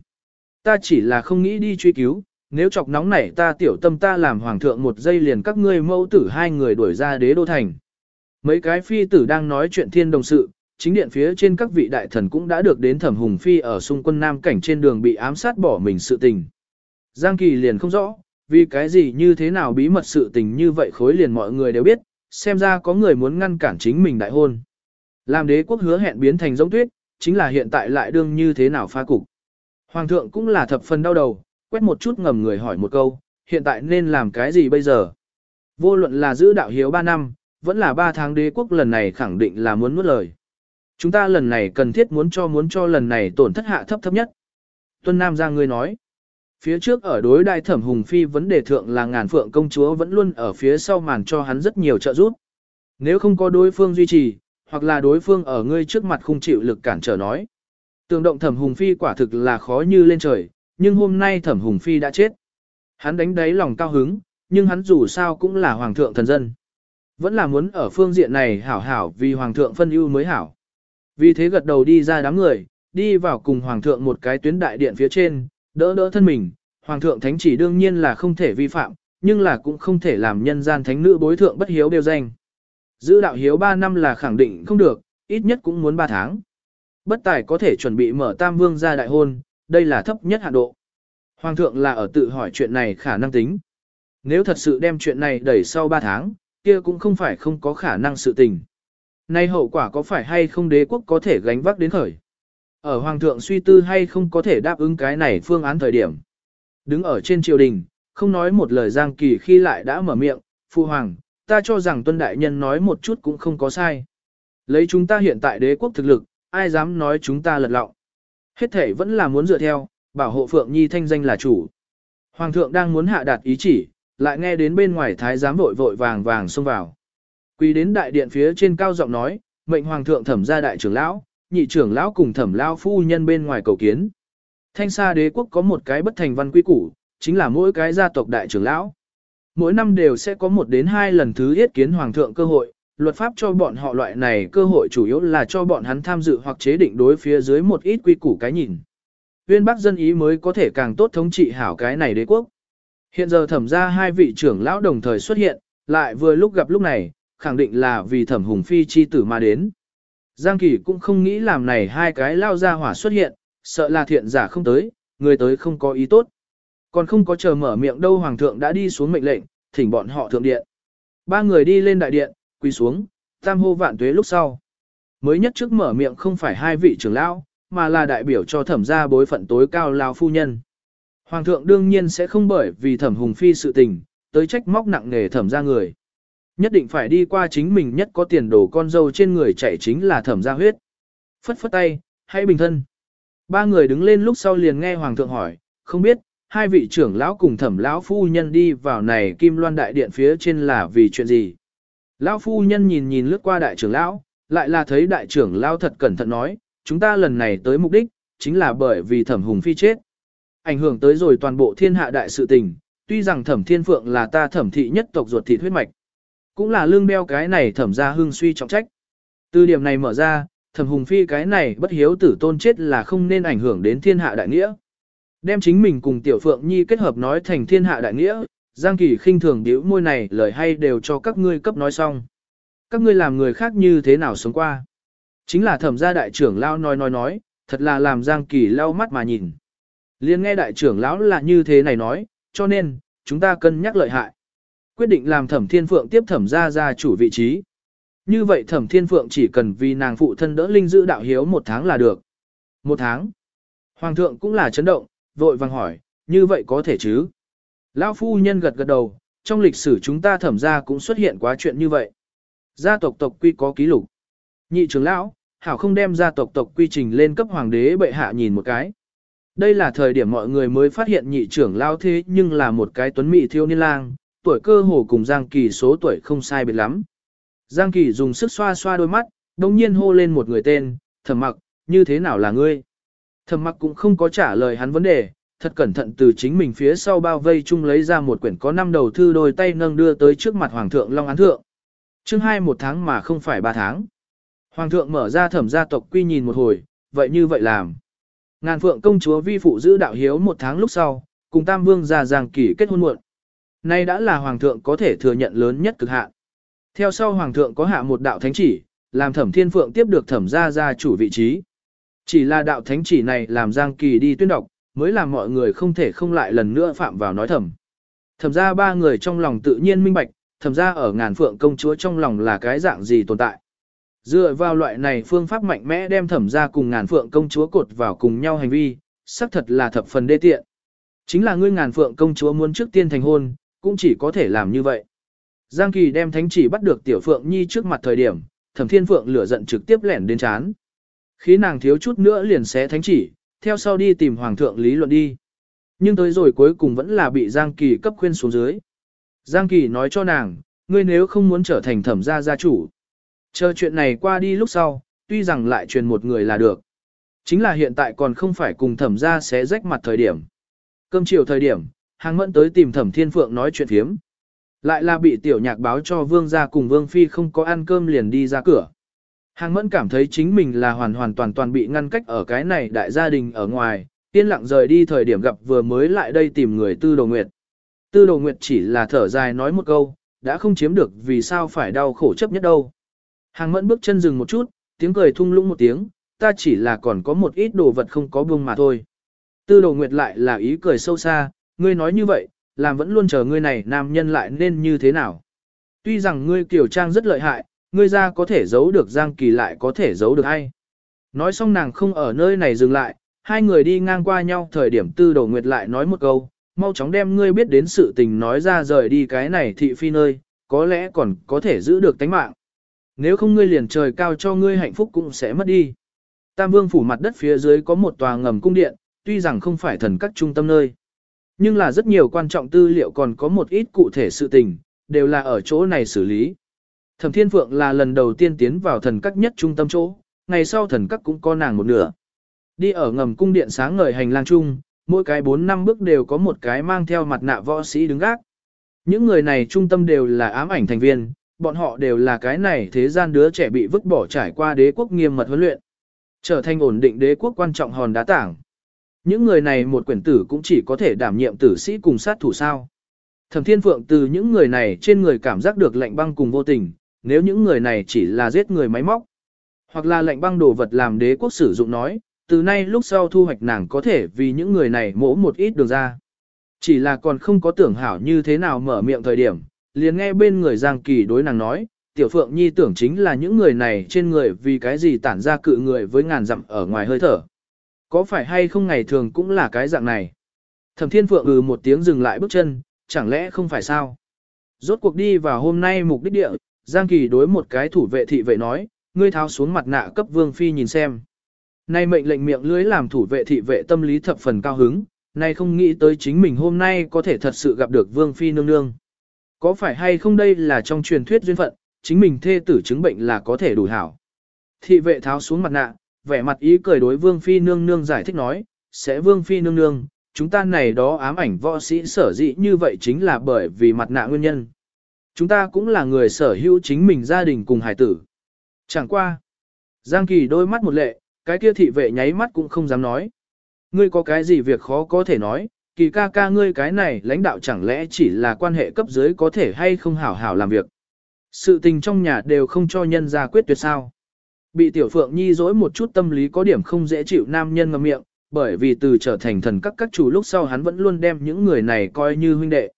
Ta chỉ là không nghĩ đi truy cứu, nếu chọc nóng nảy ta tiểu tâm ta làm hoàng thượng một giây liền các ngươi mẫu tử hai người đuổi ra đế đô thành. Mấy cái phi tử đang nói chuyện thiên đồng sự, chính điện phía trên các vị đại thần cũng đã được đến thẩm hùng phi ở xung quân nam cảnh trên đường bị ám sát bỏ mình sự tình. Giang Kỳ liền không rõ, vì cái gì như thế nào bí mật sự tình như vậy khối liền mọi người đều biết, xem ra có người muốn ngăn cản chính mình đại hôn. Làm đế quốc hứa hẹn biến thành giống tuyết, chính là hiện tại lại đương như thế nào pha cục. Hoàng thượng cũng là thập phần đau đầu, quét một chút ngầm người hỏi một câu, hiện tại nên làm cái gì bây giờ? Vô luận là giữ đạo hiếu 3 năm, vẫn là 3 tháng đế quốc lần này khẳng định là muốn nuốt lời. Chúng ta lần này cần thiết muốn cho muốn cho lần này tổn thất hạ thấp thấp nhất. Tuân Nam ra người nói. Phía trước ở đối đại thẩm hùng phi vấn đề thượng là ngàn phượng công chúa vẫn luôn ở phía sau màn cho hắn rất nhiều trợ giúp. Nếu không có đối phương duy trì, hoặc là đối phương ở ngươi trước mặt không chịu lực cản trở nói. Tường động thẩm hùng phi quả thực là khó như lên trời, nhưng hôm nay thẩm hùng phi đã chết. Hắn đánh đáy lòng cao hứng, nhưng hắn dù sao cũng là hoàng thượng thần dân. Vẫn là muốn ở phương diện này hảo hảo vì hoàng thượng phân ưu mới hảo. Vì thế gật đầu đi ra đám người, đi vào cùng hoàng thượng một cái tuyến đại điện phía trên, đỡ đỡ thân mình. Hoàng thượng thánh chỉ đương nhiên là không thể vi phạm, nhưng là cũng không thể làm nhân gian thánh nữ bối thượng bất hiếu đều danh. Giữ đạo hiếu 3 năm là khẳng định không được, ít nhất cũng muốn 3 tháng. Bất tài có thể chuẩn bị mở tam vương ra đại hôn, đây là thấp nhất hạn độ. Hoàng thượng là ở tự hỏi chuyện này khả năng tính. Nếu thật sự đem chuyện này đẩy sau 3 tháng, kia cũng không phải không có khả năng sự tình. Nay hậu quả có phải hay không đế quốc có thể gánh vác đến khởi. Ở Hoàng thượng suy tư hay không có thể đáp ứng cái này phương án thời điểm. Đứng ở trên triều đình, không nói một lời Giang Kỳ khi lại đã mở miệng, Phu Hoàng, ta cho rằng tuân đại nhân nói một chút cũng không có sai. Lấy chúng ta hiện tại đế quốc thực lực, ai dám nói chúng ta lật lọng. Hết thể vẫn là muốn dựa theo, bảo hộ Phượng Nhi thanh danh là chủ. Hoàng thượng đang muốn hạ đạt ý chỉ, lại nghe đến bên ngoài thái giám vội vội vàng vàng xông vào. Quỳ đến đại điện phía trên cao giọng nói, mệnh hoàng thượng thẩm ra đại trưởng lão, nhị trưởng lão cùng thẩm lão phu nhân bên ngoài cầu kiến. Thanh xa đế quốc có một cái bất thành văn quy củ, chính là mỗi cái gia tộc đại trưởng lão. Mỗi năm đều sẽ có một đến hai lần thứ yết kiến hoàng thượng cơ hội, luật pháp cho bọn họ loại này cơ hội chủ yếu là cho bọn hắn tham dự hoặc chế định đối phía dưới một ít quy củ cái nhìn. Viên Bắc dân ý mới có thể càng tốt thống trị hảo cái này đế quốc. Hiện giờ thẩm ra hai vị trưởng lão đồng thời xuất hiện, lại vừa lúc gặp lúc này, khẳng định là vì thẩm hùng phi chi tử mà đến. Giang Kỳ cũng không nghĩ làm này hai cái lao ra hỏa xuất hiện, sợ là thiện giả không tới, người tới không có ý tốt. Còn không có chờ mở miệng đâu hoàng thượng đã đi xuống mệnh lệnh, thỉnh bọn họ thượng điện. Ba người đi lên đại điện, quỳ xuống, tam hô vạn tuế lúc sau. Mới nhất trước mở miệng không phải hai vị trưởng lão, mà là đại biểu cho thẩm gia bối phận tối cao lao phu nhân. Hoàng thượng đương nhiên sẽ không bởi vì thẩm hùng phi sự tình, tới trách móc nặng nề thẩm gia người. Nhất định phải đi qua chính mình nhất có tiền đồ con dâu trên người chạy chính là thẩm gia huyết. Phất phất tay, hãy bình thân. Ba người đứng lên lúc sau liền nghe hoàng thượng hỏi, không biết, hai vị trưởng lão cùng thẩm lão phu nhân đi vào này kim loan đại điện phía trên là vì chuyện gì. Lão phu nhân nhìn nhìn lướt qua đại trưởng lão, lại là thấy đại trưởng lão thật cẩn thận nói, chúng ta lần này tới mục đích, chính là bởi vì thẩm hùng phi chết. Ảnh hưởng tới rồi toàn bộ thiên hạ đại sự tình, tuy rằng thẩm thiên phượng là ta thẩm thị nhất tộc ruột thịt huyết mạch. Cũng là lương đeo cái này thẩm ra hưng suy trọng trách. Từ điểm này mở ra, thẩm hùng phi cái này bất hiếu tử tôn chết là không nên ảnh hưởng đến thiên hạ đại nghĩa. Đem chính mình cùng tiểu phượng nhi kết hợp nói thành thiên hạ đại nghĩa, Giang Kỳ khinh thường điếu môi này lời hay đều cho các ngươi cấp nói xong. Các ngươi làm người khác như thế nào sống qua. Chính là thẩm gia đại trưởng lao nói nói nói, thật là làm Giang Kỳ lau mắt mà nhìn. Liên nghe đại trưởng lão là như thế này nói, cho nên, chúng ta cân nhắc lợi hại. Quyết định làm thẩm thiên phượng tiếp thẩm gia gia chủ vị trí. Như vậy thẩm thiên phượng chỉ cần vì nàng phụ thân đỡ linh giữ đạo hiếu một tháng là được. Một tháng. Hoàng thượng cũng là chấn động, vội vàng hỏi, như vậy có thể chứ? Lão phu nhân gật gật đầu, trong lịch sử chúng ta thẩm ra cũng xuất hiện quá chuyện như vậy. Gia tộc tộc quy có ký lục. Nhị trưởng lão, hảo không đem gia tộc tộc quy trình lên cấp hoàng đế bệ hạ nhìn một cái. Đây là thời điểm mọi người mới phát hiện nhị trưởng lão thế nhưng là một cái tuấn mỹ thiếu niên lang, tuổi cơ hồ cùng Giang Kỳ số tuổi không sai biệt lắm. Giang Kỳ dùng sức xoa xoa đôi mắt, đồng nhiên hô lên một người tên, thẩm mặc, như thế nào là ngươi? Thẩm mặc cũng không có trả lời hắn vấn đề, thật cẩn thận từ chính mình phía sau bao vây chung lấy ra một quyển có năm đầu thư đôi tay nâng đưa tới trước mặt Hoàng thượng Long Án Thượng. Chương hai một tháng mà không phải ba tháng. Hoàng thượng mở ra thẩm gia tộc quy nhìn một hồi, vậy như vậy làm. Ngàn phượng công chúa vi phụ giữ đạo hiếu một tháng lúc sau, cùng Tam Vương ra giang kỷ kết hôn muộn. Nay đã là Hoàng thượng có thể thừa nhận lớn nhất cực hạn. Theo sau Hoàng thượng có hạ một đạo thánh chỉ, làm thẩm thiên phượng tiếp được thẩm gia gia chủ vị trí. Chỉ là đạo thánh chỉ này làm Giang Kỳ đi tuyên đọc, mới làm mọi người không thể không lại lần nữa phạm vào nói thầm. Thẩm ra ba người trong lòng tự nhiên minh bạch, thẩm ra ở ngàn phượng công chúa trong lòng là cái dạng gì tồn tại. Dựa vào loại này phương pháp mạnh mẽ đem thẩm ra cùng ngàn phượng công chúa cột vào cùng nhau hành vi, xác thật là thập phần đê tiện. Chính là ngươi ngàn phượng công chúa muốn trước tiên thành hôn, cũng chỉ có thể làm như vậy. Giang Kỳ đem thánh chỉ bắt được tiểu phượng nhi trước mặt thời điểm, thẩm thiên phượng lửa giận trực tiếp lẻn đến chán. Khi nàng thiếu chút nữa liền xé thánh chỉ, theo sau đi tìm hoàng thượng lý luận đi. Nhưng tới rồi cuối cùng vẫn là bị Giang Kỳ cấp khuyên xuống dưới. Giang Kỳ nói cho nàng, ngươi nếu không muốn trở thành thẩm gia gia chủ. Chờ chuyện này qua đi lúc sau, tuy rằng lại truyền một người là được. Chính là hiện tại còn không phải cùng thẩm gia xé rách mặt thời điểm. Cơm chiều thời điểm, hàng mẫn tới tìm thẩm thiên phượng nói chuyện thiếm. Lại là bị tiểu nhạc báo cho vương gia cùng vương phi không có ăn cơm liền đi ra cửa. Hàng mẫn cảm thấy chính mình là hoàn hoàn toàn toàn bị ngăn cách ở cái này đại gia đình ở ngoài, yên lặng rời đi thời điểm gặp vừa mới lại đây tìm người tư đồ nguyệt. Tư đồ nguyệt chỉ là thở dài nói một câu, đã không chiếm được vì sao phải đau khổ chấp nhất đâu. Hàng mẫn bước chân dừng một chút, tiếng cười thung lũng một tiếng, ta chỉ là còn có một ít đồ vật không có buông mà thôi. Tư đồ nguyệt lại là ý cười sâu xa, ngươi nói như vậy, làm vẫn luôn chờ ngươi này nam nhân lại nên như thế nào. Tuy rằng ngươi kiểu trang rất lợi hại, ngươi ra có thể giấu được Giang Kỳ lại có thể giấu được ai. Nói xong nàng không ở nơi này dừng lại, hai người đi ngang qua nhau thời điểm tư Đầu nguyệt lại nói một câu, mau chóng đem ngươi biết đến sự tình nói ra rời đi cái này thị phi nơi, có lẽ còn có thể giữ được tánh mạng. Nếu không ngươi liền trời cao cho ngươi hạnh phúc cũng sẽ mất đi. Tam vương phủ mặt đất phía dưới có một tòa ngầm cung điện, tuy rằng không phải thần các trung tâm nơi. Nhưng là rất nhiều quan trọng tư liệu còn có một ít cụ thể sự tình, đều là ở chỗ này xử lý. Thẩm Thiên Phượng là lần đầu tiên tiến vào thần các nhất trung tâm chỗ, ngày sau thần các cũng có nàng một nửa. Đi ở ngầm cung điện sáng ngời hành lang chung, mỗi cái 4 năm bước đều có một cái mang theo mặt nạ võ sĩ đứng gác. Những người này trung tâm đều là ám ảnh thành viên, bọn họ đều là cái này thế gian đứa trẻ bị vứt bỏ trải qua đế quốc nghiêm mật huấn luyện. Trở thành ổn định đế quốc quan trọng hòn đá tảng. Những người này một quyển tử cũng chỉ có thể đảm nhiệm tử sĩ cùng sát thủ sao. Thẩm Thiên Phượng từ những người này trên người cảm giác được lạnh băng cùng vô tình, nếu những người này chỉ là giết người máy móc, hoặc là lệnh băng đồ vật làm đế quốc sử dụng nói, từ nay lúc sau thu hoạch nàng có thể vì những người này mỗ một ít đường ra. Chỉ là còn không có tưởng hảo như thế nào mở miệng thời điểm, liền nghe bên người Giang Kỳ đối nàng nói, Tiểu Phượng Nhi tưởng chính là những người này trên người vì cái gì tản ra cự người với ngàn dặm ở ngoài hơi thở. Có phải hay không ngày thường cũng là cái dạng này? Thẩm Thiên Phượng ừ một tiếng dừng lại bước chân, chẳng lẽ không phải sao? Rốt cuộc đi vào hôm nay mục đích địa, Giang Kỳ đối một cái thủ vệ thị vệ nói, ngươi tháo xuống mặt nạ cấp Vương Phi nhìn xem. Nay mệnh lệnh miệng lưới làm thủ vệ thị vệ tâm lý thập phần cao hứng, nay không nghĩ tới chính mình hôm nay có thể thật sự gặp được Vương Phi nương nương. Có phải hay không đây là trong truyền thuyết duyên phận, chính mình thê tử chứng bệnh là có thể đủ hảo. Thị vệ tháo xuống mặt nạ, vẻ mặt ý cười đối Vương Phi nương nương giải thích nói, sẽ Vương Phi nương nương, chúng ta này đó ám ảnh võ sĩ sở dĩ như vậy chính là bởi vì mặt nạ nguyên nhân. Chúng ta cũng là người sở hữu chính mình gia đình cùng hải tử. Chẳng qua. Giang Kỳ đôi mắt một lệ, cái kia thị vệ nháy mắt cũng không dám nói. Ngươi có cái gì việc khó có thể nói, kỳ ca ca ngươi cái này lãnh đạo chẳng lẽ chỉ là quan hệ cấp dưới có thể hay không hảo hảo làm việc. Sự tình trong nhà đều không cho nhân ra quyết tuyệt sao. Bị tiểu phượng nhi dối một chút tâm lý có điểm không dễ chịu nam nhân ngầm miệng, bởi vì từ trở thành thần các các chủ lúc sau hắn vẫn luôn đem những người này coi như huynh đệ.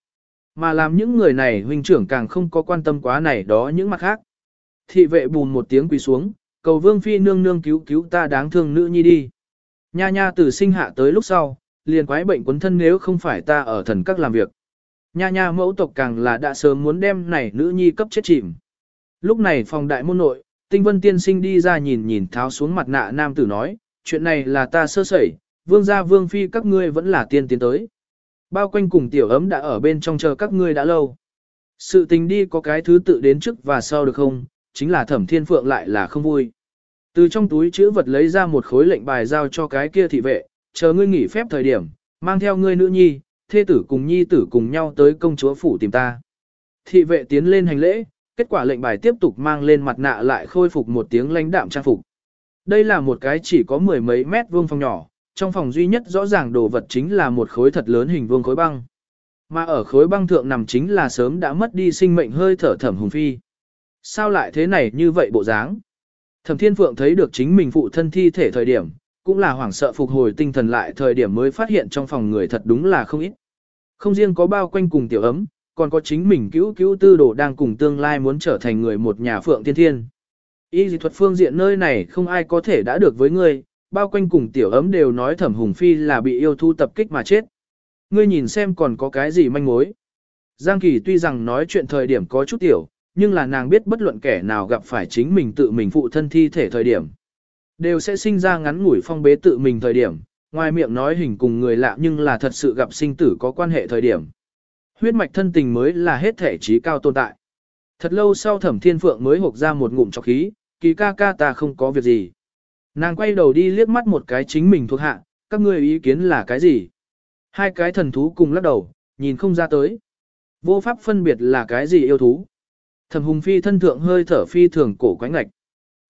Mà làm những người này huynh trưởng càng không có quan tâm quá này đó những mặt khác. Thị vệ bùn một tiếng quỳ xuống, cầu vương phi nương nương cứu cứu ta đáng thương nữ nhi đi. Nha nha từ sinh hạ tới lúc sau, liền quái bệnh quấn thân nếu không phải ta ở thần các làm việc. Nha nha mẫu tộc càng là đã sớm muốn đem này nữ nhi cấp chết chìm. Lúc này phòng đại môn nội, tinh vân tiên sinh đi ra nhìn nhìn tháo xuống mặt nạ nam tử nói, chuyện này là ta sơ sẩy, vương gia vương phi các ngươi vẫn là tiên tiến tới. Bao quanh cùng tiểu ấm đã ở bên trong chờ các ngươi đã lâu. Sự tình đi có cái thứ tự đến trước và sau được không, chính là thẩm thiên phượng lại là không vui. Từ trong túi chữ vật lấy ra một khối lệnh bài giao cho cái kia thị vệ, chờ ngươi nghỉ phép thời điểm, mang theo ngươi nữ nhi, thê tử cùng nhi tử cùng nhau tới công chúa phủ tìm ta. Thị vệ tiến lên hành lễ, kết quả lệnh bài tiếp tục mang lên mặt nạ lại khôi phục một tiếng lãnh đạm trang phục. Đây là một cái chỉ có mười mấy mét vuông phòng nhỏ, trong phòng duy nhất rõ ràng đồ vật chính là một khối thật lớn hình vuông khối băng. Mà ở khối băng thượng nằm chính là sớm đã mất đi sinh mệnh hơi thở thẩm hùng phi. Sao lại thế này như vậy bộ dáng? Thẩm Thiên Phượng thấy được chính mình phụ thân thi thể thời điểm, cũng là hoảng sợ phục hồi tinh thần lại thời điểm mới phát hiện trong phòng người thật đúng là không ít. Không riêng có bao quanh cùng tiểu ấm, còn có chính mình cứu cứu tư đồ đang cùng tương lai muốn trở thành người một nhà Phượng Thiên Thiên. Y dị thuật phương diện nơi này không ai có thể đã được với ngươi, bao quanh cùng tiểu ấm đều nói thẩm hùng phi là bị yêu thu tập kích mà chết. Ngươi nhìn xem còn có cái gì manh mối. Giang Kỳ tuy rằng nói chuyện thời điểm có chút tiểu, nhưng là nàng biết bất luận kẻ nào gặp phải chính mình tự mình phụ thân thi thể thời điểm. Đều sẽ sinh ra ngắn ngủi phong bế tự mình thời điểm, ngoài miệng nói hình cùng người lạ nhưng là thật sự gặp sinh tử có quan hệ thời điểm. Huyết mạch thân tình mới là hết thể trí cao tồn tại. Thật lâu sau thẩm thiên phượng mới hộp ra một ngụm chọc khí, kỳ ca ca ta không có việc gì. Nàng quay đầu đi liếc mắt một cái chính mình thuộc hạ, các ngươi ý kiến là cái gì? Hai cái thần thú cùng lắc đầu, nhìn không ra tới. Vô pháp phân biệt là cái gì yêu thú. Thẩm Hùng Phi thân thượng hơi thở phi thường cổ quánh ngạch.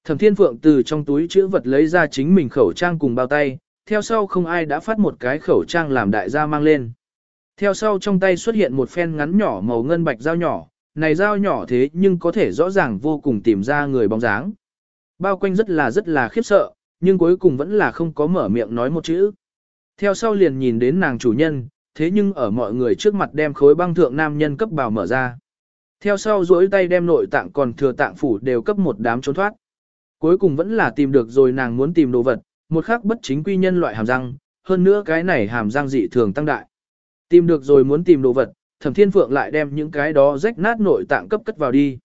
Thẩm Thiên Phượng từ trong túi chữ vật lấy ra chính mình khẩu trang cùng bao tay, theo sau không ai đã phát một cái khẩu trang làm đại gia mang lên. Theo sau trong tay xuất hiện một phen ngắn nhỏ màu ngân bạch dao nhỏ, này dao nhỏ thế nhưng có thể rõ ràng vô cùng tìm ra người bóng dáng. Bao quanh rất là rất là khiếp sợ, nhưng cuối cùng vẫn là không có mở miệng nói một chữ. Theo sau liền nhìn đến nàng chủ nhân, thế nhưng ở mọi người trước mặt đem khối băng thượng nam nhân cấp bào mở ra. Theo sau duỗi tay đem nội tạng còn thừa tạng phủ đều cấp một đám trốn thoát. Cuối cùng vẫn là tìm được rồi nàng muốn tìm đồ vật, một khắc bất chính quy nhân loại hàm răng, hơn nữa cái này hàm răng dị thường tăng đại. Tìm được rồi muốn tìm đồ vật, thẩm thiên phượng lại đem những cái đó rách nát nội tạng cấp cất vào đi.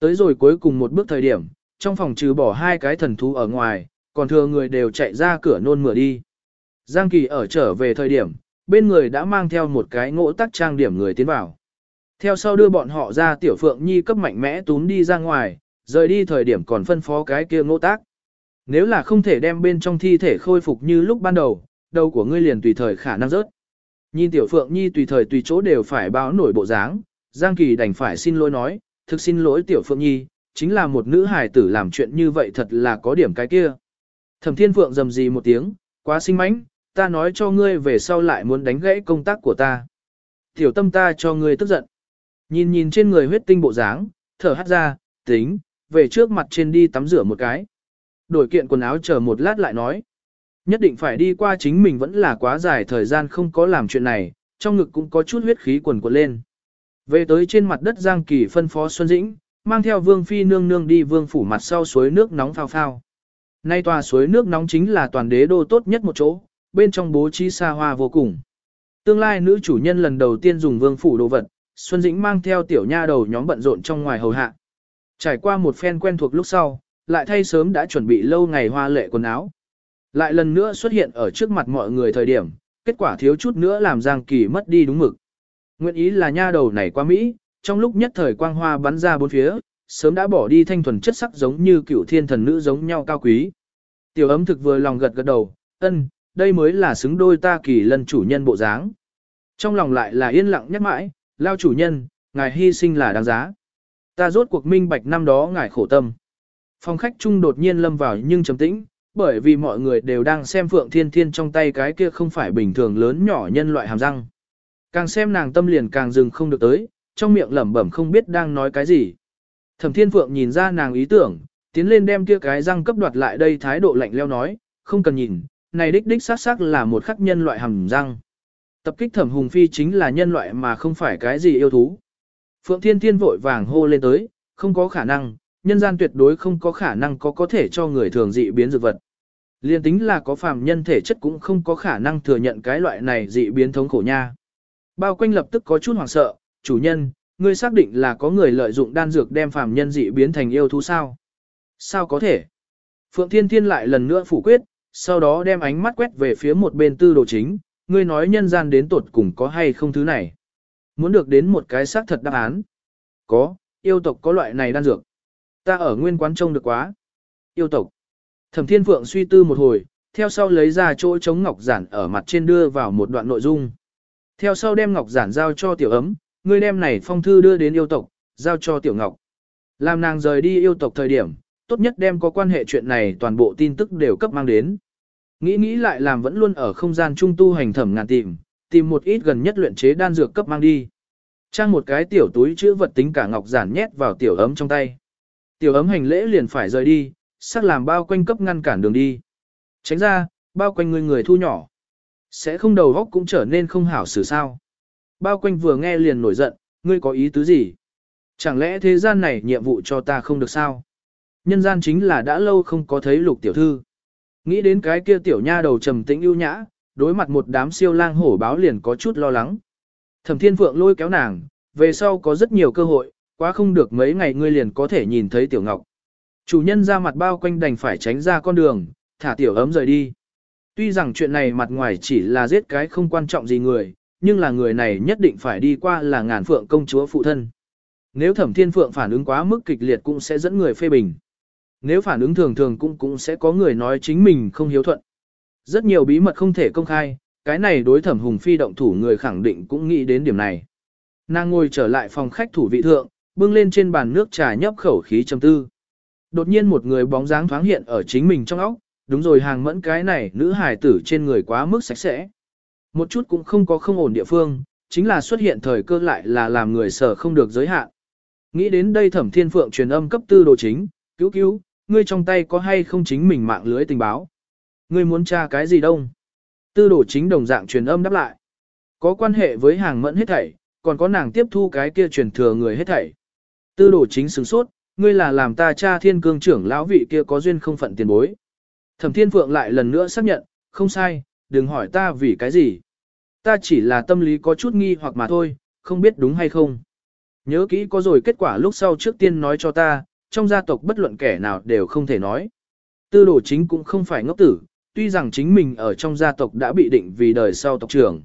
Tới rồi cuối cùng một bước thời điểm, trong phòng trừ bỏ hai cái thần thú ở ngoài, còn thừa người đều chạy ra cửa nôn mửa đi. Giang Kỳ ở trở về thời điểm, bên người đã mang theo một cái ngỗ tắc trang điểm người tiến vào. Theo sau đưa bọn họ ra tiểu phượng nhi cấp mạnh mẽ tún đi ra ngoài, rời đi thời điểm còn phân phó cái kia ngỗ tác. Nếu là không thể đem bên trong thi thể khôi phục như lúc ban đầu, đầu của ngươi liền tùy thời khả năng rớt. Nhìn tiểu phượng nhi tùy thời tùy chỗ đều phải báo nổi bộ dáng, Giang Kỳ đành phải xin lỗi nói, thực xin lỗi tiểu phượng nhi, chính là một nữ hài tử làm chuyện như vậy thật là có điểm cái kia. Thẩm thiên phượng rầm gì một tiếng, quá sinh mánh, ta nói cho ngươi về sau lại muốn đánh gãy công tác của ta. Tiểu tâm ta cho ngươi tức giận. Nhìn nhìn trên người huyết tinh bộ dáng, thở hắt ra, tính, về trước mặt trên đi tắm rửa một cái. Đổi kiện quần áo chờ một lát lại nói. Nhất định phải đi qua chính mình vẫn là quá dài thời gian không có làm chuyện này, trong ngực cũng có chút huyết khí quần quần lên. Về tới trên mặt đất Giang Kỳ phân phó Xuân Dĩnh, mang theo Vương Phi nương nương đi vương phủ mặt sau suối nước nóng phao phao. Nay tòa suối nước nóng chính là toàn đế đô tốt nhất một chỗ, bên trong bố trí xa hoa vô cùng. Tương lai nữ chủ nhân lần đầu tiên dùng vương phủ đồ vật, Xuân Dĩnh mang theo tiểu nha đầu nhóm bận rộn trong ngoài hầu hạ. Trải qua một phen quen thuộc lúc sau, lại thay sớm đã chuẩn bị lâu ngày hoa lệ quần áo. Lại lần nữa xuất hiện ở trước mặt mọi người thời điểm, kết quả thiếu chút nữa làm Giang Kỳ mất đi đúng mực. Nguyện ý là nha đầu này qua Mỹ, trong lúc nhất thời quang hoa bắn ra bốn phía, sớm đã bỏ đi thanh thuần chất sắc giống như cựu thiên thần nữ giống nhau cao quý. Tiểu ấm thực vừa lòng gật gật đầu, ân, đây mới là xứng đôi ta kỳ lân chủ nhân bộ dáng. Trong lòng lại là yên lặng nhắc mãi, lao chủ nhân, ngài hy sinh là đáng giá. Ta rốt cuộc minh bạch năm đó ngài khổ tâm. Phòng khách chung đột nhiên lâm vào nhưng trầm tĩnh, bởi vì mọi người đều đang xem Phượng Thiên Thiên trong tay cái kia không phải bình thường lớn nhỏ nhân loại hàm răng. Càng xem nàng tâm liền càng dừng không được tới, trong miệng lẩm bẩm không biết đang nói cái gì. Thẩm Thiên Phượng nhìn ra nàng ý tưởng, tiến lên đem kia cái răng cấp đoạt lại đây thái độ lạnh leo nói, không cần nhìn, này đích đích xác xác là một khắc nhân loại hầm răng. Tập kích Thẩm Hùng Phi chính là nhân loại mà không phải cái gì yêu thú. Phượng Thiên Thiên vội vàng hô lên tới, không có khả năng, nhân gian tuyệt đối không có khả năng có có thể cho người thường dị biến dược vật. Liên tính là có phàm nhân thể chất cũng không có khả năng thừa nhận cái loại này dị biến thống khổ nha. Bao quanh lập tức có chút hoảng sợ, chủ nhân, ngươi xác định là có người lợi dụng đan dược đem phàm nhân dị biến thành yêu thú sao? Sao có thể? Phượng Thiên Thiên lại lần nữa phủ quyết, sau đó đem ánh mắt quét về phía một bên tư đồ chính, ngươi nói nhân gian đến tột cùng có hay không thứ này. Muốn được đến một cái xác thật đáp án. Có, yêu tộc có loại này đan dược. Ta ở nguyên quán trông được quá. Yêu tộc. Thẩm Thiên Phượng suy tư một hồi, theo sau lấy ra chỗ chống ngọc giản ở mặt trên đưa vào một đoạn nội dung. Theo sau đem ngọc giản giao cho tiểu ấm, ngươi đem này phong thư đưa đến yêu tộc, giao cho tiểu ngọc. Làm nàng rời đi yêu tộc thời điểm, tốt nhất đem có quan hệ chuyện này toàn bộ tin tức đều cấp mang đến. Nghĩ nghĩ lại làm vẫn luôn ở không gian trung tu hành thẩm ngàn tìm, tìm một ít gần nhất luyện chế đan dược cấp mang đi. Trang một cái tiểu túi chữ vật tính cả ngọc giản nhét vào tiểu ấm trong tay. Tiểu ấm hành lễ liền phải rời đi, sắc làm bao quanh cấp ngăn cản đường đi. Tránh ra, bao quanh người người thu nhỏ. Sẽ không đầu góc cũng trở nên không hảo xử sao. Bao quanh vừa nghe liền nổi giận, ngươi có ý tứ gì? Chẳng lẽ thế gian này nhiệm vụ cho ta không được sao? Nhân gian chính là đã lâu không có thấy lục tiểu thư. Nghĩ đến cái kia tiểu nha đầu trầm tĩnh ưu nhã, đối mặt một đám siêu lang hổ báo liền có chút lo lắng. Thẩm Thiên Phượng lôi kéo nàng, về sau có rất nhiều cơ hội, quá không được mấy ngày ngươi liền có thể nhìn thấy Tiểu Ngọc. Chủ nhân ra mặt bao quanh đành phải tránh ra con đường, thả Tiểu ấm rời đi. Tuy rằng chuyện này mặt ngoài chỉ là giết cái không quan trọng gì người, nhưng là người này nhất định phải đi qua là ngàn phượng công chúa phụ thân. Nếu Thẩm Thiên Phượng phản ứng quá mức kịch liệt cũng sẽ dẫn người phê bình. Nếu phản ứng thường thường cũng cũng sẽ có người nói chính mình không hiếu thuận. Rất nhiều bí mật không thể công khai, cái này đối thẩm hùng phi động thủ người khẳng định cũng nghĩ đến điểm này. Nàng ngồi trở lại phòng khách thủ vị thượng, bưng lên trên bàn nước trà nhấp khẩu khí trầm tư. Đột nhiên một người bóng dáng thoáng hiện ở chính mình trong óc, đúng rồi hàng mẫn cái này nữ hài tử trên người quá mức sạch sẽ. Một chút cũng không có không ổn địa phương, chính là xuất hiện thời cơ lại là làm người sở không được giới hạn. Nghĩ đến đây thẩm thiên phượng truyền âm cấp tư đồ chính, cứu cứu, ngươi trong tay có hay không chính mình mạng lưới tình báo. Ngươi muốn tra cái gì đông? Tư đồ chính đồng dạng truyền âm đáp lại. Có quan hệ với hàng mẫn hết thảy, còn có nàng tiếp thu cái kia truyền thừa người hết thảy. Tư đồ chính sửng sốt, ngươi là làm ta cha thiên cương trưởng lão vị kia có duyên không phận tiền bối. Thẩm thiên phượng lại lần nữa xác nhận, không sai, đừng hỏi ta vì cái gì. Ta chỉ là tâm lý có chút nghi hoặc mà thôi, không biết đúng hay không. Nhớ kỹ có rồi kết quả lúc sau trước tiên nói cho ta, trong gia tộc bất luận kẻ nào đều không thể nói. Tư đồ chính cũng không phải ngốc tử, tuy rằng chính mình ở trong gia tộc đã bị định vì đời sau tộc trưởng.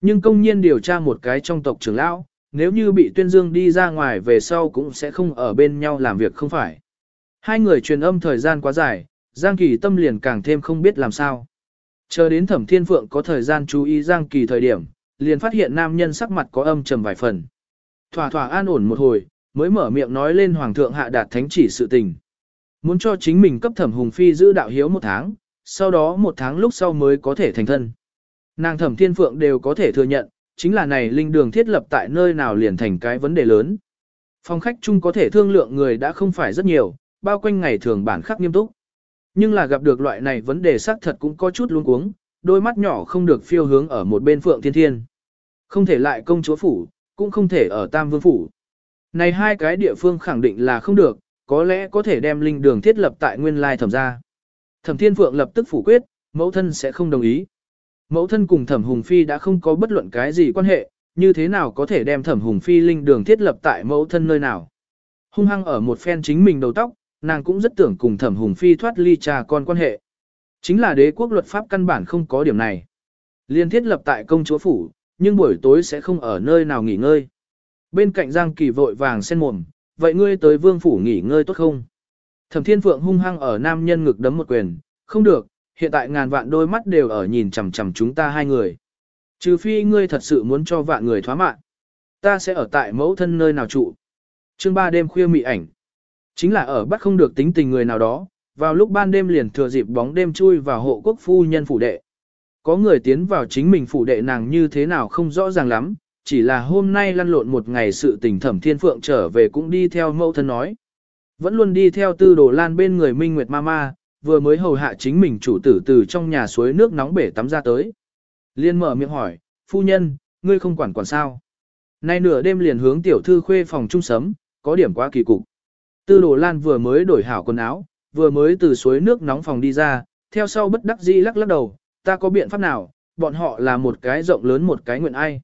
Nhưng công nhiên điều tra một cái trong tộc trưởng lão, nếu như bị tuyên dương đi ra ngoài về sau cũng sẽ không ở bên nhau làm việc không phải. Hai người truyền âm thời gian quá dài, Giang Kỳ tâm liền càng thêm không biết làm sao. Chờ đến thẩm thiên phượng có thời gian chú ý Giang Kỳ thời điểm, liền phát hiện nam nhân sắc mặt có âm trầm vài phần. Thỏa thỏa an ổn một hồi, mới mở miệng nói lên Hoàng thượng hạ đạt thánh chỉ sự tình. Muốn cho chính mình cấp thẩm hùng phi giữ đạo hiếu một tháng, sau đó một tháng lúc sau mới có thể thành thân. Nàng thẩm thiên phượng đều có thể thừa nhận, chính là này linh đường thiết lập tại nơi nào liền thành cái vấn đề lớn. Phòng khách chung có thể thương lượng người đã không phải rất nhiều, bao quanh ngày thường bản khắc nghiêm túc. Nhưng là gặp được loại này vấn đề xác thật cũng có chút luống cuống, đôi mắt nhỏ không được phiêu hướng ở một bên phượng thiên thiên. Không thể lại công chúa phủ, cũng không thể ở tam vương phủ. Này hai cái địa phương khẳng định là không được, có lẽ có thể đem linh đường thiết lập tại nguyên lai thẩm gia. Thẩm thiên phượng lập tức phủ quyết, mẫu thân sẽ không đồng ý. Mẫu thân cùng thẩm hùng phi đã không có bất luận cái gì quan hệ, như thế nào có thể đem thẩm hùng phi linh đường thiết lập tại mẫu thân nơi nào. Hung hăng ở một phen chính mình đầu tóc, nàng cũng rất tưởng cùng thẩm hùng phi thoát ly cha con quan hệ. Chính là đế quốc luật pháp căn bản không có điểm này. Liên thiết lập tại công chúa phủ, nhưng buổi tối sẽ không ở nơi nào nghỉ ngơi. Bên cạnh Giang Kỳ vội vàng sen mồm, vậy ngươi tới vương phủ nghỉ ngơi tốt không? Thẩm Thiên Phượng hung hăng ở nam nhân ngực đấm một quyền, không được, hiện tại ngàn vạn đôi mắt đều ở nhìn chằm chằm chúng ta hai người. Trừ phi ngươi thật sự muốn cho vạn người thoá mạng, ta sẽ ở tại mẫu thân nơi nào trụ. Chương ba đêm khuya mị ảnh. Chính là ở bắt không được tính tình người nào đó, vào lúc ban đêm liền thừa dịp bóng đêm chui vào hộ quốc phu nhân phủ đệ. Có người tiến vào chính mình phủ đệ nàng như thế nào không rõ ràng lắm, chỉ là hôm nay lăn lộn một ngày sự tình thẩm thiên phượng trở về cũng đi theo mẫu thân nói. Vẫn luôn đi theo tư đồ lan bên người Minh Nguyệt Mama, vừa mới hầu hạ chính mình chủ tử từ trong nhà suối nước nóng bể tắm ra tới. Liên mở miệng hỏi, phu nhân, ngươi không quản quản sao. Nay nửa đêm liền hướng tiểu thư khuê phòng trung sấm, có điểm quá kỳ cục. Tư đồ lan vừa mới đổi hảo quần áo, vừa mới từ suối nước nóng phòng đi ra, theo sau bất đắc dĩ lắc lắc đầu, ta có biện pháp nào, bọn họ là một cái rộng lớn một cái nguyện ai.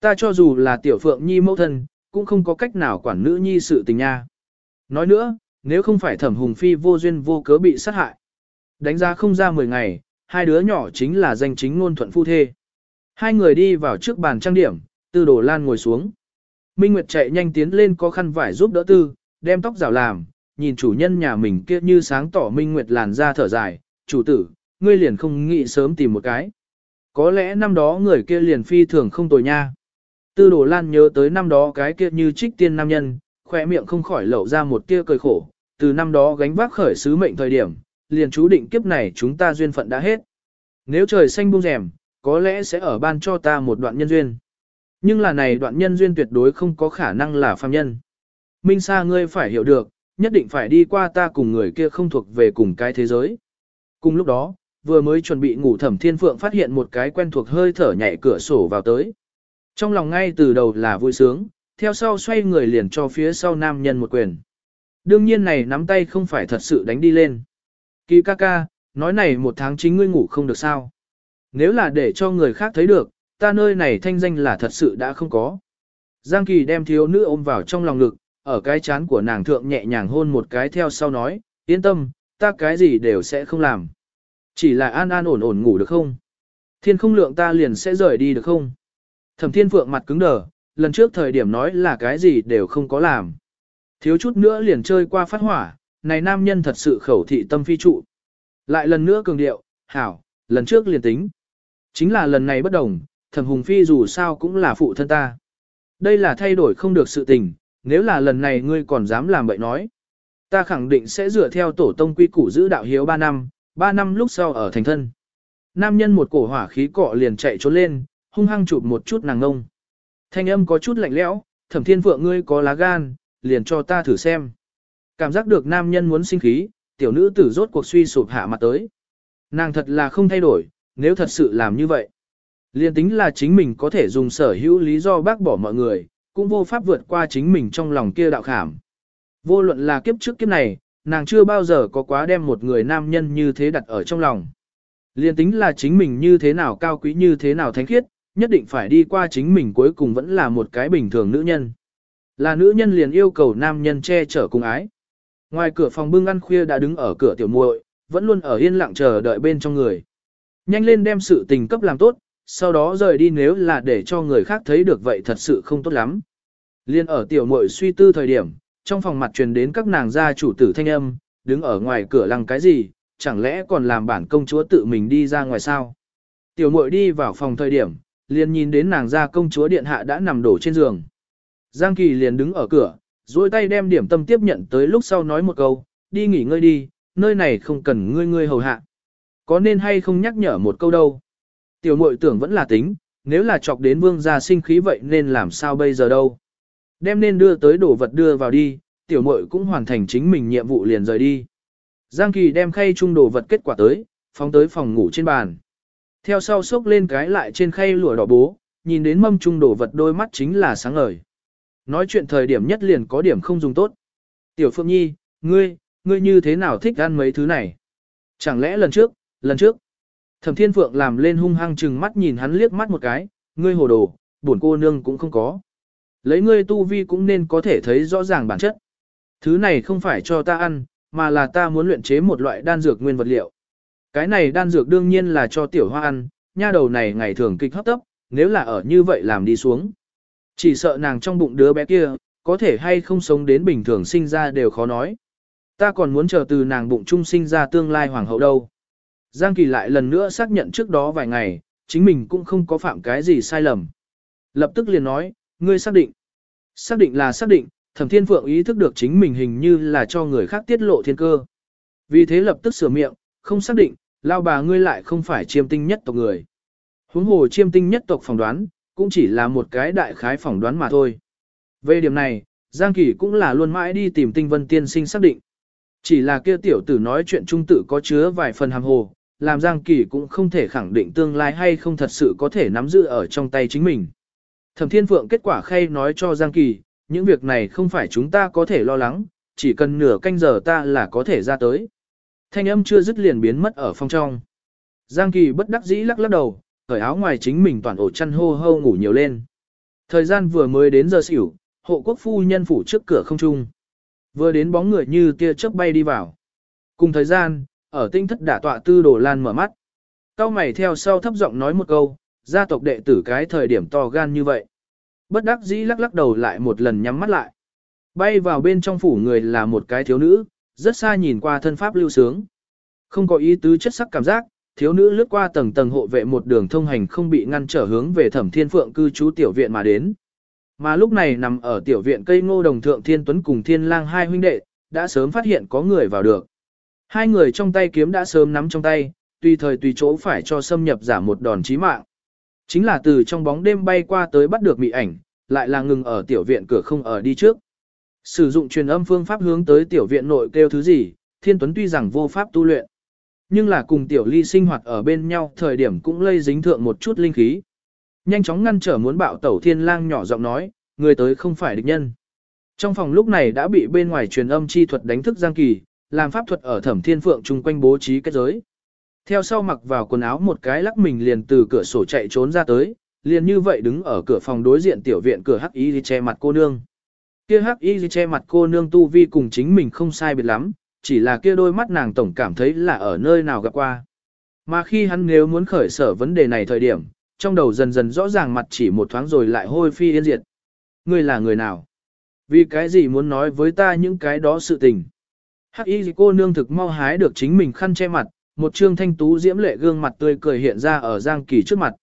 Ta cho dù là tiểu phượng nhi mẫu thân, cũng không có cách nào quản nữ nhi sự tình nha. Nói nữa, nếu không phải thẩm hùng phi vô duyên vô cớ bị sát hại. Đánh giá không ra 10 ngày, hai đứa nhỏ chính là danh chính ngôn thuận phu thê. Hai người đi vào trước bàn trang điểm, tư đồ lan ngồi xuống. Minh Nguyệt chạy nhanh tiến lên có khăn vải giúp đỡ tư, đem tóc rào làm, nhìn chủ nhân nhà mình kia như sáng tỏ Minh Nguyệt làn ra thở dài, chủ tử, ngươi liền không nghĩ sớm tìm một cái. Có lẽ năm đó người kia liền phi thường không tồi nha. Tư đồ lan nhớ tới năm đó cái kia như trích tiên nam nhân, khỏe miệng không khỏi lậu ra một tia cười khổ, từ năm đó gánh vác khởi sứ mệnh thời điểm, liền chú định kiếp này chúng ta duyên phận đã hết. Nếu trời xanh buông rèm, có lẽ sẽ ở ban cho ta một đoạn nhân duyên. Nhưng là này đoạn nhân duyên tuyệt đối không có khả năng là phàm nhân. Minh Sa ngươi phải hiểu được, nhất định phải đi qua ta cùng người kia không thuộc về cùng cái thế giới. Cùng lúc đó, vừa mới chuẩn bị ngủ thẩm thiên phượng phát hiện một cái quen thuộc hơi thở nhảy cửa sổ vào tới. Trong lòng ngay từ đầu là vui sướng, theo sau xoay người liền cho phía sau nam nhân một quyền. Đương nhiên này nắm tay không phải thật sự đánh đi lên. Kỳ ca ca, nói này một tháng chính ngươi ngủ không được sao. Nếu là để cho người khác thấy được, ta nơi này thanh danh là thật sự đã không có. Giang Kỳ đem thiếu nữ ôm vào trong lòng ngực, ở cái chán của nàng thượng nhẹ nhàng hôn một cái theo sau nói, yên tâm, ta cái gì đều sẽ không làm. Chỉ là an an ổn ổn ngủ được không? Thiên không lượng ta liền sẽ rời đi được không? Thẩm thiên phượng mặt cứng đờ, lần trước thời điểm nói là cái gì đều không có làm. Thiếu chút nữa liền chơi qua phát hỏa, này nam nhân thật sự khẩu thị tâm phi trụ. Lại lần nữa cường điệu, hảo, lần trước liền tính. Chính là lần này bất đồng, thẩm hùng phi dù sao cũng là phụ thân ta. Đây là thay đổi không được sự tình, nếu là lần này ngươi còn dám làm bậy nói. Ta khẳng định sẽ dựa theo tổ tông quy củ giữ đạo hiếu 3 năm, 3 năm lúc sau ở thành thân. Nam nhân một cổ hỏa khí cọ liền chạy trốn lên, hung hăng chụp một chút nàng ngông. Thanh âm có chút lạnh lẽo, thẩm thiên phượng ngươi có lá gan, liền cho ta thử xem. Cảm giác được nam nhân muốn sinh khí, tiểu nữ tử rốt cuộc suy sụp hạ mặt tới. Nàng thật là không thay đổi, nếu thật sự làm như vậy. Liền tính là chính mình có thể dùng sở hữu lý do bác bỏ mọi người, cũng vô pháp vượt qua chính mình trong lòng kia đạo khảm. Vô luận là kiếp trước kiếp này, nàng chưa bao giờ có quá đem một người nam nhân như thế đặt ở trong lòng. Liên tính là chính mình như thế nào cao quý như thế nào thánh khiết, nhất định phải đi qua chính mình cuối cùng vẫn là một cái bình thường nữ nhân. Là nữ nhân liền yêu cầu nam nhân che chở cùng ái. Ngoài cửa phòng bưng ăn khuya đã đứng ở cửa tiểu muội, vẫn luôn ở yên lặng chờ đợi bên trong người. Nhanh lên đem sự tình cấp làm tốt, sau đó rời đi nếu là để cho người khác thấy được vậy thật sự không tốt lắm. Liên ở tiểu muội suy tư thời điểm, trong phòng mặt truyền đến các nàng gia chủ tử thanh âm, đứng ở ngoài cửa lăng cái gì, chẳng lẽ còn làm bản công chúa tự mình đi ra ngoài sao? Tiểu muội đi vào phòng thời điểm, liền nhìn đến nàng gia công chúa điện hạ đã nằm đổ trên giường. Giang Kỳ liền đứng ở cửa, duỗi tay đem điểm tâm tiếp nhận tới lúc sau nói một câu, đi nghỉ ngơi đi, nơi này không cần ngươi ngươi hầu hạ. Có nên hay không nhắc nhở một câu đâu. Tiểu muội tưởng vẫn là tính, nếu là chọc đến vương gia sinh khí vậy nên làm sao bây giờ đâu. Đem nên đưa tới đồ vật đưa vào đi, tiểu muội cũng hoàn thành chính mình nhiệm vụ liền rời đi. Giang Kỳ đem khay chung đồ vật kết quả tới, phóng tới phòng ngủ trên bàn. Theo sau xốc lên cái lại trên khay lụa đỏ bố, nhìn đến mâm chung đồ vật đôi mắt chính là sáng ngời. Nói chuyện thời điểm nhất liền có điểm không dùng tốt. Tiểu Phượng Nhi, ngươi, ngươi như thế nào thích ăn mấy thứ này? Chẳng lẽ lần trước, lần trước, Thẩm Thiên Phượng làm lên hung hăng chừng mắt nhìn hắn liếc mắt một cái, ngươi hồ đồ, buồn cô nương cũng không có. Lấy ngươi tu vi cũng nên có thể thấy rõ ràng bản chất. Thứ này không phải cho ta ăn, mà là ta muốn luyện chế một loại đan dược nguyên vật liệu. Cái này đan dược đương nhiên là cho tiểu hoa ăn, nha đầu này ngày thường kịch hấp tấp, nếu là ở như vậy làm đi xuống. Chỉ sợ nàng trong bụng đứa bé kia, có thể hay không sống đến bình thường sinh ra đều khó nói. Ta còn muốn chờ từ nàng bụng trung sinh ra tương lai hoàng hậu đâu. Giang Kỳ lại lần nữa xác nhận trước đó vài ngày, chính mình cũng không có phạm cái gì sai lầm. Lập tức liền nói, ngươi xác định. Xác định là xác định, thẩm thiên phượng ý thức được chính mình hình như là cho người khác tiết lộ thiên cơ. Vì thế lập tức sửa miệng, không xác định, lao bà ngươi lại không phải chiêm tinh nhất tộc người. Huống hồ chiêm tinh nhất tộc phỏng đoán, cũng chỉ là một cái đại khái phỏng đoán mà thôi. Về điểm này, Giang Kỳ cũng là luôn mãi đi tìm tinh vân tiên sinh xác định. Chỉ là kia tiểu tử nói chuyện trung tử có chứa vài phần hàm hồ, làm Giang Kỳ cũng không thể khẳng định tương lai hay không thật sự có thể nắm giữ ở trong tay chính mình. Thẩm Thiên Phượng kết quả khay nói cho Giang Kỳ, những việc này không phải chúng ta có thể lo lắng, chỉ cần nửa canh giờ ta là có thể ra tới. Thanh âm chưa dứt liền biến mất ở phòng trong. Giang Kỳ bất đắc dĩ lắc lắc đầu, cởi áo ngoài chính mình toàn ổ chăn hô hô ngủ nhiều lên. Thời gian vừa mới đến giờ xỉu, hộ quốc phu nhân phủ trước cửa không trung. Vừa đến bóng người như tia chớp bay đi vào. Cùng thời gian, ở tinh thất đả tọa tư đồ lan mở mắt. Cao mày theo sau thấp giọng nói một câu, gia tộc đệ tử cái thời điểm to gan như vậy. Bất đắc dĩ lắc lắc đầu lại một lần nhắm mắt lại. Bay vào bên trong phủ người là một cái thiếu nữ, rất xa nhìn qua thân pháp lưu sướng. Không có ý tứ chất sắc cảm giác, thiếu nữ lướt qua tầng tầng hộ vệ một đường thông hành không bị ngăn trở hướng về thẩm thiên phượng cư trú tiểu viện mà đến. Mà lúc này nằm ở tiểu viện cây ngô đồng thượng thiên tuấn cùng thiên lang hai huynh đệ, đã sớm phát hiện có người vào được. Hai người trong tay kiếm đã sớm nắm trong tay, tùy thời tùy chỗ phải cho xâm nhập giả một đòn chí mạng. Chính là từ trong bóng đêm bay qua tới bắt được mị ảnh, lại là ngừng ở tiểu viện cửa không ở đi trước. Sử dụng truyền âm phương pháp hướng tới tiểu viện nội kêu thứ gì, thiên tuấn tuy rằng vô pháp tu luyện. Nhưng là cùng tiểu ly sinh hoạt ở bên nhau thời điểm cũng lây dính thượng một chút linh khí. Nhanh chóng ngăn trở muốn bạo tẩu thiên lang nhỏ giọng nói, người tới không phải địch nhân. Trong phòng lúc này đã bị bên ngoài truyền âm chi thuật đánh thức Giang Kỳ, làm pháp thuật ở thẩm thiên phượng chung quanh bố trí kết giới. Theo sau mặc vào quần áo một cái lắc mình liền từ cửa sổ chạy trốn ra tới, liền như vậy đứng ở cửa phòng đối diện tiểu viện cửa hắc y che mặt cô nương. Kia hắc y che mặt cô nương tu vi cùng chính mình không sai biệt lắm, chỉ là kia đôi mắt nàng tổng cảm thấy là ở nơi nào gặp qua. Mà khi hắn nếu muốn khởi sở vấn đề này thời điểm, trong đầu dần dần rõ ràng mặt chỉ một thoáng rồi lại hôi phi yên diệt. Ngươi là người nào? Vì cái gì muốn nói với ta những cái đó sự tình? Hắc y cô nương thực mau hái được chính mình khăn che mặt, một trương thanh tú diễm lệ gương mặt tươi cười hiện ra ở Giang Kỳ trước mặt.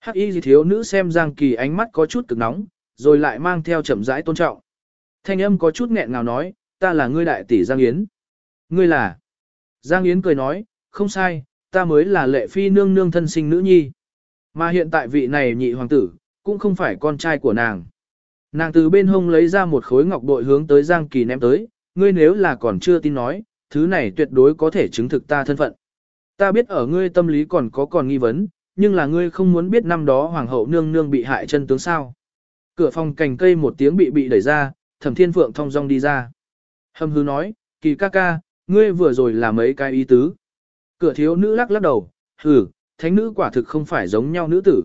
Hắc y thiếu nữ xem Giang Kỳ ánh mắt có chút cực nóng, rồi lại mang theo chậm rãi tôn trọng. Thanh âm có chút nghẹn ngào nói, ta là ngươi đại tỷ Giang Yến. Ngươi là? Giang Yến cười nói, không sai, ta mới là lệ phi nương nương thân sinh nữ nhi. Mà hiện tại vị này nhị hoàng tử, cũng không phải con trai của nàng. Nàng từ bên hông lấy ra một khối ngọc bội hướng tới Giang Kỳ ném tới, ngươi nếu là còn chưa tin nói, thứ này tuyệt đối có thể chứng thực ta thân phận. Ta biết ở ngươi tâm lý còn có còn nghi vấn, nhưng là ngươi không muốn biết năm đó hoàng hậu nương nương bị hại chân tướng sao. Cửa phòng cành cây một tiếng bị bị đẩy ra, thẩm thiên phượng thong dong đi ra. Hâm hư nói, kỳ ca ca, ngươi vừa rồi là mấy cái ý tứ. Cửa thiếu nữ lắc lắc đầu, hừ, thánh nữ quả thực không phải giống nhau nữ tử.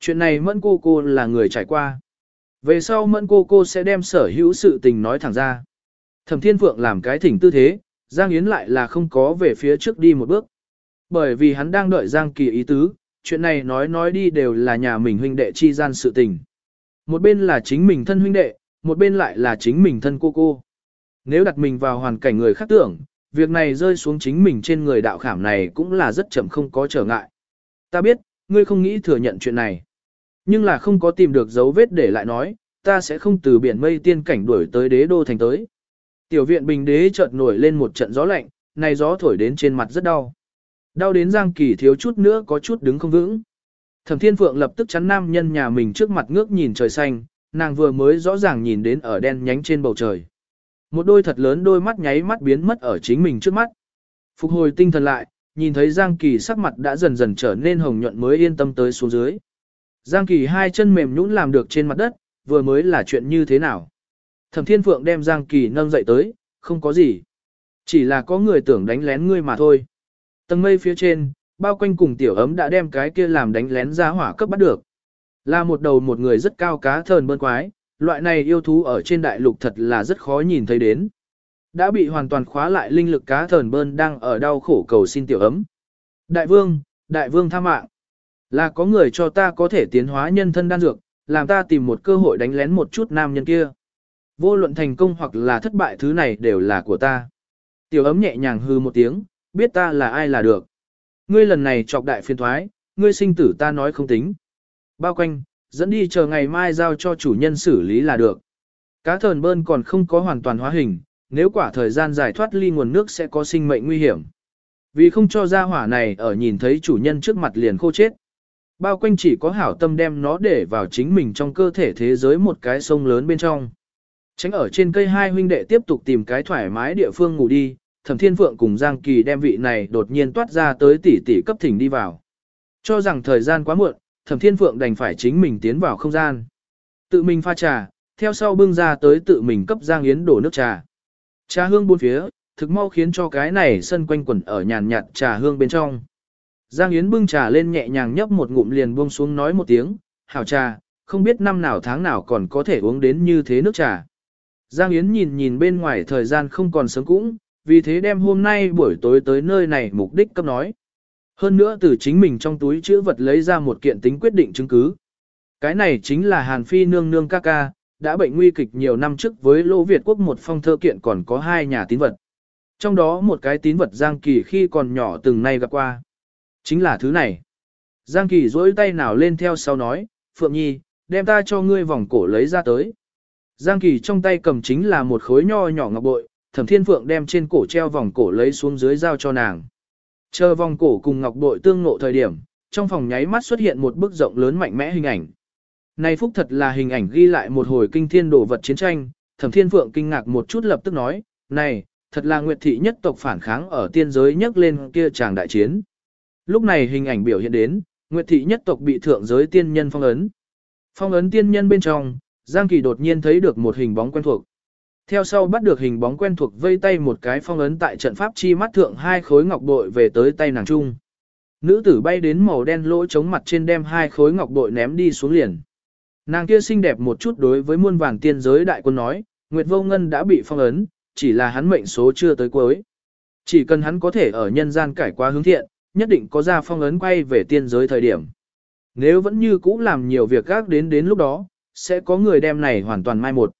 Chuyện này mẫn cô cô là người trải qua. Về sau mẫn cô cô sẽ đem sở hữu sự tình nói thẳng ra. Thẩm Thiên Phượng làm cái thỉnh tư thế, Giang Yến lại là không có về phía trước đi một bước. Bởi vì hắn đang đợi Giang Kỳ ý tứ, chuyện này nói nói đi đều là nhà mình huynh đệ chi gian sự tình. Một bên là chính mình thân huynh đệ, một bên lại là chính mình thân cô cô. Nếu đặt mình vào hoàn cảnh người khác tưởng, việc này rơi xuống chính mình trên người đạo khảm này cũng là rất chậm không có trở ngại. Ta biết, ngươi không nghĩ thừa nhận chuyện này. Nhưng là không có tìm được dấu vết để lại nói, ta sẽ không từ biển mây tiên cảnh đuổi tới đế đô thành tới. Tiểu viện bình đế chợt nổi lên một trận gió lạnh, này gió thổi đến trên mặt rất đau. Đau đến Giang Kỳ thiếu chút nữa có chút đứng không vững. Thẩm Thiên Phượng lập tức chắn nam nhân nhà mình trước mặt ngước nhìn trời xanh, nàng vừa mới rõ ràng nhìn đến ở đen nhánh trên bầu trời. Một đôi thật lớn đôi mắt nháy mắt biến mất ở chính mình trước mắt. Phục hồi tinh thần lại, nhìn thấy Giang Kỳ sắc mặt đã dần dần trở nên hồng nhuận mới yên tâm tới xuống dưới. Giang Kỳ hai chân mềm nhũn làm được trên mặt đất, vừa mới là chuyện như thế nào. Thẩm Thiên Phượng đem Giang Kỳ nâng dậy tới, không có gì. Chỉ là có người tưởng đánh lén ngươi mà thôi. Tầng mây phía trên, bao quanh cùng tiểu ấm đã đem cái kia làm đánh lén ra hỏa cấp bắt được. Là một đầu một người rất cao cá thờn bơn quái, loại này yêu thú ở trên đại lục thật là rất khó nhìn thấy đến. Đã bị hoàn toàn khóa lại linh lực cá thờn bơn đang ở đau khổ cầu xin tiểu ấm. Đại vương, đại vương tha mạng. Là có người cho ta có thể tiến hóa nhân thân đan dược, làm ta tìm một cơ hội đánh lén một chút nam nhân kia. Vô luận thành công hoặc là thất bại thứ này đều là của ta. Tiểu ấm nhẹ nhàng hư một tiếng, biết ta là ai là được. Ngươi lần này chọc đại phiên thoái, ngươi sinh tử ta nói không tính. Bao quanh, dẫn đi chờ ngày mai giao cho chủ nhân xử lý là được. Cá thờn bơn còn không có hoàn toàn hóa hình, nếu quả thời gian giải thoát ly nguồn nước sẽ có sinh mệnh nguy hiểm. Vì không cho ra hỏa này ở nhìn thấy chủ nhân trước mặt liền khô chết. Bao quanh chỉ có hảo tâm đem nó để vào chính mình trong cơ thể thế giới một cái sông lớn bên trong. Tránh ở trên cây hai huynh đệ tiếp tục tìm cái thoải mái địa phương ngủ đi, Thẩm Thiên Phượng cùng Giang Kỳ đem vị này đột nhiên toát ra tới tỷ tỷ cấp thỉnh đi vào. Cho rằng thời gian quá muộn, Thẩm Thiên Phượng đành phải chính mình tiến vào không gian. Tự mình pha trà, theo sau bưng ra tới tự mình cấp Giang Yến đổ nước trà. Trà hương bốn phía, thực mau khiến cho cái này sân quanh quẩn ở nhàn nhạt trà hương bên trong. Giang Yến bưng trà lên nhẹ nhàng nhấp một ngụm liền buông xuống nói một tiếng, hảo trà, không biết năm nào tháng nào còn có thể uống đến như thế nước trà. Giang Yến nhìn nhìn bên ngoài thời gian không còn sớm cũng, vì thế đem hôm nay buổi tối tới nơi này mục đích cấp nói. Hơn nữa từ chính mình trong túi chữ vật lấy ra một kiện tính quyết định chứng cứ. Cái này chính là Hàn Phi nương nương ca ca, đã bệnh nguy kịch nhiều năm trước với Lô Việt quốc một phong thơ kiện còn có hai nhà tín vật. Trong đó một cái tín vật Giang Kỳ khi còn nhỏ từng nay gặp qua. Chính là thứ này. Giang Kỳ duỗi tay nào lên theo sau nói, Phượng Nhi, đem ta cho ngươi vòng cổ lấy ra tới. Giang Kỳ trong tay cầm chính là một khối nho nhỏ ngọc bội, Thẩm Thiên Phượng đem trên cổ treo vòng cổ lấy xuống dưới giao cho nàng. Chờ vòng cổ cùng ngọc bội tương ngộ thời điểm, trong phòng nháy mắt xuất hiện một bức rộng lớn mạnh mẽ hình ảnh. Này phúc thật là hình ảnh ghi lại một hồi kinh thiên đồ vật chiến tranh, Thẩm Thiên Phượng kinh ngạc một chút lập tức nói, này, thật là nguyệt thị nhất tộc phản kháng ở tiên giới nhấc lên kia chàng đại chiến. Lúc này hình ảnh biểu hiện đến, nguyệt thị nhất tộc bị thượng giới tiên nhân phong ấn. Phong ấn tiên nhân bên trong, Giang Kỳ đột nhiên thấy được một hình bóng quen thuộc. Theo sau bắt được hình bóng quen thuộc vây tay một cái phong ấn tại trận pháp chi mắt thượng hai khối ngọc bội về tới tay nàng trung. Nữ tử bay đến màu đen lỗ chống mặt trên đem hai khối ngọc bội ném đi xuống liền. Nàng kia xinh đẹp một chút đối với muôn vàng tiên giới đại quân nói, Nguyệt Vô Ngân đã bị phong ấn, chỉ là hắn mệnh số chưa tới cuối. Chỉ cần hắn có thể ở nhân gian cải qua hướng thiện, nhất định có ra phong ấn quay về tiên giới thời điểm. Nếu vẫn như cũ làm nhiều việc gác đến đến lúc đó, sẽ có người đem này hoàn toàn mai một.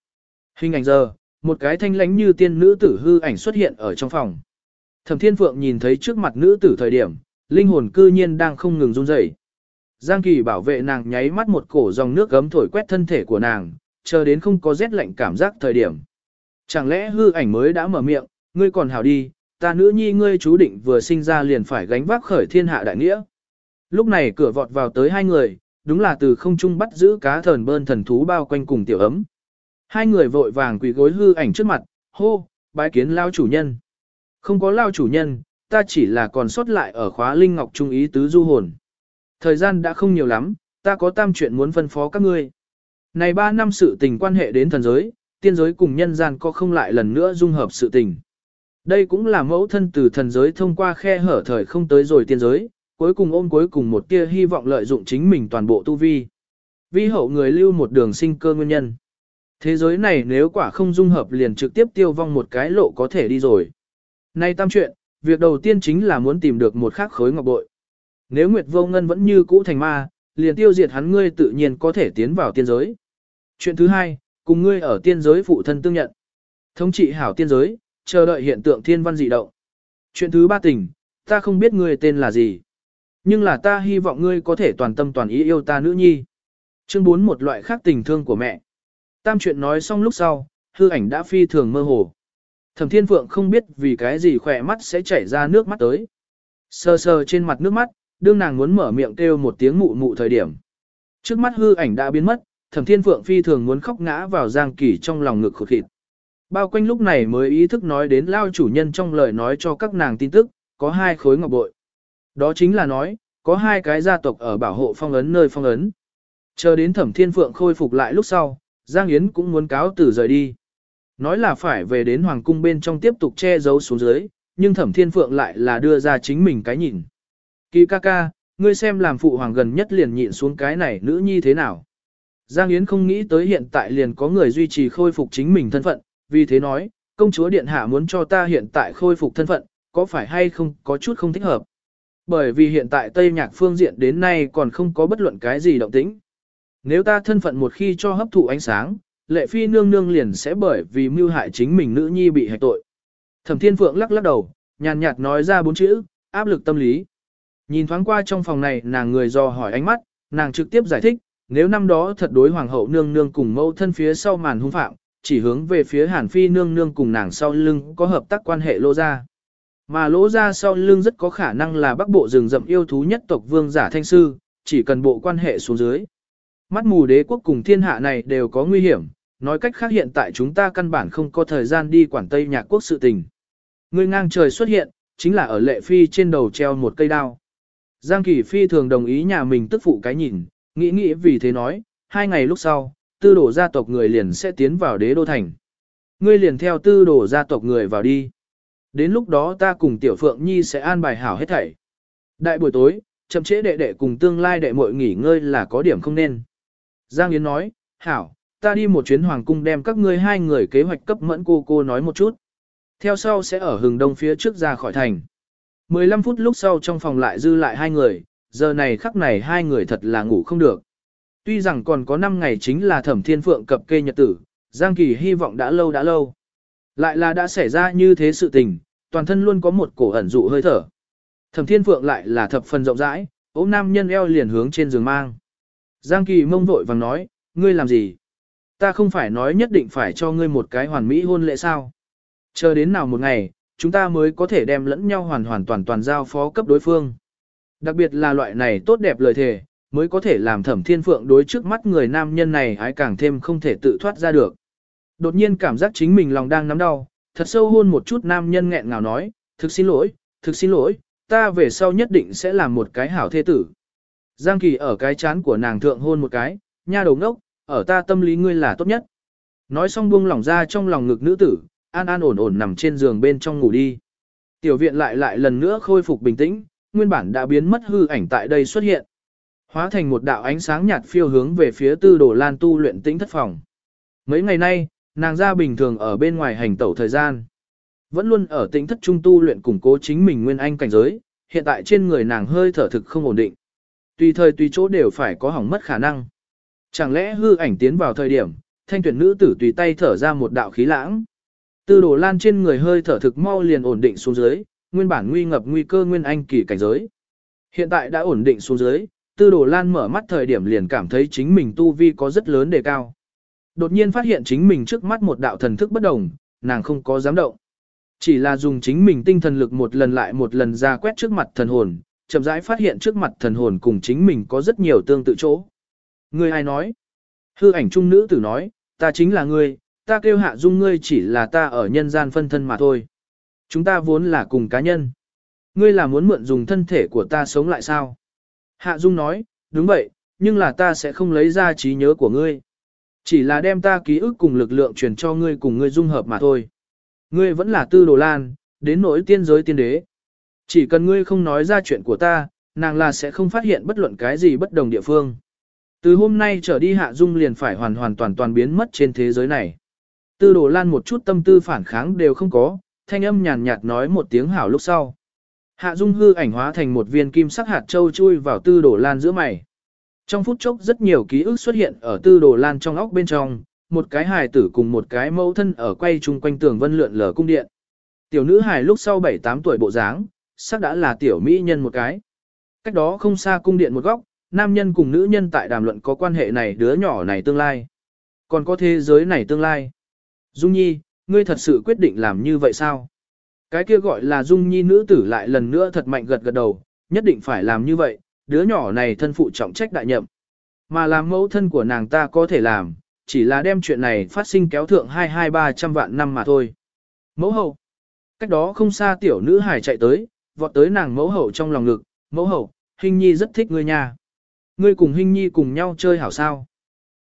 Hình ảnh giờ, một cái thanh lánh như tiên nữ tử hư ảnh xuất hiện ở trong phòng. Thẩm Thiên Phượng nhìn thấy trước mặt nữ tử thời điểm, linh hồn cư nhiên đang không ngừng run rẩy. Giang Kỳ bảo vệ nàng nháy mắt một cổ dòng nước gấm thổi quét thân thể của nàng, chờ đến không có rét lạnh cảm giác thời điểm. Chẳng lẽ hư ảnh mới đã mở miệng, ngươi còn hảo đi, ta nữ nhi ngươi chú định vừa sinh ra liền phải gánh vác khởi thiên hạ đại nghĩa. Lúc này cửa vọt vào tới hai người, đúng là từ không trung bắt giữ cá thần bơn thần thú bao quanh cùng tiểu ấm. Hai người vội vàng quỳ gối hư ảnh trước mặt, hô, bái kiến lao chủ nhân. Không có lao chủ nhân, ta chỉ là còn sót lại ở khóa linh ngọc trung ý tứ du hồn. Thời gian đã không nhiều lắm, ta có tam chuyện muốn phân phó các ngươi. Này ba năm sự tình quan hệ đến thần giới, tiên giới cùng nhân gian có không lại lần nữa dung hợp sự tình. Đây cũng là mẫu thân từ thần giới thông qua khe hở thời không tới rồi tiên giới, cuối cùng ôm cuối cùng một tia hy vọng lợi dụng chính mình toàn bộ tu vi. Vi hậu người lưu một đường sinh cơ nguyên nhân. Thế giới này nếu quả không dung hợp liền trực tiếp tiêu vong một cái lộ có thể đi rồi. Nay tam chuyện, việc đầu tiên chính là muốn tìm được một khắc khối ngọc bội. Nếu Nguyệt Vô Ngân vẫn như cũ thành ma, liền tiêu diệt hắn ngươi tự nhiên có thể tiến vào tiên giới. Chuyện thứ hai, cùng ngươi ở tiên giới phụ thân tương nhận. Thống trị hảo tiên giới, chờ đợi hiện tượng thiên văn dị động. Chuyện thứ ba tình, ta không biết ngươi tên là gì. Nhưng là ta hy vọng ngươi có thể toàn tâm toàn ý yêu ta nữ nhi. Chương 4 một loại khác tình thương của mẹ. Tam chuyện nói xong lúc sau, hư ảnh đã phi thường mơ hồ. Thẩm Thiên Phượng không biết vì cái gì khỏe mắt sẽ chảy ra nước mắt tới. Sờ sờ trên mặt nước mắt, đương nàng muốn mở miệng kêu một tiếng mụ mụ thời điểm. Trước mắt hư ảnh đã biến mất, Thẩm Thiên Phượng phi thường muốn khóc ngã vào Giang Kỳ trong lòng ngực khụt khịt. Bao quanh lúc này mới ý thức nói đến lao chủ nhân trong lời nói cho các nàng tin tức, có hai khối ngọc bội. Đó chính là nói, có hai cái gia tộc ở bảo hộ phong ấn nơi phong ấn. Chờ đến Thẩm Thiên Phượng khôi phục lại lúc sau, Giang Yến cũng muốn cáo từ rời đi. Nói là phải về đến Hoàng cung bên trong tiếp tục che giấu xuống dưới, nhưng Thẩm Thiên Phượng lại là đưa ra chính mình cái nhìn. Kỳ ca ca, ngươi xem làm phụ hoàng gần nhất liền nhịn xuống cái này nữ nhi thế nào. Giang Yến không nghĩ tới hiện tại liền có người duy trì khôi phục chính mình thân phận, vì thế nói, công chúa điện hạ muốn cho ta hiện tại khôi phục thân phận, có phải hay không có chút không thích hợp. Bởi vì hiện tại Tây Nhạc phương diện đến nay còn không có bất luận cái gì động tĩnh. Nếu ta thân phận một khi cho hấp thụ ánh sáng, lệ phi nương nương liền sẽ bởi vì mưu hại chính mình nữ nhi bị hạch tội. Thẩm Thiên Phượng lắc lắc đầu, nhàn nhạt nói ra bốn chữ, áp lực tâm lý. Nhìn thoáng qua trong phòng này nàng người dò hỏi ánh mắt, nàng trực tiếp giải thích, nếu năm đó thật đối hoàng hậu nương nương cùng mẫu thân phía sau màn hung phạm, chỉ hướng về phía hàn phi nương nương cùng nàng sau lưng có hợp tác quan hệ lô ra. Mà lỗ ra sau lưng rất có khả năng là bắc bộ rừng rậm yêu thú nhất tộc vương giả thanh sư, chỉ cần bộ quan hệ xuống dưới. Mắt mù đế quốc cùng thiên hạ này đều có nguy hiểm, nói cách khác hiện tại chúng ta căn bản không có thời gian đi quản Tây Nhạc quốc sự tình. Người ngang trời xuất hiện, chính là ở lệ phi trên đầu treo một cây đao. Giang Kỳ Phi thường đồng ý nhà mình tức phụ cái nhìn, nghĩ nghĩ vì thế nói, hai ngày lúc sau, tư đổ gia tộc người liền sẽ tiến vào đế đô thành. Ngươi liền theo tư đổ gia tộc người vào đi. Đến lúc đó ta cùng Tiểu Phượng Nhi sẽ an bài hảo hết thảy. Đại buổi tối, chậm trễ đệ đệ cùng tương lai đệ muội nghỉ ngơi là có điểm không nên. Giang Yến nói, hảo, ta đi một chuyến hoàng cung đem các ngươi hai người kế hoạch cấp mẫn cô cô nói một chút. Theo sau sẽ ở hừng đông phía trước ra khỏi thành. 15 phút lúc sau trong phòng lại dư lại hai người, giờ này khắc này hai người thật là ngủ không được. Tuy rằng còn có 5 ngày chính là thẩm thiên phượng cập kê nhật tử, Giang Kỳ hy vọng đã lâu đã lâu. Lại là đã xảy ra như thế sự tình, toàn thân luôn có một cổ ẩn dụ hơi thở. Thẩm thiên phượng lại là thập phần rộng rãi, ôm nam nhân eo liền hướng trên giường mang. Giang Kỳ mông vội vàng nói, ngươi làm gì? Ta không phải nói nhất định phải cho ngươi một cái hoàn mỹ hôn lễ sao? Chờ đến nào một ngày, chúng ta mới có thể đem lẫn nhau hoàn hoàn toàn toàn giao phó cấp đối phương. Đặc biệt là loại này tốt đẹp lời thề, mới có thể làm thẩm thiên phượng đối trước mắt người nam nhân này hái càng thêm không thể tự thoát ra được. Đột nhiên cảm giác chính mình lòng đang nắm đau, thật sâu hôn một chút nam nhân nghẹn ngào nói, thực xin lỗi, thực xin lỗi, ta về sau nhất định sẽ làm một cái hảo thế tử. Giang Kỳ ở cái chán của nàng thượng hôn một cái, nha đầu ngốc, ở ta tâm lý ngươi là tốt nhất. Nói xong buông lỏng ra trong lòng ngực nữ tử, an an ổn ổn nằm trên giường bên trong ngủ đi. Tiểu viện lại lại lần nữa khôi phục bình tĩnh, nguyên bản đã biến mất hư ảnh tại đây xuất hiện. Hóa thành một đạo ánh sáng nhạt phiêu hướng về phía tư đồ lan tu luyện tĩnh thất phòng. Mấy ngày nay, nàng ra bình thường ở bên ngoài hành tẩu thời gian. Vẫn luôn ở tĩnh thất trung tu luyện củng cố chính mình nguyên anh cảnh giới, hiện tại trên người nàng hơi thở thực không ổn định. Tùy thời tùy chỗ đều phải có hỏng mất khả năng. Chẳng lẽ hư ảnh tiến vào thời điểm, thanh tuyển nữ tử tùy tay thở ra một đạo khí lãng. Tư đồ lan trên người hơi thở thực mau liền ổn định xuống dưới, nguyên bản nguy ngập nguy cơ nguyên anh kỳ cảnh giới. Hiện tại đã ổn định xuống dưới, tư đồ lan mở mắt thời điểm liền cảm thấy chính mình tu vi có rất lớn đề cao. Đột nhiên phát hiện chính mình trước mắt một đạo thần thức bất đồng, nàng không có dám động. Chỉ là dùng chính mình tinh thần lực một lần lại một lần ra quét trước mặt thần hồn, chậm rãi phát hiện trước mặt thần hồn cùng chính mình có rất nhiều tương tự chỗ. Người ai nói? Hư ảnh trung nữ tử nói, ta chính là ngươi, ta kêu hạ dung ngươi chỉ là ta ở nhân gian phân thân mà thôi. Chúng ta vốn là cùng cá nhân. Ngươi là muốn mượn dùng thân thể của ta sống lại sao? Hạ dung nói, đúng vậy, nhưng là ta sẽ không lấy ra trí nhớ của ngươi. Chỉ là đem ta ký ức cùng lực lượng truyền cho ngươi cùng ngươi dung hợp mà thôi. Ngươi vẫn là tư đồ lan, đến nỗi tiên giới tiên đế. Chỉ cần ngươi không nói ra chuyện của ta, nàng là sẽ không phát hiện bất luận cái gì bất đồng địa phương. Từ hôm nay trở đi Hạ Dung liền phải hoàn hoàn toàn toàn biến mất trên thế giới này. Tư đồ lan một chút tâm tư phản kháng đều không có, thanh âm nhàn nhạt nói một tiếng hảo lúc sau. Hạ Dung hư ảnh hóa thành một viên kim sắc hạt châu chui vào tư đồ lan giữa mày. Trong phút chốc rất nhiều ký ức xuất hiện ở tư đồ lan trong óc bên trong, một cái hài tử cùng một cái mẫu thân ở quay chung quanh tường vân lượn lờ cung điện. Tiểu nữ hài lúc sau 7-8 tuổi bộ dáng, sắc đã là tiểu mỹ nhân một cái. Cách đó không xa cung điện một góc, nam nhân cùng nữ nhân tại đàm luận có quan hệ này đứa nhỏ này tương lai. Còn có thế giới này tương lai. Dung Nhi, ngươi thật sự quyết định làm như vậy sao? Cái kia gọi là Dung Nhi nữ tử lại lần nữa thật mạnh gật gật đầu, nhất định phải làm như vậy, đứa nhỏ này thân phụ trọng trách đại nhậm. Mà làm mẫu thân của nàng ta có thể làm, chỉ là đem chuyện này phát sinh kéo thượng hai hai ba trăm vạn năm mà thôi. Mẫu hậu. Cách đó không xa tiểu nữ hải chạy tới, vọt tới nàng mẫu hậu trong lòng ngực, mẫu hậu, hình nhi rất thích ngươi nha. Ngươi cùng hình nhi cùng nhau chơi hảo sao.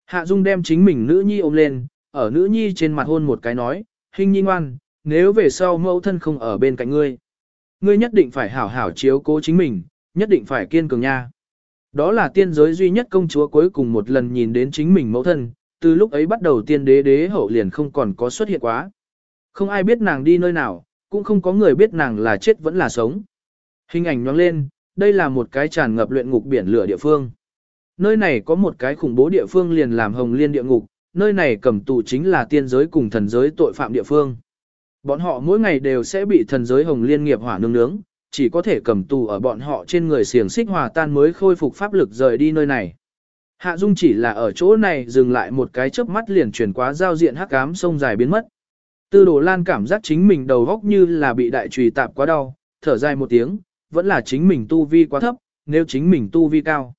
Hạ Dung đem chính mình nữ nhi ôm lên, ở nữ nhi trên mặt hôn một cái nói, hình nhi ngoan, nếu về sau mẫu thân không ở bên cạnh ngươi. Ngươi nhất định phải hảo hảo chiếu cố chính mình, nhất định phải kiên cường nha. Đó là tiên giới duy nhất công chúa cuối cùng một lần nhìn đến chính mình mẫu thân, từ lúc ấy bắt đầu tiên đế đế hậu liền không còn có xuất hiện quá. Không ai biết nàng đi nơi nào, cũng không có người biết nàng là chết vẫn là sống. Hình ảnh nhoáng lên, đây là một cái tràn ngập luyện ngục biển lửa địa phương. Nơi này có một cái khủng bố địa phương liền làm hồng liên địa ngục, nơi này cầm tù chính là tiên giới cùng thần giới tội phạm địa phương. Bọn họ mỗi ngày đều sẽ bị thần giới hồng liên nghiệp hỏa nương nướng, chỉ có thể cầm tù ở bọn họ trên người xiềng xích hòa tan mới khôi phục pháp lực rời đi nơi này. Hạ Dung chỉ là ở chỗ này dừng lại một cái chớp mắt liền chuyển qua giao diện hắc ám sông dài biến mất. Tư đồ lan cảm giác chính mình đầu góc như là bị đại trùy tạp quá đau, thở dài một tiếng, vẫn là chính mình tu vi quá thấp, nếu chính mình tu vi cao.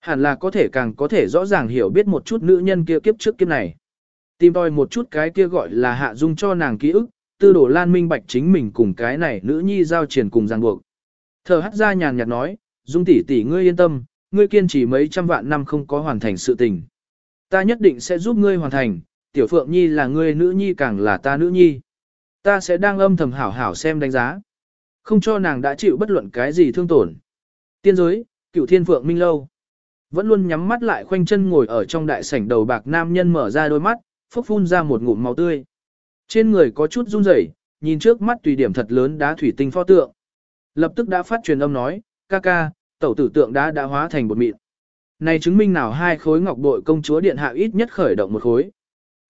Hẳn là có thể càng có thể rõ ràng hiểu biết một chút nữ nhân kia kiếp trước kiếp này. Tìm đòi một chút cái kia gọi là hạ dung cho nàng ký ức, tư đồ lan minh bạch chính mình cùng cái này nữ nhi giao triển cùng ràng buộc. Thở hắt ra nhàn nhạt nói, dung tỷ tỷ ngươi yên tâm, ngươi kiên trì mấy trăm vạn năm không có hoàn thành sự tình. Ta nhất định sẽ giúp ngươi hoàn thành, tiểu phượng nhi là ngươi nữ nhi càng là ta nữ nhi. Ta sẽ đang âm thầm hảo hảo xem đánh giá. Không cho nàng đã chịu bất luận cái gì thương tổn. Tiên giới, cựu thiên phượng minh lâu. Vẫn luôn nhắm mắt lại khoanh chân ngồi ở trong đại sảnh đầu bạc nam nhân mở ra đôi mắt, phốc phun ra một ngụm máu tươi. Trên người có chút run rẩy, nhìn trước mắt tùy điểm thật lớn đá thủy tinh pho tượng. Lập tức đã phát truyền âm nói, ca ca, tẩu tử tượng đá đã hóa thành bột mịn. Này chứng minh nào hai khối ngọc bội công chúa điện hạ ít nhất khởi động một khối.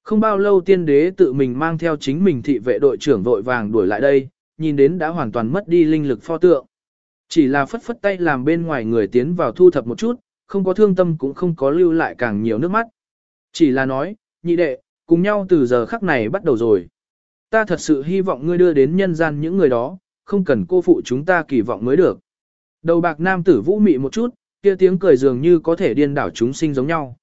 Không bao lâu tiên đế tự mình mang theo chính mình thị vệ đội trưởng vội vàng đuổi lại đây, nhìn đến đã hoàn toàn mất đi linh lực pho tượng. Chỉ là phất phất tay làm bên ngoài người tiến vào thu thập một chút, không có thương tâm cũng không có lưu lại càng nhiều nước mắt. Chỉ là nói, nhị đệ, cùng nhau từ giờ khắc này bắt đầu rồi. Ta thật sự hy vọng ngươi đưa đến nhân gian những người đó, không cần cô phụ chúng ta kỳ vọng mới được. Đầu bạc nam tử vũ mị một chút, kia tiếng cười dường như có thể điên đảo chúng sinh giống nhau.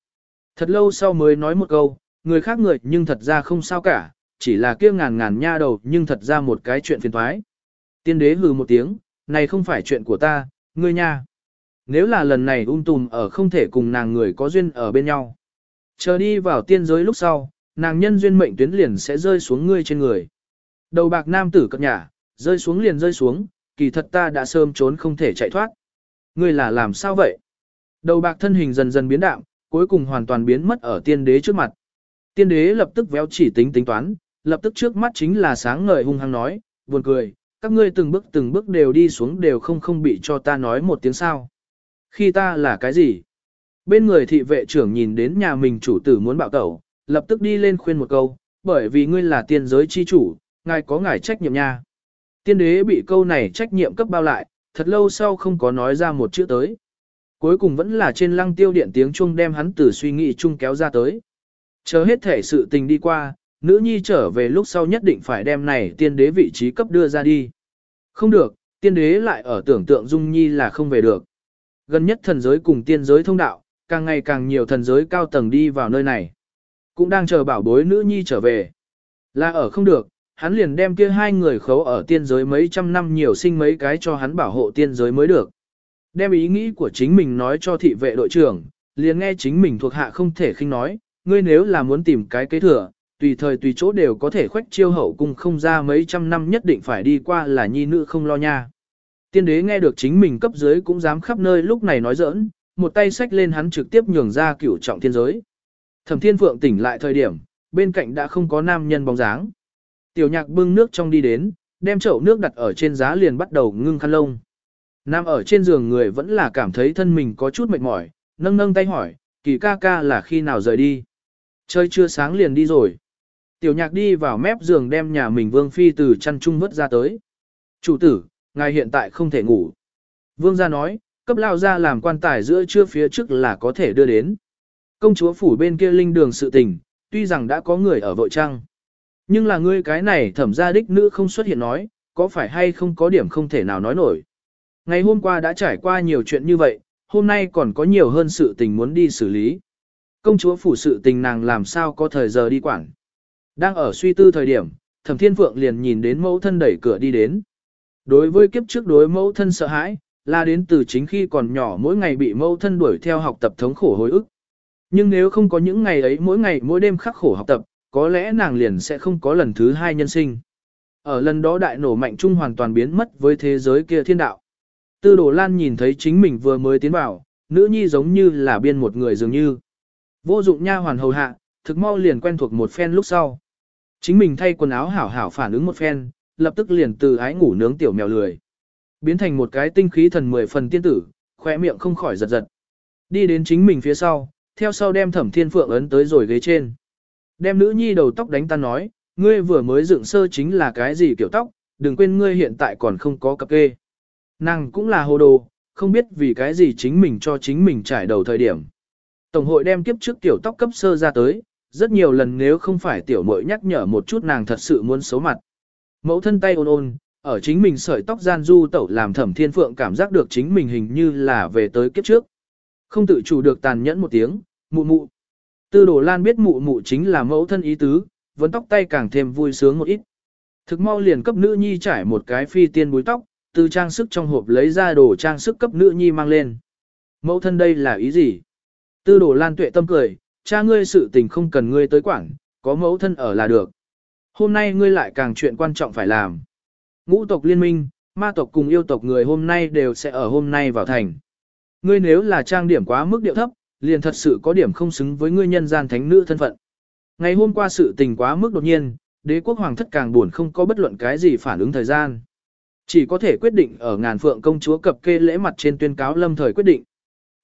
Thật lâu sau mới nói một câu, người khác người nhưng thật ra không sao cả, chỉ là kia ngàn ngàn nha đầu nhưng thật ra một cái chuyện phiền thoái. Tiên đế hừ một tiếng, này không phải chuyện của ta, ngươi nha. Nếu là lần này ung tùm ở không thể cùng nàng người có duyên ở bên nhau. Chờ đi vào tiên giới lúc sau, nàng nhân duyên mệnh tuyến liền sẽ rơi xuống ngươi trên người. Đầu bạc nam tử cập nhả, rơi xuống liền rơi xuống, kỳ thật ta đã sớm trốn không thể chạy thoát. Ngươi là làm sao vậy? Đầu bạc thân hình dần dần biến đạo, cuối cùng hoàn toàn biến mất ở tiên đế trước mặt. Tiên đế lập tức véo chỉ tính tính toán, lập tức trước mắt chính là sáng ngời hung hăng nói, buồn cười, các ngươi từng bước từng bước đều đi xuống đều không không bị cho ta nói một tiếng sao. Khi ta là cái gì? Bên người thị vệ trưởng nhìn đến nhà mình chủ tử muốn bạo tẩu, lập tức đi lên khuyên một câu, bởi vì ngươi là tiên giới chi chủ, ngài có ngài trách nhiệm nha. Tiên đế bị câu này trách nhiệm cấp bao lại, thật lâu sau không có nói ra một chữ tới. Cuối cùng vẫn là trên lăng tiêu điện tiếng chuông đem hắn từ suy nghĩ chung kéo ra tới. Chờ hết thể sự tình đi qua, nữ nhi trở về lúc sau nhất định phải đem này tiên đế vị trí cấp đưa ra đi. Không được, tiên đế lại ở tưởng tượng dung nhi là không về được. Gần nhất thần giới cùng tiên giới thông đạo, càng ngày càng nhiều thần giới cao tầng đi vào nơi này. Cũng đang chờ bảo bối nữ nhi trở về. Là ở không được, hắn liền đem kia hai người khấu ở tiên giới mấy trăm năm nhiều sinh mấy cái cho hắn bảo hộ tiên giới mới được. Đem ý nghĩ của chính mình nói cho thị vệ đội trưởng, liền nghe chính mình thuộc hạ không thể khinh nói, ngươi nếu là muốn tìm cái kế thừa, tùy thời tùy chỗ đều có thể khoách chiêu hậu cung không ra mấy trăm năm nhất định phải đi qua là nhi nữ không lo nha. Tiên đế nghe được chính mình cấp dưới cũng dám khắp nơi lúc này nói giỡn, một tay xách lên hắn trực tiếp nhường ra cửu trọng thiên giới. Thẩm Thiên Phượng tỉnh lại thời điểm, bên cạnh đã không có nam nhân bóng dáng. Tiểu nhạc bưng nước trong đi đến, đem chậu nước đặt ở trên giá liền bắt đầu ngưng khăn lông. Nam ở trên giường người vẫn là cảm thấy thân mình có chút mệt mỏi, nâng nâng tay hỏi, kỳ ca ca là khi nào rời đi. Chơi chưa sáng liền đi rồi. Tiểu nhạc đi vào mép giường đem nhà mình vương phi từ chăn trung vớt ra tới. Chủ tử, ngài hiện tại không thể ngủ. Vương gia nói, cấp lao ra làm quan tài giữa trưa phía trước là có thể đưa đến. Công chúa phủ bên kia linh đường sự tình, tuy rằng đã có người ở vội trăng. Nhưng là ngươi cái này thẩm gia đích nữ không xuất hiện nói, có phải hay không có điểm không thể nào nói nổi. Ngày hôm qua đã trải qua nhiều chuyện như vậy, hôm nay còn có nhiều hơn sự tình muốn đi xử lý. Công chúa phủ sự tình nàng làm sao có thời giờ đi quản. Đang ở suy tư thời điểm, thẩm thiên phượng liền nhìn đến mẫu thân đẩy cửa đi đến. Đối với kiếp trước đối mẫu thân sợ hãi, là đến từ chính khi còn nhỏ mỗi ngày bị mẫu thân đuổi theo học tập thống khổ hối ức. Nhưng nếu không có những ngày ấy mỗi ngày mỗi đêm khắc khổ học tập, có lẽ nàng liền sẽ không có lần thứ hai nhân sinh. Ở lần đó đại nổ mạnh trung hoàn toàn biến mất với thế giới kia thiên đạo. Tư đồ lan nhìn thấy chính mình vừa mới tiến vào, nữ nhi giống như là biên một người dường như. Vô dụng nha hoàn hầu hạ, thực mau liền quen thuộc một phen lúc sau. Chính mình thay quần áo hảo hảo phản ứng một phen, lập tức liền từ ái ngủ nướng tiểu mèo lười. Biến thành một cái tinh khí thần mười phần tiên tử, khỏe miệng không khỏi giật giật. Đi đến chính mình phía sau, theo sau đem thẩm thiên phượng ấn tới rồi ghế trên. Đem nữ nhi đầu tóc đánh tan nói, ngươi vừa mới dựng sơ chính là cái gì kiểu tóc, đừng quên ngươi hiện tại còn không có cặp kê. Nàng cũng là hồ đồ, không biết vì cái gì chính mình cho chính mình trải đầu thời điểm. Tổng hội đem kiếp trước tiểu tóc cấp sơ ra tới, rất nhiều lần nếu không phải tiểu muội nhắc nhở một chút nàng thật sự muốn xấu mặt. Mẫu thân tay ôn ôn, ở chính mình sợi tóc gian du tẩu làm thẩm thiên phượng cảm giác được chính mình hình như là về tới kiếp trước. Không tự chủ được tàn nhẫn một tiếng, mụ mụ. Tư đồ lan biết mụ mụ chính là mẫu thân ý tứ, vấn tóc tay càng thêm vui sướng một ít. Thực mau liền cấp nữ nhi trải một cái phi tiên búi tóc, từ trang sức trong hộp lấy ra đồ trang sức cấp nữ nhi mang lên. Mẫu thân đây là ý gì? Tư đồ lan tuệ tâm cười, cha ngươi sự tình không cần ngươi tới quản, có mẫu thân ở là được. Hôm nay ngươi lại càng chuyện quan trọng phải làm. Ngũ tộc liên minh, ma tộc cùng yêu tộc người hôm nay đều sẽ ở hôm nay vào thành. Ngươi nếu là trang điểm quá mức điệu thấp, liền thật sự có điểm không xứng với ngươi nhân gian thánh nữ thân phận. Ngày hôm qua sự tình quá mức đột nhiên, đế quốc hoàng thất càng buồn không có bất luận cái gì phản ứng thời gian. Chỉ có thể quyết định ở ngàn phượng công chúa cập kê lễ mặt trên tuyên cáo lâm thời quyết định.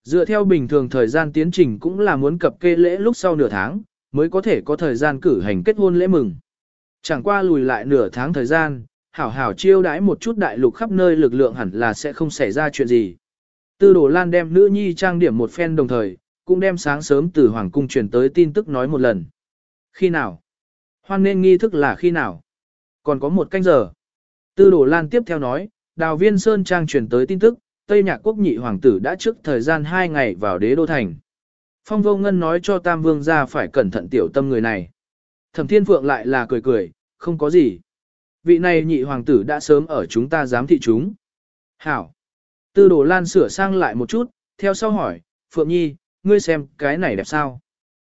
Dựa theo bình thường thời gian tiến trình cũng là muốn cập kê lễ lúc sau nửa tháng, mới có thể có thời gian cử hành kết hôn lễ mừng. Chẳng qua lùi lại nửa tháng thời gian, hảo hảo chiêu đãi một chút đại lục khắp nơi lực lượng hẳn là sẽ không xảy ra chuyện gì. Tư đồ lan đem nữ nhi trang điểm một phen đồng thời, cũng đem sáng sớm từ Hoàng cung truyền tới tin tức nói một lần. Khi nào? Hoan nên nghi thức là khi nào? Còn có một canh giờ. Tư đồ lan tiếp theo nói, đào viên Sơn Trang truyền tới tin tức, Tây Nhạc Quốc nhị hoàng tử đã trước thời gian 2 ngày vào đế đô thành. Phong vô ngân nói cho Tam Vương ra phải cẩn thận tiểu tâm người này. Thẩm Thiên Phượng lại là cười cười, không có gì. Vị này nhị hoàng tử đã sớm ở chúng ta giám thị chúng. Hảo. Tư đồ lan sửa sang lại một chút, theo sau hỏi, Phượng Nhi, ngươi xem cái này đẹp sao?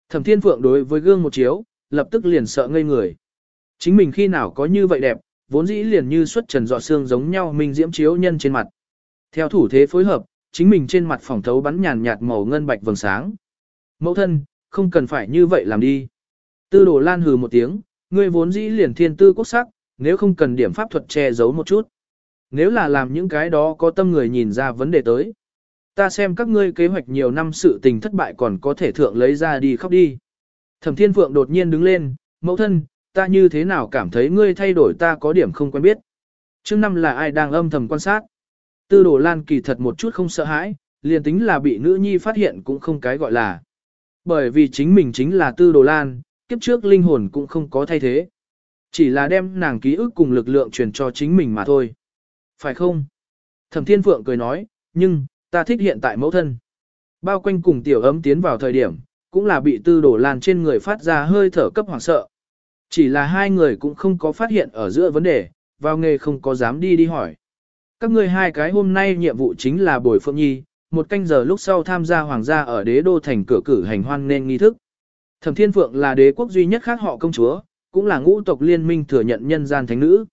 Thẩm Thiên Phượng đối với gương một chiếu, lập tức liền sợ ngây người. Chính mình khi nào có như vậy đẹp, vốn dĩ liền như xuất trần dọ xương giống nhau mình diễm chiếu nhân trên mặt. Theo thủ thế phối hợp, chính mình trên mặt phòng thấu bắn nhàn nhạt màu ngân bạch vầng sáng. Mẫu thân, không cần phải như vậy làm đi. Tư đồ lan hừ một tiếng, ngươi vốn dĩ liền thiên tư quốc sắc, nếu không cần điểm pháp thuật che giấu một chút. Nếu là làm những cái đó có tâm người nhìn ra vấn đề tới. Ta xem các ngươi kế hoạch nhiều năm sự tình thất bại còn có thể thượng lấy ra đi khóc đi. Thẩm Thiên Phượng đột nhiên đứng lên, mẫu thân, ta như thế nào cảm thấy ngươi thay đổi ta có điểm không quen biết. Trước năm là ai đang âm thầm quan sát. Tư đồ lan kỳ thật một chút không sợ hãi, liền tính là bị nữ nhi phát hiện cũng không cái gọi là. Bởi vì chính mình chính là tư đồ lan, kiếp trước linh hồn cũng không có thay thế. Chỉ là đem nàng ký ức cùng lực lượng truyền cho chính mình mà thôi. Phải không? Thẩm Thiên Phượng cười nói, nhưng, ta thích hiện tại mẫu thân. Bao quanh cùng tiểu ấm tiến vào thời điểm, cũng là bị tư đổ lan trên người phát ra hơi thở cấp hoảng sợ. Chỉ là hai người cũng không có phát hiện ở giữa vấn đề, vào nghề không có dám đi đi hỏi. Các ngươi hai cái hôm nay nhiệm vụ chính là bồi phượng nhi, một canh giờ lúc sau tham gia hoàng gia ở đế đô thành cửa cử hành hoan nên nghi thức. Thẩm Thiên Phượng là đế quốc duy nhất khác họ công chúa, cũng là ngũ tộc liên minh thừa nhận nhân gian thánh nữ.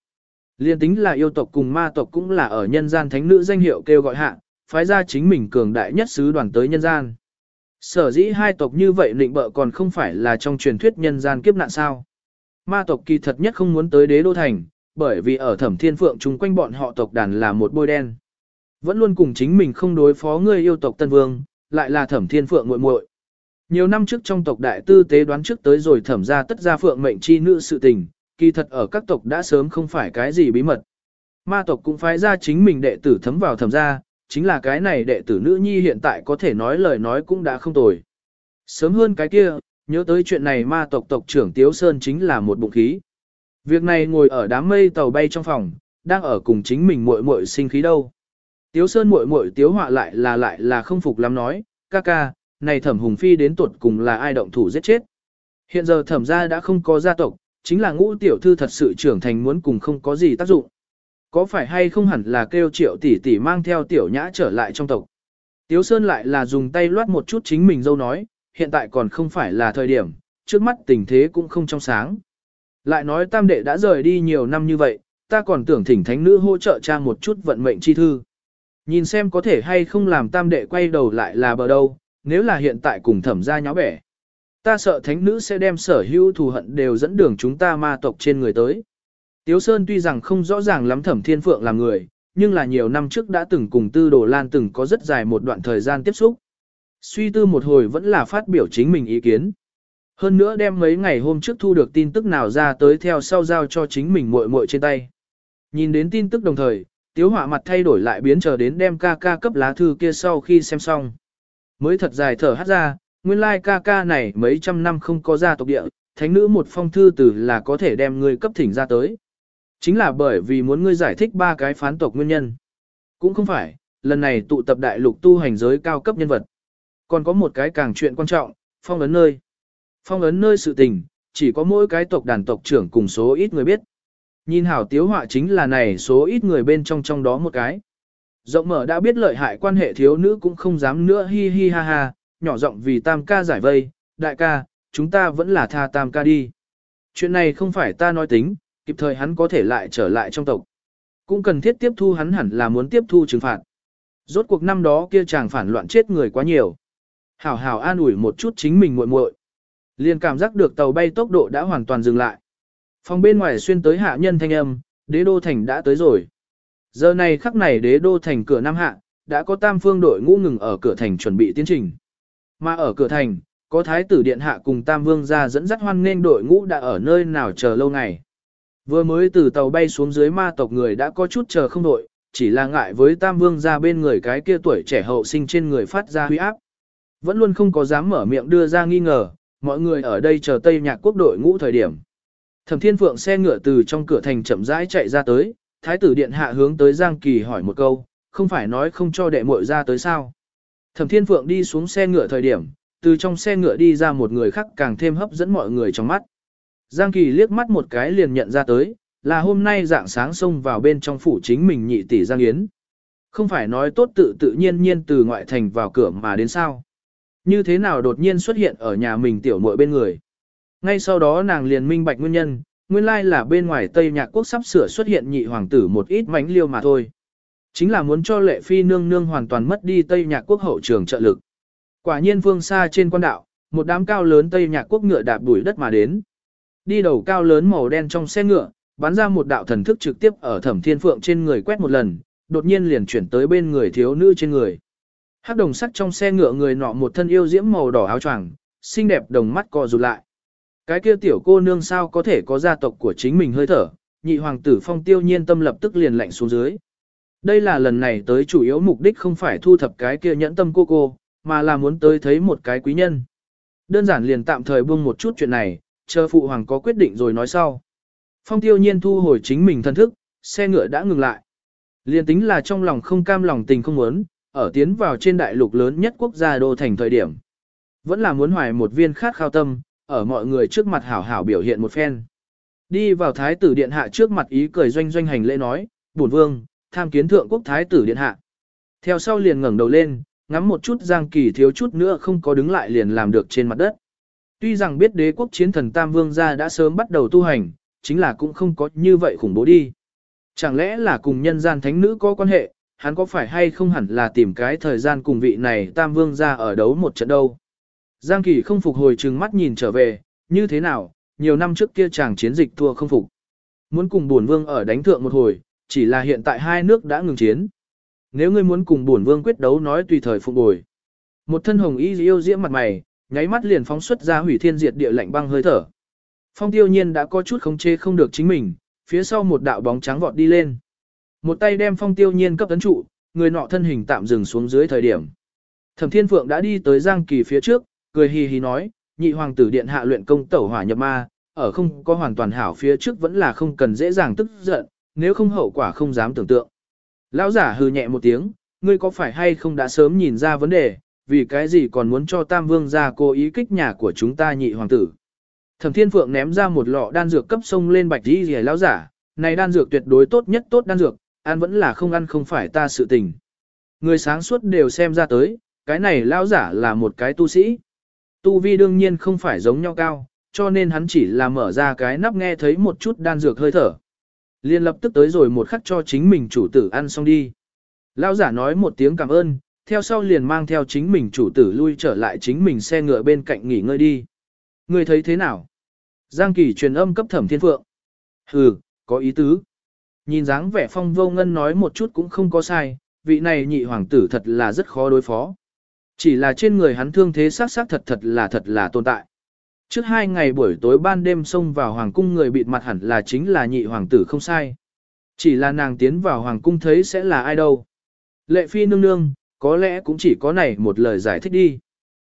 Liên tính là yêu tộc cùng ma tộc cũng là ở nhân gian thánh nữ danh hiệu kêu gọi hạ, phái ra chính mình cường đại nhất sứ đoàn tới nhân gian. Sở dĩ hai tộc như vậy định bợ còn không phải là trong truyền thuyết nhân gian kiếp nạn sao. Ma tộc kỳ thật nhất không muốn tới đế đô thành, bởi vì ở thẩm thiên phượng chung quanh bọn họ tộc đàn là một bôi đen. Vẫn luôn cùng chính mình không đối phó người yêu tộc Tân Vương, lại là thẩm thiên phượng muội muội. Nhiều năm trước trong tộc đại tư tế đoán trước tới rồi thẩm ra tất ra phượng mệnh chi nữ sự tình, kỳ thật ở các tộc đã sớm không phải cái gì bí mật. Ma tộc cũng phái ra chính mình đệ tử thấm vào thẩm ra, chính là cái này đệ tử nữ nhi hiện tại có thể nói lời nói cũng đã không tồi. Sớm hơn cái kia, nhớ tới chuyện này ma tộc tộc trưởng Tiếu Sơn chính là một bụng khí. Việc này ngồi ở đám mây tàu bay trong phòng, đang ở cùng chính mình muội muội sinh khí đâu. Tiếu Sơn muội muội Tiếu Họa lại là lại là không phục lắm nói, ca ca, này thẩm hùng phi đến tuột cùng là ai động thủ giết chết. Hiện giờ thẩm gia đã không có gia tộc, chính là ngũ tiểu thư thật sự trưởng thành muốn cùng không có gì tác dụng. Có phải hay không hẳn là kêu triệu tỷ tỷ mang theo tiểu nhã trở lại trong tộc. Tiếu Sơn lại là dùng tay loát một chút chính mình dâu nói, hiện tại còn không phải là thời điểm, trước mắt tình thế cũng không trong sáng. Lại nói tam đệ đã rời đi nhiều năm như vậy, ta còn tưởng thỉnh thánh nữ hỗ trợ cha một chút vận mệnh chi thư. Nhìn xem có thể hay không làm tam đệ quay đầu lại là bờ đâu, nếu là hiện tại cùng thẩm ra nháo bẻ. Ta sợ thánh nữ sẽ đem sở hữu thù hận đều dẫn đường chúng ta ma tộc trên người tới. Tiếu Sơn tuy rằng không rõ ràng lắm thẩm thiên phượng là người, nhưng là nhiều năm trước đã từng cùng tư đồ lan từng có rất dài một đoạn thời gian tiếp xúc. Suy tư một hồi vẫn là phát biểu chính mình ý kiến. Hơn nữa đem mấy ngày hôm trước thu được tin tức nào ra tới theo sau giao cho chính mình muội muội trên tay. Nhìn đến tin tức đồng thời, tiếu họa mặt thay đổi lại biến chờ đến đem ca ca cấp lá thư kia sau khi xem xong. Mới thật dài thở hát ra, nguyên lai like ca ca này mấy trăm năm không có ra tộc địa, thánh nữ một phong thư từ là có thể đem người cấp thỉnh ra tới. Chính là bởi vì muốn ngươi giải thích ba cái phán tộc nguyên nhân. Cũng không phải, lần này tụ tập đại lục tu hành giới cao cấp nhân vật. Còn có một cái càng chuyện quan trọng, phong ấn nơi. Phong ấn nơi sự tình, chỉ có mỗi cái tộc đàn tộc trưởng cùng số ít người biết. Nhìn hảo tiếu họa chính là này số ít người bên trong trong đó một cái. Rộng mở đã biết lợi hại quan hệ thiếu nữ cũng không dám nữa hi hi ha ha, nhỏ giọng vì tam ca giải vây, đại ca, chúng ta vẫn là tha tam ca đi. Chuyện này không phải ta nói tính, kịp thời hắn có thể lại trở lại trong tộc. Cũng cần thiết tiếp thu hắn hẳn là muốn tiếp thu trừng phạt. Rốt cuộc năm đó kia chàng phản loạn chết người quá nhiều. Hảo hảo an ủi một chút chính mình muội muội. Liền cảm giác được tàu bay tốc độ đã hoàn toàn dừng lại. Phòng bên ngoài xuyên tới hạ nhân thanh âm, đế đô thành đã tới rồi. Giờ này khắc này đế đô thành cửa Nam Hạ, đã có tam phương đội ngũ ngừng ở cửa thành chuẩn bị tiến trình. Mà ở cửa thành, có thái tử điện hạ cùng tam vương ra dẫn dắt hoan nghênh đội ngũ đã ở nơi nào chờ lâu ngày. Vừa mới từ tàu bay xuống dưới ma tộc người đã có chút chờ không đội, chỉ là ngại với tam vương ra bên người cái kia tuổi trẻ hậu sinh trên người phát ra huy áp. Vẫn luôn không có dám mở miệng đưa ra nghi ngờ, mọi người ở đây chờ Tây Nhạc quốc đội ngũ thời điểm. Thẩm Thiên Phượng xe ngựa từ trong cửa thành chậm rãi chạy ra tới, thái tử điện hạ hướng tới Giang Kỳ hỏi một câu, không phải nói không cho đệ muội ra tới sao? Thẩm Thiên Phượng đi xuống xe ngựa thời điểm, từ trong xe ngựa đi ra một người khác càng thêm hấp dẫn mọi người trong mắt. Giang Kỳ liếc mắt một cái liền nhận ra tới, là hôm nay dạng sáng xông vào bên trong phủ chính mình nhị tỷ Giang Yến. Không phải nói tốt tự tự nhiên nhiên từ ngoại thành vào cửa mà đến sao. Như thế nào đột nhiên xuất hiện ở nhà mình tiểu muội bên người. Ngay sau đó nàng liền minh bạch nguyên nhân, nguyên lai là bên ngoài Tây Nhạc Quốc sắp sửa xuất hiện nhị hoàng tử một ít mánh liêu mà thôi. Chính là muốn cho lệ phi nương nương hoàn toàn mất đi Tây Nhạc Quốc hậu trường trợ lực. Quả nhiên vương xa trên quan đạo, một đám cao lớn Tây Nhạc Quốc ngựa đạp đuổi đất mà đến. Đi đầu cao lớn màu đen trong xe ngựa, bắn ra một đạo thần thức trực tiếp ở thẩm thiên phượng trên người quét một lần, đột nhiên liền chuyển tới bên người thiếu nữ trên người. Hắc đồng sắt trong xe ngựa người nọ một thân yêu diễm màu đỏ áo choàng, xinh đẹp đồng mắt co rụt lại. Cái kia tiểu cô nương sao có thể có gia tộc của chính mình hơi thở, nhị hoàng tử phong tiêu nhiên tâm lập tức liền lạnh xuống dưới. Đây là lần này tới chủ yếu mục đích không phải thu thập cái kia nhẫn tâm cô cô, mà là muốn tới thấy một cái quý nhân. Đơn giản liền tạm thời buông một chút chuyện này, chờ phụ hoàng có quyết định rồi nói sau. Phong tiêu nhiên thu hồi chính mình thân thức, xe ngựa đã ngừng lại. Liên tính là trong lòng không cam lòng tình không muốn, ở tiến vào trên đại lục lớn nhất quốc gia đô thành thời điểm. Vẫn là muốn hoài một viên khát khao tâm, ở mọi người trước mặt hảo hảo biểu hiện một phen. Đi vào thái tử điện hạ trước mặt ý cười doanh doanh hành lễ nói, bổn vương, tham kiến thượng quốc thái tử điện hạ. Theo sau liền ngẩng đầu lên, ngắm một chút giang kỳ thiếu chút nữa không có đứng lại liền làm được trên mặt đất. Tuy rằng biết đế quốc chiến thần Tam Vương gia đã sớm bắt đầu tu hành, chính là cũng không có như vậy khủng bố đi. Chẳng lẽ là cùng nhân gian thánh nữ có quan hệ, hắn có phải hay không hẳn là tìm cái thời gian cùng vị này tam vương gia ở đấu một trận đâu. Giang Kỳ không phục hồi trừng mắt nhìn trở về, như thế nào, nhiều năm trước kia chàng chiến dịch thua không phục. Muốn cùng buồn vương ở đánh thượng một hồi, chỉ là hiện tại hai nước đã ngừng chiến. Nếu ngươi muốn cùng buồn vương quyết đấu nói tùy thời phục bồi. Một thân hồng y yêu diễm mặt mày, nháy mắt liền phóng xuất ra hủy thiên diệt địa lạnh băng hơi thở. Phong tiêu nhiên đã có chút khống chế không được chính mình, phía sau một đạo bóng trắng vọt đi lên. Một tay đem phong tiêu nhiên cấp tấn trụ, người nọ thân hình tạm dừng xuống dưới thời điểm. Thẩm Thiên Phượng đã đi tới Giang Kỳ phía trước, cười hì hì nói, nhị hoàng tử điện hạ luyện công tẩu hỏa nhập ma, ở không có hoàn toàn hảo phía trước vẫn là không cần dễ dàng tức giận, nếu không hậu quả không dám tưởng tượng. Lão giả hừ nhẹ một tiếng, ngươi có phải hay không đã sớm nhìn ra vấn đề, vì cái gì còn muốn cho Tam Vương ra cố ý kích nhà của chúng ta nhị hoàng tử. Thẩm Thiên Phượng ném ra một lọ đan dược cấp sông lên bạch đi rìa lão giả, này đan dược tuyệt đối tốt nhất tốt đan dược, ăn vẫn là không ăn không phải ta sự tình. Người sáng suốt đều xem ra tới, cái này lão giả là một cái tu sĩ. Tu vi đương nhiên không phải giống nhau cao, cho nên hắn chỉ là mở ra cái nắp nghe thấy một chút đan dược hơi thở. Liên lập tức tới rồi một khắc cho chính mình chủ tử ăn xong đi. Lão giả nói một tiếng cảm ơn, theo sau liền mang theo chính mình chủ tử lui trở lại chính mình xe ngựa bên cạnh nghỉ ngơi đi. Người thấy thế nào? Giang Kỳ truyền âm cấp thẩm thiên phượng. Hừ, có ý tứ. Nhìn dáng vẻ phong vô ngân nói một chút cũng không có sai, vị này nhị hoàng tử thật là rất khó đối phó. Chỉ là trên người hắn thương thế sát sát thật thật là thật là tồn tại. Trước hai ngày buổi tối ban đêm xông vào hoàng cung người bịt mặt hẳn là chính là nhị hoàng tử không sai. Chỉ là nàng tiến vào hoàng cung thấy sẽ là ai đâu. Lệ phi nương nương, có lẽ cũng chỉ có này một lời giải thích đi.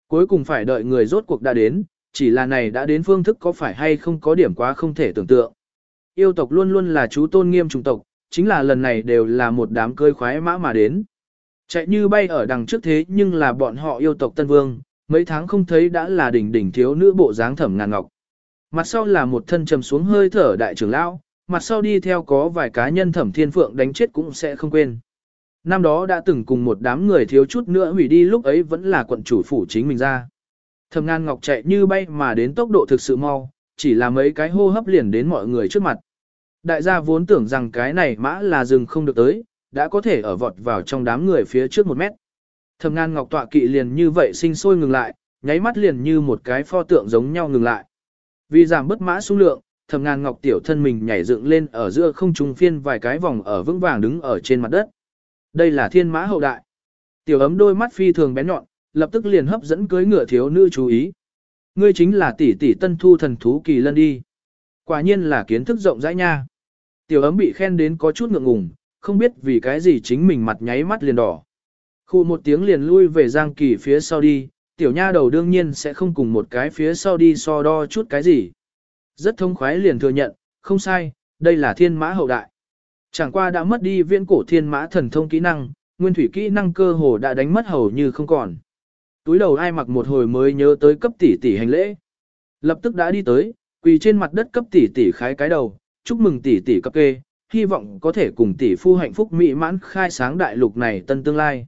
Cuối cùng phải đợi người rốt cuộc đã đến, chỉ là này đã đến phương thức có phải hay không có điểm quá không thể tưởng tượng. Yêu tộc luôn luôn là chú tôn nghiêm trùng tộc, chính là lần này đều là một đám cơi khoái mã mà đến. Chạy như bay ở đằng trước thế nhưng là bọn họ yêu tộc Tân Vương, mấy tháng không thấy đã là đỉnh đỉnh thiếu nữ bộ dáng thẩm ngàn ngọc. Mặt sau là một thân trầm xuống hơi thở đại trưởng lão, mặt sau đi theo có vài cá nhân thẩm thiên phượng đánh chết cũng sẽ không quên. Năm đó đã từng cùng một đám người thiếu chút nữa hủy đi lúc ấy vẫn là quận chủ phủ chính mình ra. Thẩm Ngan ngọc chạy như bay mà đến tốc độ thực sự mau, chỉ là mấy cái hô hấp liền đến mọi người trước mặt. Đại gia vốn tưởng rằng cái này mã là rừng không được tới, đã có thể ở vọt vào trong đám người phía trước một mét. Thẩm Ngan ngọc tọa kỵ liền như vậy sinh sôi ngừng lại, nháy mắt liền như một cái pho tượng giống nhau ngừng lại. Vì giảm bất mã số lượng, thẩm Ngan ngọc tiểu thân mình nhảy dựng lên ở giữa không trung phiên vài cái vòng ở vững vàng đứng ở trên mặt đất. Đây là thiên mã hậu đại. Tiểu ấm đôi mắt phi thường bén nhọn, lập tức liền hấp dẫn cưới ngựa thiếu nữ chú ý. Ngươi chính là tỷ tỷ tân thu thần thú kỳ lân đi. Quả nhiên là kiến thức rộng rãi nha. Tiểu ấm bị khen đến có chút ngượng ngùng, không biết vì cái gì chính mình mặt nháy mắt liền đỏ. Khu một tiếng liền lui về Giang Kỳ phía sau đi, tiểu nha đầu đương nhiên sẽ không cùng một cái phía sau đi so đo chút cái gì. Rất thông khoái liền thừa nhận, không sai, đây là thiên mã hậu đại. Chẳng qua đã mất đi viễn cổ thiên mã thần thông kỹ năng, nguyên thủy kỹ năng cơ hồ đã đánh mất hầu như không còn. Túi đầu ai mặc một hồi mới nhớ tới cấp tỷ tỷ hành lễ. Lập tức đã đi tới, quỳ trên mặt đất cấp tỷ tỷ khái cái đầu, chúc mừng tỷ tỷ cấp kê, hy vọng có thể cùng tỷ phu hạnh phúc mỹ mãn khai sáng đại lục này tân tương lai.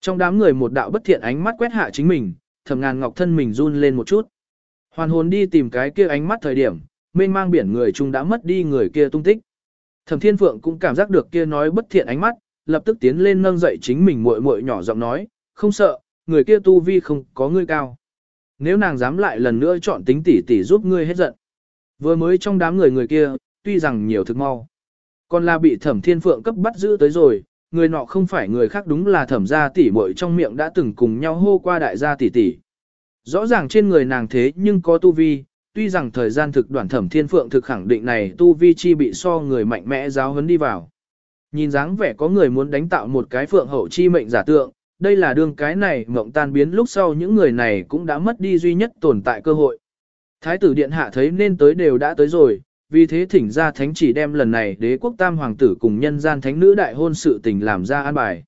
Trong đám người một đạo bất thiện ánh mắt quét hạ chính mình, thầm ngàn ngọc thân mình run lên một chút. Hoàn hồn đi tìm cái kia ánh mắt thời điểm, mênh mang biển người chung đã mất đi người kia tung tích. Thẩm Thiên Phượng cũng cảm giác được kia nói bất thiện ánh mắt, lập tức tiến lên nâng dậy chính mình muội muội nhỏ giọng nói, không sợ, người kia tu vi không có ngươi cao. Nếu nàng dám lại lần nữa chọn tính tỷ tỷ giúp ngươi hết giận. Vừa mới trong đám người người kia, tuy rằng nhiều thực mau. Còn là bị thẩm thiên phượng cấp bắt giữ tới rồi, người nọ không phải người khác đúng là thẩm gia tỷ muội trong miệng đã từng cùng nhau hô qua đại gia tỷ tỷ. Rõ ràng trên người nàng thế nhưng có tu vi, tuy rằng thời gian thực đoạn thẩm thiên phượng thực khẳng định này tu vi chi bị so người mạnh mẽ giáo huấn đi vào. Nhìn dáng vẻ có người muốn đánh tạo một cái phượng hậu chi mệnh giả tượng, đây là đương cái này mộng tan biến lúc sau những người này cũng đã mất đi duy nhất tồn tại cơ hội. Thái tử điện hạ thấy nên tới đều đã tới rồi, vì thế thỉnh ra thánh chỉ đem lần này đế quốc tam hoàng tử cùng nhân gian thánh nữ đại hôn sự tình làm ra an bài.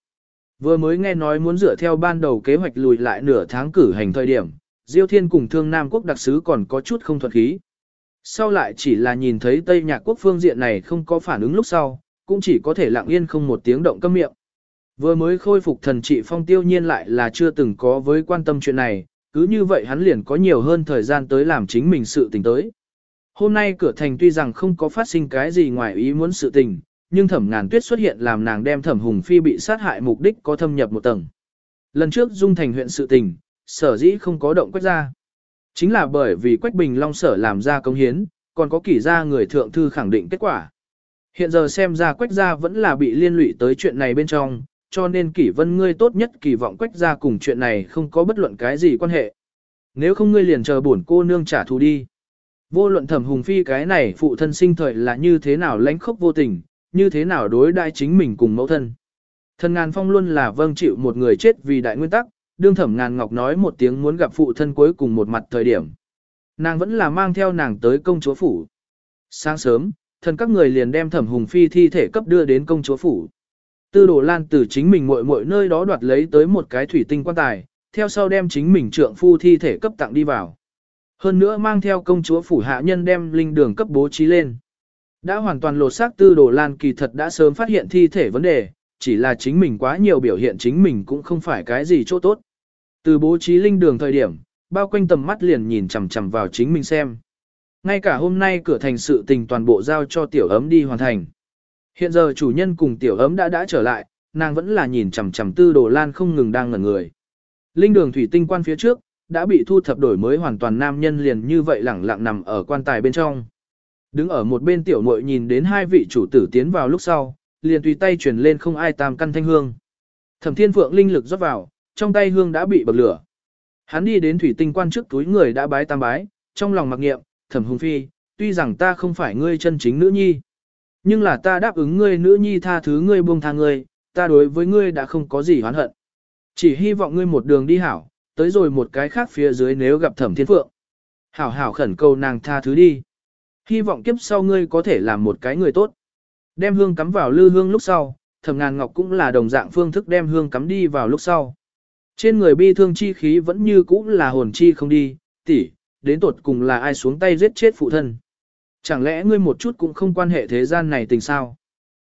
Vừa mới nghe nói muốn dựa theo ban đầu kế hoạch lùi lại nửa tháng cử hành thời điểm, Diêu Thiên cùng Thương Nam quốc đặc sứ còn có chút không thuận khí. Sau lại chỉ là nhìn thấy Tây Nhạc quốc phương diện này không có phản ứng lúc sau, cũng chỉ có thể lặng yên không một tiếng động câm miệng. Vừa mới khôi phục thần trị phong tiêu nhiên lại là chưa từng có với quan tâm chuyện này, cứ như vậy hắn liền có nhiều hơn thời gian tới làm chính mình sự tình tới. Hôm nay cửa thành tuy rằng không có phát sinh cái gì ngoài ý muốn sự tình, nhưng thẩm ngàn tuyết xuất hiện làm nàng đem thẩm hùng phi bị sát hại mục đích có thâm nhập một tầng. Lần trước dung thành huyện sự tình, sở dĩ không có động quách ra. Chính là bởi vì quách bình long sở làm ra công hiến, còn có kỷ ra người thượng thư khẳng định kết quả. Hiện giờ xem ra quách gia vẫn là bị liên lụy tới chuyện này bên trong, cho nên kỷ vân ngươi tốt nhất kỳ vọng quách gia cùng chuyện này không có bất luận cái gì quan hệ. Nếu không ngươi liền chờ bổn cô nương trả thù đi. Vô luận thẩm hùng phi cái này phụ thân sinh thời là như thế nào lãnh khốc vô tình, như thế nào đối đai chính mình cùng mẫu thân. Thần ngàn phong luôn là vâng chịu một người chết vì đại nguyên tắc, đương thẩm ngàn ngọc nói một tiếng muốn gặp phụ thân cuối cùng một mặt thời điểm. Nàng vẫn là mang theo nàng tới công chúa phủ. Sáng sớm, thần các người liền đem thẩm hùng phi thi thể cấp đưa đến công chúa phủ. Tư đồ lan từ chính mình muội muội nơi đó đoạt lấy tới một cái thủy tinh quan tài, theo sau đem chính mình trượng phu thi thể cấp tặng đi vào. Hơn nữa mang theo công chúa phủ hạ nhân đem linh đường cấp bố trí lên. Đã hoàn toàn lột xác tư đồ lan kỳ thật đã sớm phát hiện thi thể vấn đề, chỉ là chính mình quá nhiều biểu hiện chính mình cũng không phải cái gì chỗ tốt. Từ bố trí linh đường thời điểm, bao quanh tầm mắt liền nhìn chằm chằm vào chính mình xem. Ngay cả hôm nay cửa thành sự tình toàn bộ giao cho tiểu ấm đi hoàn thành. Hiện giờ chủ nhân cùng tiểu ấm đã đã trở lại, nàng vẫn là nhìn chằm chằm tư đồ lan không ngừng đang ngẩn người. Linh đường thủy tinh quan phía trước, đã bị thu thập đổi mới hoàn toàn nam nhân liền như vậy lẳng lặng nằm ở quan tài bên trong. Đứng ở một bên tiểu muội nhìn đến hai vị chủ tử tiến vào lúc sau, liền tùy tay chuyển lên không ai tam căn thanh hương. Thẩm Thiên Phượng linh lực rót vào, trong tay hương đã bị bậc lửa. Hắn đi đến thủy tinh quan trước túi người đã bái tam bái, trong lòng mặc nghiệm, Thẩm Hùng Phi, tuy rằng ta không phải ngươi chân chính nữ nhi, nhưng là ta đáp ứng ngươi nữ nhi tha thứ ngươi buông tha ngươi, ta đối với ngươi đã không có gì oán hận. Chỉ hy vọng ngươi một đường đi hảo, tới rồi một cái khác phía dưới nếu gặp Thẩm Thiên Phượng. Hảo hảo khẩn cầu nàng tha thứ đi. Hy vọng kiếp sau ngươi có thể làm một cái người tốt. Đem hương cắm vào lư hương lúc sau, thẩm ngàn ngọc cũng là đồng dạng phương thức đem hương cắm đi vào lúc sau. Trên người bi thương chi khí vẫn như cũ là hồn chi không đi, tỷ, đến tột cùng là ai xuống tay giết chết phụ thân. Chẳng lẽ ngươi một chút cũng không quan hệ thế gian này tình sao?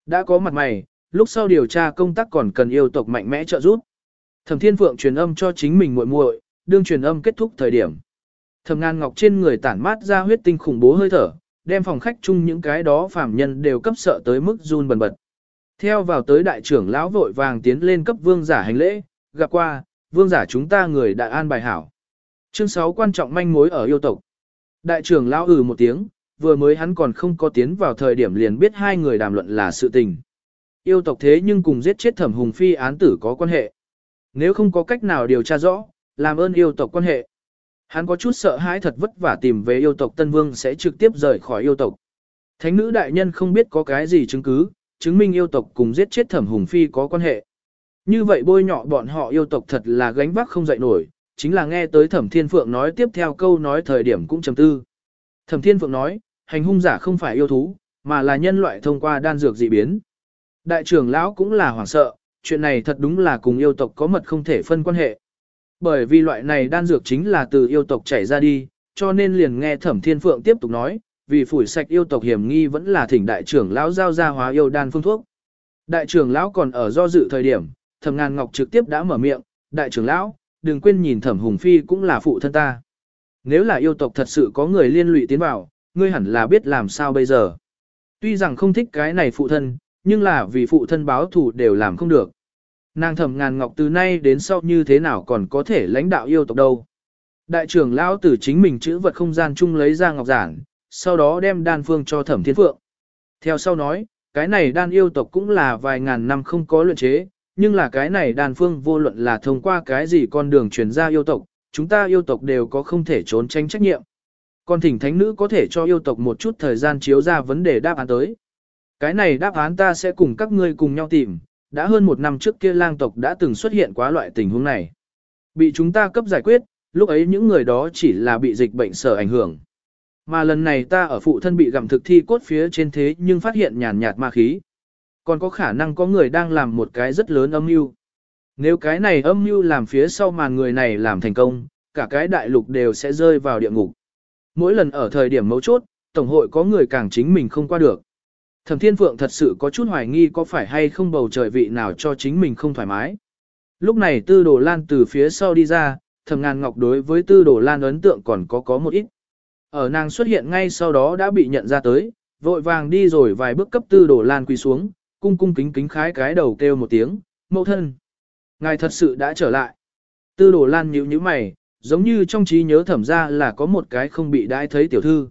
Đã có mặt mày, lúc sau điều tra công tác còn cần yêu tộc mạnh mẽ trợ giúp. Thẩm Thiên Phượng truyền âm cho chính mình muội muội, đương truyền âm kết thúc thời điểm. Thẩm Ngàn Ngọc trên người tản mát ra huyết tinh khủng bố hơi thở, đem phòng khách chung những cái đó phàm nhân đều cấp sợ tới mức run bần bật. Theo vào tới đại trưởng lão vội vàng tiến lên cấp vương giả hành lễ, gặp qua, vương giả chúng ta người đại an bài hảo. Chương 6 quan trọng manh mối ở yêu tộc. Đại trưởng lão ừ một tiếng, vừa mới hắn còn không có tiến vào thời điểm liền biết hai người đàm luận là sự tình. Yêu tộc thế nhưng cùng giết chết thẩm hùng phi án tử có quan hệ. Nếu không có cách nào điều tra rõ, làm ơn yêu tộc quan hệ. Hắn có chút sợ hãi thật vất vả tìm về yêu tộc Tân Vương sẽ trực tiếp rời khỏi yêu tộc. Thánh nữ đại nhân không biết có cái gì chứng cứ, chứng minh yêu tộc cùng giết chết thẩm hùng phi có quan hệ. Như vậy bôi nhọ bọn họ yêu tộc thật là gánh vác không dậy nổi, chính là nghe tới thẩm thiên phượng nói tiếp theo câu nói thời điểm cũng trầm tư. Thẩm thiên phượng nói, hành hung giả không phải yêu thú, mà là nhân loại thông qua đan dược dị biến. Đại trưởng lão cũng là hoảng sợ, chuyện này thật đúng là cùng yêu tộc có mật không thể phân quan hệ. Bởi vì loại này đan dược chính là từ yêu tộc chảy ra đi, cho nên liền nghe Thẩm Thiên Phượng tiếp tục nói, vì phủi sạch yêu tộc hiểm nghi vẫn là thỉnh đại trưởng lão giao ra hóa yêu đan phương thuốc. Đại trưởng lão còn ở do dự thời điểm, Thẩm Ngàn Ngọc trực tiếp đã mở miệng, "Đại trưởng lão, đừng quên nhìn Thẩm Hùng Phi cũng là phụ thân ta. Nếu là yêu tộc thật sự có người liên lụy tiến vào, ngươi hẳn là biết làm sao bây giờ. Tuy rằng không thích cái này phụ thân, nhưng là vì phụ thân báo thù đều làm không được. Nàng thẩm ngàn ngọc từ nay đến sau như thế nào còn có thể lãnh đạo yêu tộc đâu. Đại trưởng lão tử chính mình chữ vật không gian chung lấy ra ngọc giản, sau đó đem đan phương cho thẩm thiên phượng. Theo sau nói, cái này đan yêu tộc cũng là vài ngàn năm không có luyện chế, nhưng là cái này đàn phương vô luận là thông qua cái gì con đường truyền ra yêu tộc, chúng ta yêu tộc đều có không thể trốn tránh trách nhiệm. Còn thỉnh thánh nữ có thể cho yêu tộc một chút thời gian chiếu ra vấn đề đáp án tới. Cái này đáp án ta sẽ cùng các ngươi cùng nhau tìm, đã hơn một năm trước kia lang tộc đã từng xuất hiện quá loại tình huống này. Bị chúng ta cấp giải quyết, lúc ấy những người đó chỉ là bị dịch bệnh sở ảnh hưởng. Mà lần này ta ở phụ thân bị gặm thực thi cốt phía trên thế nhưng phát hiện nhàn nhạt ma khí. Còn có khả năng có người đang làm một cái rất lớn âm mưu. Nếu cái này âm mưu làm phía sau màn người này làm thành công, cả cái đại lục đều sẽ rơi vào địa ngục. Mỗi lần ở thời điểm mấu chốt, Tổng hội có người càng chính mình không qua được. Thẩm Thiên Phượng thật sự có chút hoài nghi có phải hay không bầu trời vị nào cho chính mình không thoải mái. Lúc này Tư Đồ Lan từ phía sau đi ra, Thẩm Ngàn Ngọc đối với Tư Đồ Lan ấn tượng còn có có một ít. Ở nàng xuất hiện ngay sau đó đã bị nhận ra tới, vội vàng đi rồi vài bước cấp tư đồ lan quỳ xuống, cung cung kính kính khái cái đầu kêu một tiếng, mẫu thân. Ngài thật sự đã trở lại. Tư đổ lan nhíu nhíu mày, giống như trong trí nhớ thẩm ra là có một cái không bị đãi thấy tiểu thư.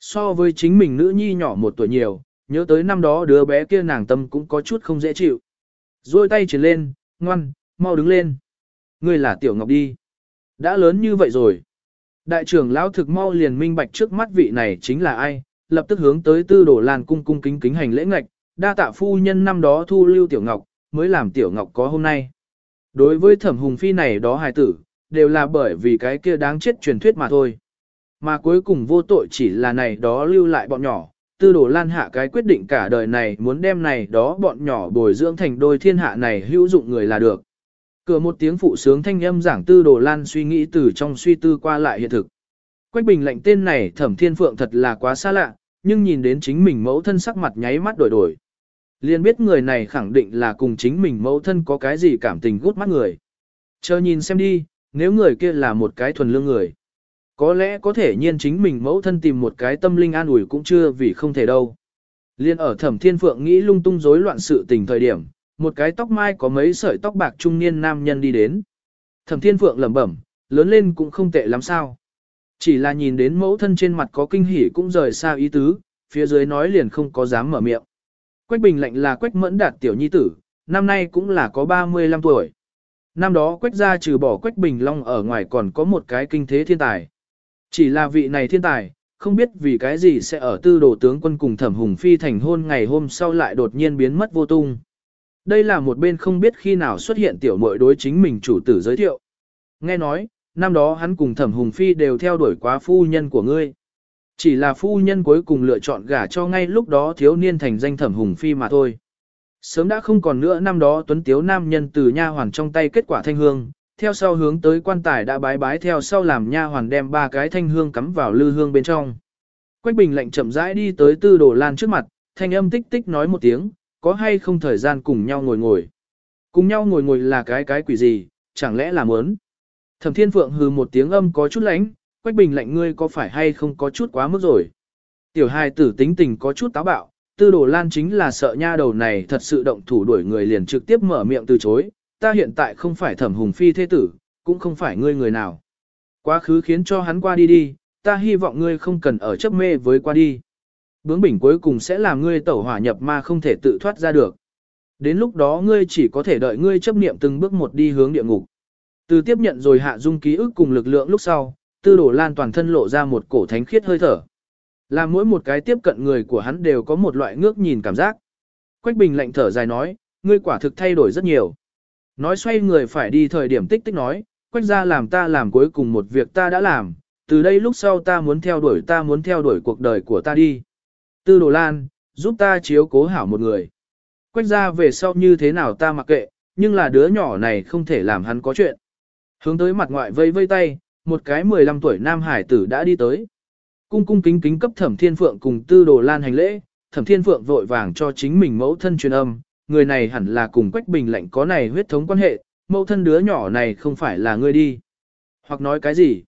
So với chính mình nữ nhi nhỏ một tuổi nhiều, nhớ tới năm đó đứa bé kia nàng tâm cũng có chút không dễ chịu. Rồi tay chỉ lên, ngoan, mau đứng lên. Ngươi là tiểu ngọc đi. Đã lớn như vậy rồi. Đại trưởng lão thực mau liền minh bạch trước mắt vị này chính là ai, lập tức hướng tới tư đổ lan cung cung kính kính hành lễ ngạch, đa tạ phu nhân năm đó thu lưu tiểu ngọc, mới làm tiểu ngọc có hôm nay. Đối với thẩm hùng phi này đó hài tử, đều là bởi vì cái kia đáng chết truyền thuyết mà thôi. Mà cuối cùng vô tội chỉ là này đó lưu lại bọn nhỏ, tư Đồ lan hạ cái quyết định cả đời này muốn đem này đó bọn nhỏ bồi dưỡng thành đôi thiên hạ này hữu dụng người là được. Cửa một tiếng phụ sướng thanh âm giảng tư đồ lan suy nghĩ từ trong suy tư qua lại hiện thực. Quách bình lệnh tên này thẩm thiên phượng thật là quá xa lạ, nhưng nhìn đến chính mình mẫu thân sắc mặt nháy mắt đổi đổi. Liền biết người này khẳng định là cùng chính mình mẫu thân có cái gì cảm tình gút mắt người. Chờ nhìn xem đi, nếu người kia là một cái thuần lương người. Có lẽ có thể nhiên chính mình mẫu thân tìm một cái tâm linh an ủi cũng chưa vì không thể đâu. Liên ở thẩm thiên phượng nghĩ lung tung rối loạn sự tình thời điểm, một cái tóc mai có mấy sợi tóc bạc trung niên nam nhân đi đến. Thẩm thiên phượng lẩm bẩm, lớn lên cũng không tệ lắm sao. Chỉ là nhìn đến mẫu thân trên mặt có kinh hỉ cũng rời xa ý tứ, phía dưới nói liền không có dám mở miệng. Quách Bình lệnh là Quách Mẫn Đạt tiểu nhi tử, năm nay cũng là có 35 tuổi. Năm đó Quách gia trừ bỏ Quách Bình Long ở ngoài còn có một cái kinh thế thiên tài. Chỉ là vị này thiên tài, không biết vì cái gì sẽ ở tư đồ tướng quân cùng thẩm hùng phi thành hôn ngày hôm sau lại đột nhiên biến mất vô tung. Đây là một bên không biết khi nào xuất hiện tiểu muội đối chính mình chủ tử giới thiệu. Nghe nói, năm đó hắn cùng thẩm hùng phi đều theo đuổi quá phu nhân của ngươi. Chỉ là phu nhân cuối cùng lựa chọn gả cho ngay lúc đó thiếu niên thành danh thẩm hùng phi mà thôi. Sớm đã không còn nữa năm đó tuấn tiếu nam nhân từ nha hoàn trong tay kết quả thanh hương, theo sau hướng tới quan tài đã bái bái theo sau làm nha hoàn đem ba cái thanh hương cắm vào lư hương bên trong. Quách bình lạnh chậm rãi đi tới tư đồ lan trước mặt, thanh âm tích tích nói một tiếng, có hay không thời gian cùng nhau ngồi ngồi. Cùng nhau ngồi ngồi là cái cái quỷ gì, chẳng lẽ là muốn. Thẩm thiên phượng hừ một tiếng âm có chút lãnh, quách bình lệnh ngươi có phải hay không có chút quá mức rồi. Tiểu hài tử tính tình có chút táo bạo, tư đồ lan chính là sợ nha đầu này thật sự động thủ đuổi người liền trực tiếp mở miệng từ chối, ta hiện tại không phải thẩm hùng phi thế tử, cũng không phải ngươi người nào. Quá khứ khiến cho hắn qua đi đi, ta hy vọng ngươi không cần ở chấp mê với qua đi. Bướng bỉnh cuối cùng sẽ làm ngươi tẩu hỏa nhập ma không thể tự thoát ra được. Đến lúc đó ngươi chỉ có thể đợi ngươi chấp niệm từng bước một đi hướng địa ngục. Từ tiếp nhận rồi hạ dung ký ức cùng lực lượng lúc sau, tư đổ lan toàn thân lộ ra một cổ thánh khiết hơi thở. Làm mỗi một cái tiếp cận người của hắn đều có một loại ngước nhìn cảm giác. Quách bình lạnh thở dài nói, ngươi quả thực thay đổi rất nhiều. Nói xoay người phải đi thời điểm tích tích nói, quách ra làm ta làm cuối cùng một việc ta đã làm, từ đây lúc sau ta muốn theo đuổi ta muốn theo đuổi cuộc đời của ta đi. Tư đồ lan, giúp ta chiếu cố hảo một người. Quách ra về sau như thế nào ta mặc kệ, nhưng là đứa nhỏ này không thể làm hắn có chuyện. Hướng tới mặt ngoại vây vây tay, một cái 15 tuổi nam hải tử đã đi tới. Cung cung kính kính cấp thẩm thiên phượng cùng tư đồ lan hành lễ, thẩm thiên phượng vội vàng cho chính mình mẫu thân truyền âm, người này hẳn là cùng quách bình lạnh có này huyết thống quan hệ, mẫu thân đứa nhỏ này không phải là ngươi đi. Hoặc nói cái gì?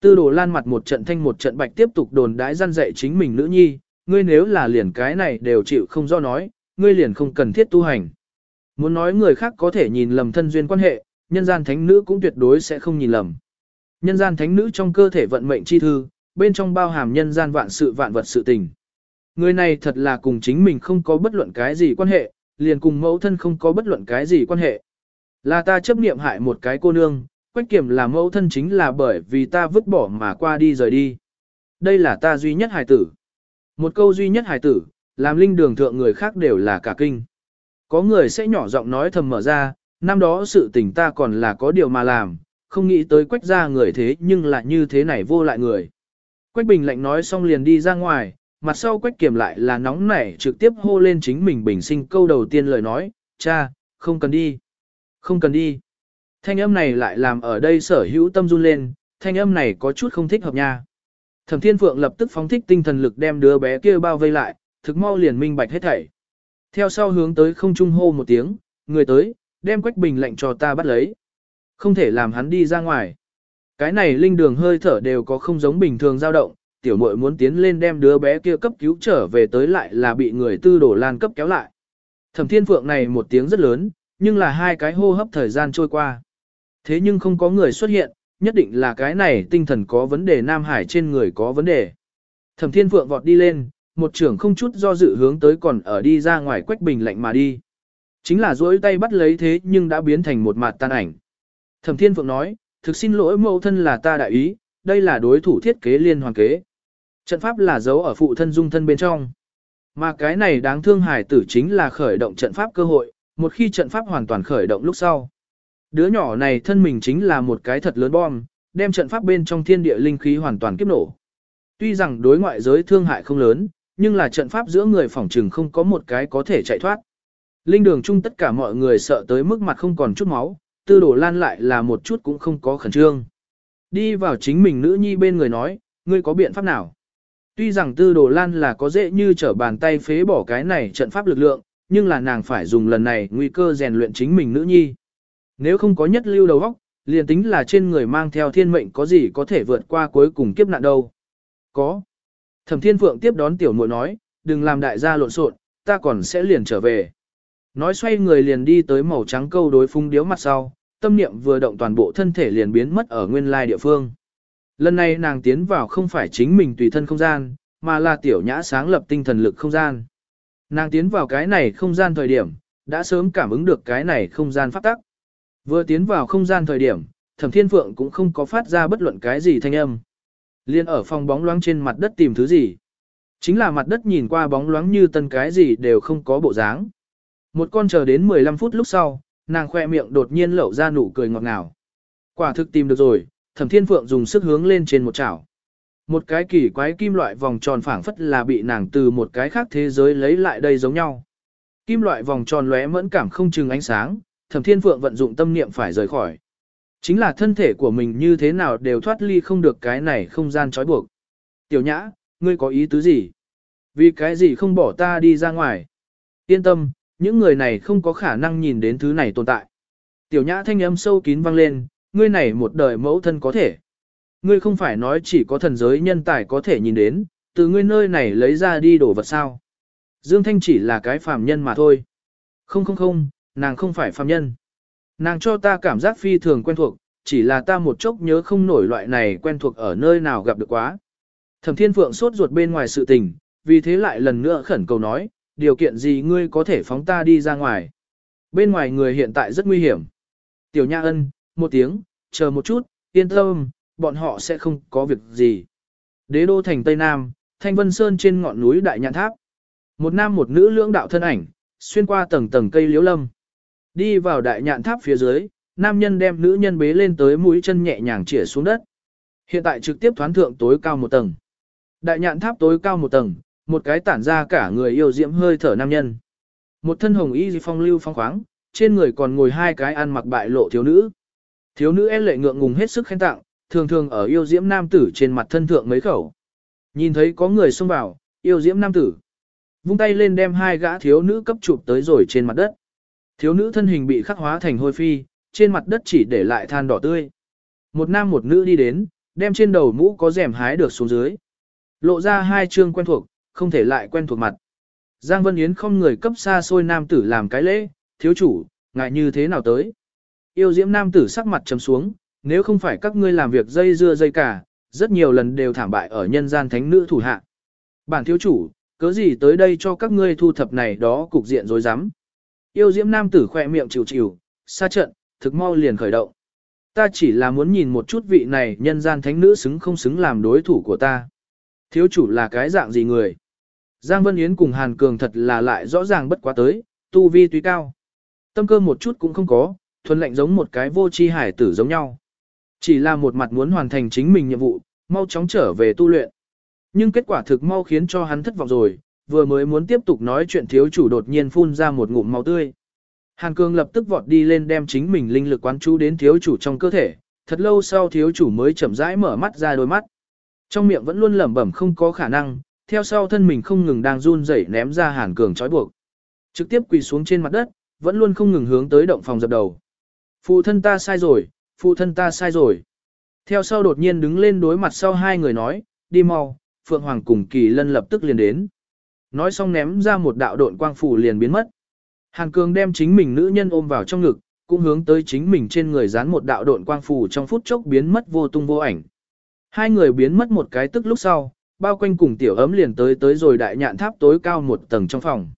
Tư đồ lan mặt một trận thanh một trận bạch tiếp tục đồn đãi gian dạy chính mình nữ nhi, ngươi nếu là liền cái này đều chịu không do nói, ngươi liền không cần thiết tu hành. Muốn nói người khác có thể nhìn lầm thân duyên quan hệ, nhân gian thánh nữ cũng tuyệt đối sẽ không nhìn lầm. Nhân gian thánh nữ trong cơ thể vận mệnh chi thư, bên trong bao hàm nhân gian vạn sự vạn vật sự tình. Người này thật là cùng chính mình không có bất luận cái gì quan hệ, liền cùng mẫu thân không có bất luận cái gì quan hệ. Là ta chấp niệm hại một cái cô nương, quách kiểm là mẫu thân chính là bởi vì ta vứt bỏ mà qua đi rời đi. Đây là ta duy nhất hài tử. Một câu duy nhất hài tử, làm linh đường thượng người khác đều là cả kinh. Có người sẽ nhỏ giọng nói thầm mở ra, năm đó sự tình ta còn là có điều mà làm, không nghĩ tới quách ra người thế nhưng lại như thế này vô lại người. Quách bình lệnh nói xong liền đi ra ngoài, mặt sau quách kiểm lại là nóng nảy trực tiếp hô lên chính mình bình sinh câu đầu tiên lời nói, cha, không cần đi, không cần đi. Thanh âm này lại làm ở đây sở hữu tâm run lên, thanh âm này có chút không thích hợp nha. Thẩm Thiên Phượng lập tức phóng thích tinh thần lực đem đứa bé kia bao vây lại, thực mau liền minh bạch hết thảy. Theo sau hướng tới không trung hô một tiếng, người tới, đem Quách Bình lệnh cho ta bắt lấy. Không thể làm hắn đi ra ngoài. Cái này linh đường hơi thở đều có không giống bình thường dao động, tiểu muội muốn tiến lên đem đứa bé kia cấp cứu trở về tới lại là bị người tư đổ lan cấp kéo lại. Thẩm thiên phượng này một tiếng rất lớn, nhưng là hai cái hô hấp thời gian trôi qua. Thế nhưng không có người xuất hiện, nhất định là cái này tinh thần có vấn đề Nam Hải trên người có vấn đề. Thẩm thiên phượng vọt đi lên, một trưởng không chút do dự hướng tới còn ở đi ra ngoài quách bình lạnh mà đi. Chính là duỗi tay bắt lấy thế nhưng đã biến thành một mặt tan ảnh. Thẩm thiên phượng nói, thực xin lỗi mẫu thân là ta đại ý, đây là đối thủ thiết kế liên hoàn kế. Trận pháp là dấu ở phụ thân dung thân bên trong. Mà cái này đáng thương hài tử chính là khởi động trận pháp cơ hội, một khi trận pháp hoàn toàn khởi động lúc sau. Đứa nhỏ này thân mình chính là một cái thật lớn bom, đem trận pháp bên trong thiên địa linh khí hoàn toàn kiếp nổ. Tuy rằng đối ngoại giới thương hại không lớn, nhưng là trận pháp giữa người phỏng trừng không có một cái có thể chạy thoát. Linh đường chung tất cả mọi người sợ tới mức mặt không còn chút máu, tư đổ lan lại là một chút cũng không có khẩn trương. Đi vào chính mình nữ nhi bên người nói, ngươi có biện pháp nào? Tuy rằng tư đồ lan là có dễ như trở bàn tay phế bỏ cái này trận pháp lực lượng, nhưng là nàng phải dùng lần này nguy cơ rèn luyện chính mình nữ nhi. Nếu không có nhất lưu đầu óc, liền tính là trên người mang theo thiên mệnh có gì có thể vượt qua cuối cùng kiếp nạn đâu. Có. Thẩm thiên phượng tiếp đón tiểu muội nói, đừng làm đại gia lộn xộn, ta còn sẽ liền trở về. Nói xoay người liền đi tới màu trắng câu đối phung điếu mặt sau, tâm niệm vừa động toàn bộ thân thể liền biến mất ở nguyên lai địa phương. Lần này nàng tiến vào không phải chính mình tùy thân không gian, mà là tiểu nhã sáng lập tinh thần lực không gian. Nàng tiến vào cái này không gian thời điểm, đã sớm cảm ứng được cái này không gian phát tắc. Vừa tiến vào không gian thời điểm, thẩm thiên phượng cũng không có phát ra bất luận cái gì thanh âm. Liên ở phòng bóng loáng trên mặt đất tìm thứ gì. Chính là mặt đất nhìn qua bóng loáng như tân cái gì đều không có bộ dáng. Một con chờ đến 15 phút lúc sau, nàng khoe miệng đột nhiên lẩu ra nụ cười ngọt ngào. Quả thực tìm được rồi, thẩm thiên phượng dùng sức hướng lên trên một chảo. Một cái kỳ quái kim loại vòng tròn phảng phất là bị nàng từ một cái khác thế giới lấy lại đây giống nhau. Kim loại vòng tròn lóe mẫn cảm không chừng ánh sáng, thẩm thiên phượng vận dụng tâm niệm phải rời khỏi. Chính là thân thể của mình như thế nào đều thoát ly không được cái này không gian trói buộc. Tiểu nhã, ngươi có ý tứ gì? Vì cái gì không bỏ ta đi ra ngoài? Yên tâm, những người này không có khả năng nhìn đến thứ này tồn tại. Tiểu nhã thanh âm sâu kín vang lên, ngươi này một đời mẫu thân có thể. Ngươi không phải nói chỉ có thần giới nhân tài có thể nhìn đến, từ ngươi nơi này lấy ra đi đổ vật sao. Dương Thanh chỉ là cái phàm nhân mà thôi. Không không không, nàng không phải phàm nhân. Nàng cho ta cảm giác phi thường quen thuộc, chỉ là ta một chốc nhớ không nổi loại này quen thuộc ở nơi nào gặp được quá. Thẩm Thiên Phượng sốt ruột bên ngoài sự tình, vì thế lại lần nữa khẩn cầu nói, điều kiện gì ngươi có thể phóng ta đi ra ngoài. Bên ngoài người hiện tại rất nguy hiểm. Tiểu Nha Ân, một tiếng, chờ một chút, yên tâm, bọn họ sẽ không có việc gì. Đế đô thành Tây Nam, Thanh Vân Sơn trên ngọn núi Đại Nhạn Tháp. Một nam một nữ lưỡng đạo thân ảnh, xuyên qua tầng tầng cây liễu lâm. Đi vào Đại Nhạn Tháp phía dưới, nam nhân đem nữ nhân bế lên tới mũi chân nhẹ nhàng chĩa xuống đất. Hiện tại trực tiếp thoán thượng tối cao một tầng. Đại Nhạn Tháp tối cao một tầng, một cái tản ra cả người yêu diễm hơi thở nam nhân. Một thân hồng y phong lưu phong khoáng, trên người còn ngồi hai cái ăn mặc bại lộ thiếu nữ. Thiếu nữ e lệ ngượng ngùng hết sức khen tặng, thường thường ở yêu diễm nam tử trên mặt thân thượng mấy khẩu. Nhìn thấy có người xông vào, yêu diễm nam tử. Vung tay lên đem hai gã thiếu nữ cấp chụp tới rồi trên mặt đất. Thiếu nữ thân hình bị khắc hóa thành hôi phi, trên mặt đất chỉ để lại than đỏ tươi. Một nam một nữ đi đến, đem trên đầu mũ có rèm hái được xuống dưới. Lộ ra hai chương quen thuộc, không thể lại quen thuộc mặt. Giang Vân Yến không người cấp xa xôi nam tử làm cái lễ, thiếu chủ, ngại như thế nào tới. Yêu diễm nam tử sắc mặt trầm xuống, nếu không phải các ngươi làm việc dây dưa dây cả, rất nhiều lần đều thảm bại ở nhân gian thánh nữ thủ hạ. Bản thiếu chủ, cớ gì tới đây cho các ngươi thu thập này đó cục diện rối rắm. Yêu diễm nam tử khỏe miệng chịu chịu, xa trận, thực mau liền khởi động. Ta chỉ là muốn nhìn một chút vị này nhân gian thánh nữ xứng không xứng làm đối thủ của ta. Thiếu chủ là cái dạng gì người? Giang Vân Yến cùng Hàn Cường thật là lại rõ ràng bất quá tới, tu vi tuy cao. Tâm cơ một chút cũng không có, thuần lệnh giống một cái vô chi hải tử giống nhau. Chỉ là một mặt muốn hoàn thành chính mình nhiệm vụ, mau chóng trở về tu luyện. Nhưng kết quả thực mau khiến cho hắn thất vọng rồi, vừa mới muốn tiếp tục nói chuyện thiếu chủ đột nhiên phun ra một ngụm máu tươi. Hàn Cường lập tức vọt đi lên đem chính mình linh lực quán chú đến thiếu chủ trong cơ thể, thật lâu sau thiếu chủ mới chậm rãi mở mắt ra đôi mắt. Trong miệng vẫn luôn lẩm bẩm không có khả năng, theo sau thân mình không ngừng đang run rẩy ném ra Hàn Cường trói buộc. Trực tiếp quỳ xuống trên mặt đất, vẫn luôn không ngừng hướng tới động phòng dập đầu. Phụ thân ta sai rồi, phụ thân ta sai rồi. Theo sau đột nhiên đứng lên đối mặt sau hai người nói, đi mau, Phượng Hoàng cùng Kỳ Lân lập tức liền đến. Nói xong ném ra một đạo độn quang phủ liền biến mất. Hàn Cường đem chính mình nữ nhân ôm vào trong ngực, cũng hướng tới chính mình trên người dán một đạo độn quang phủ trong phút chốc biến mất vô tung vô ảnh. Hai người biến mất một cái tức lúc sau, bao quanh cùng tiểu ấm liền tới tới rồi đại nhạn tháp tối cao một tầng trong phòng.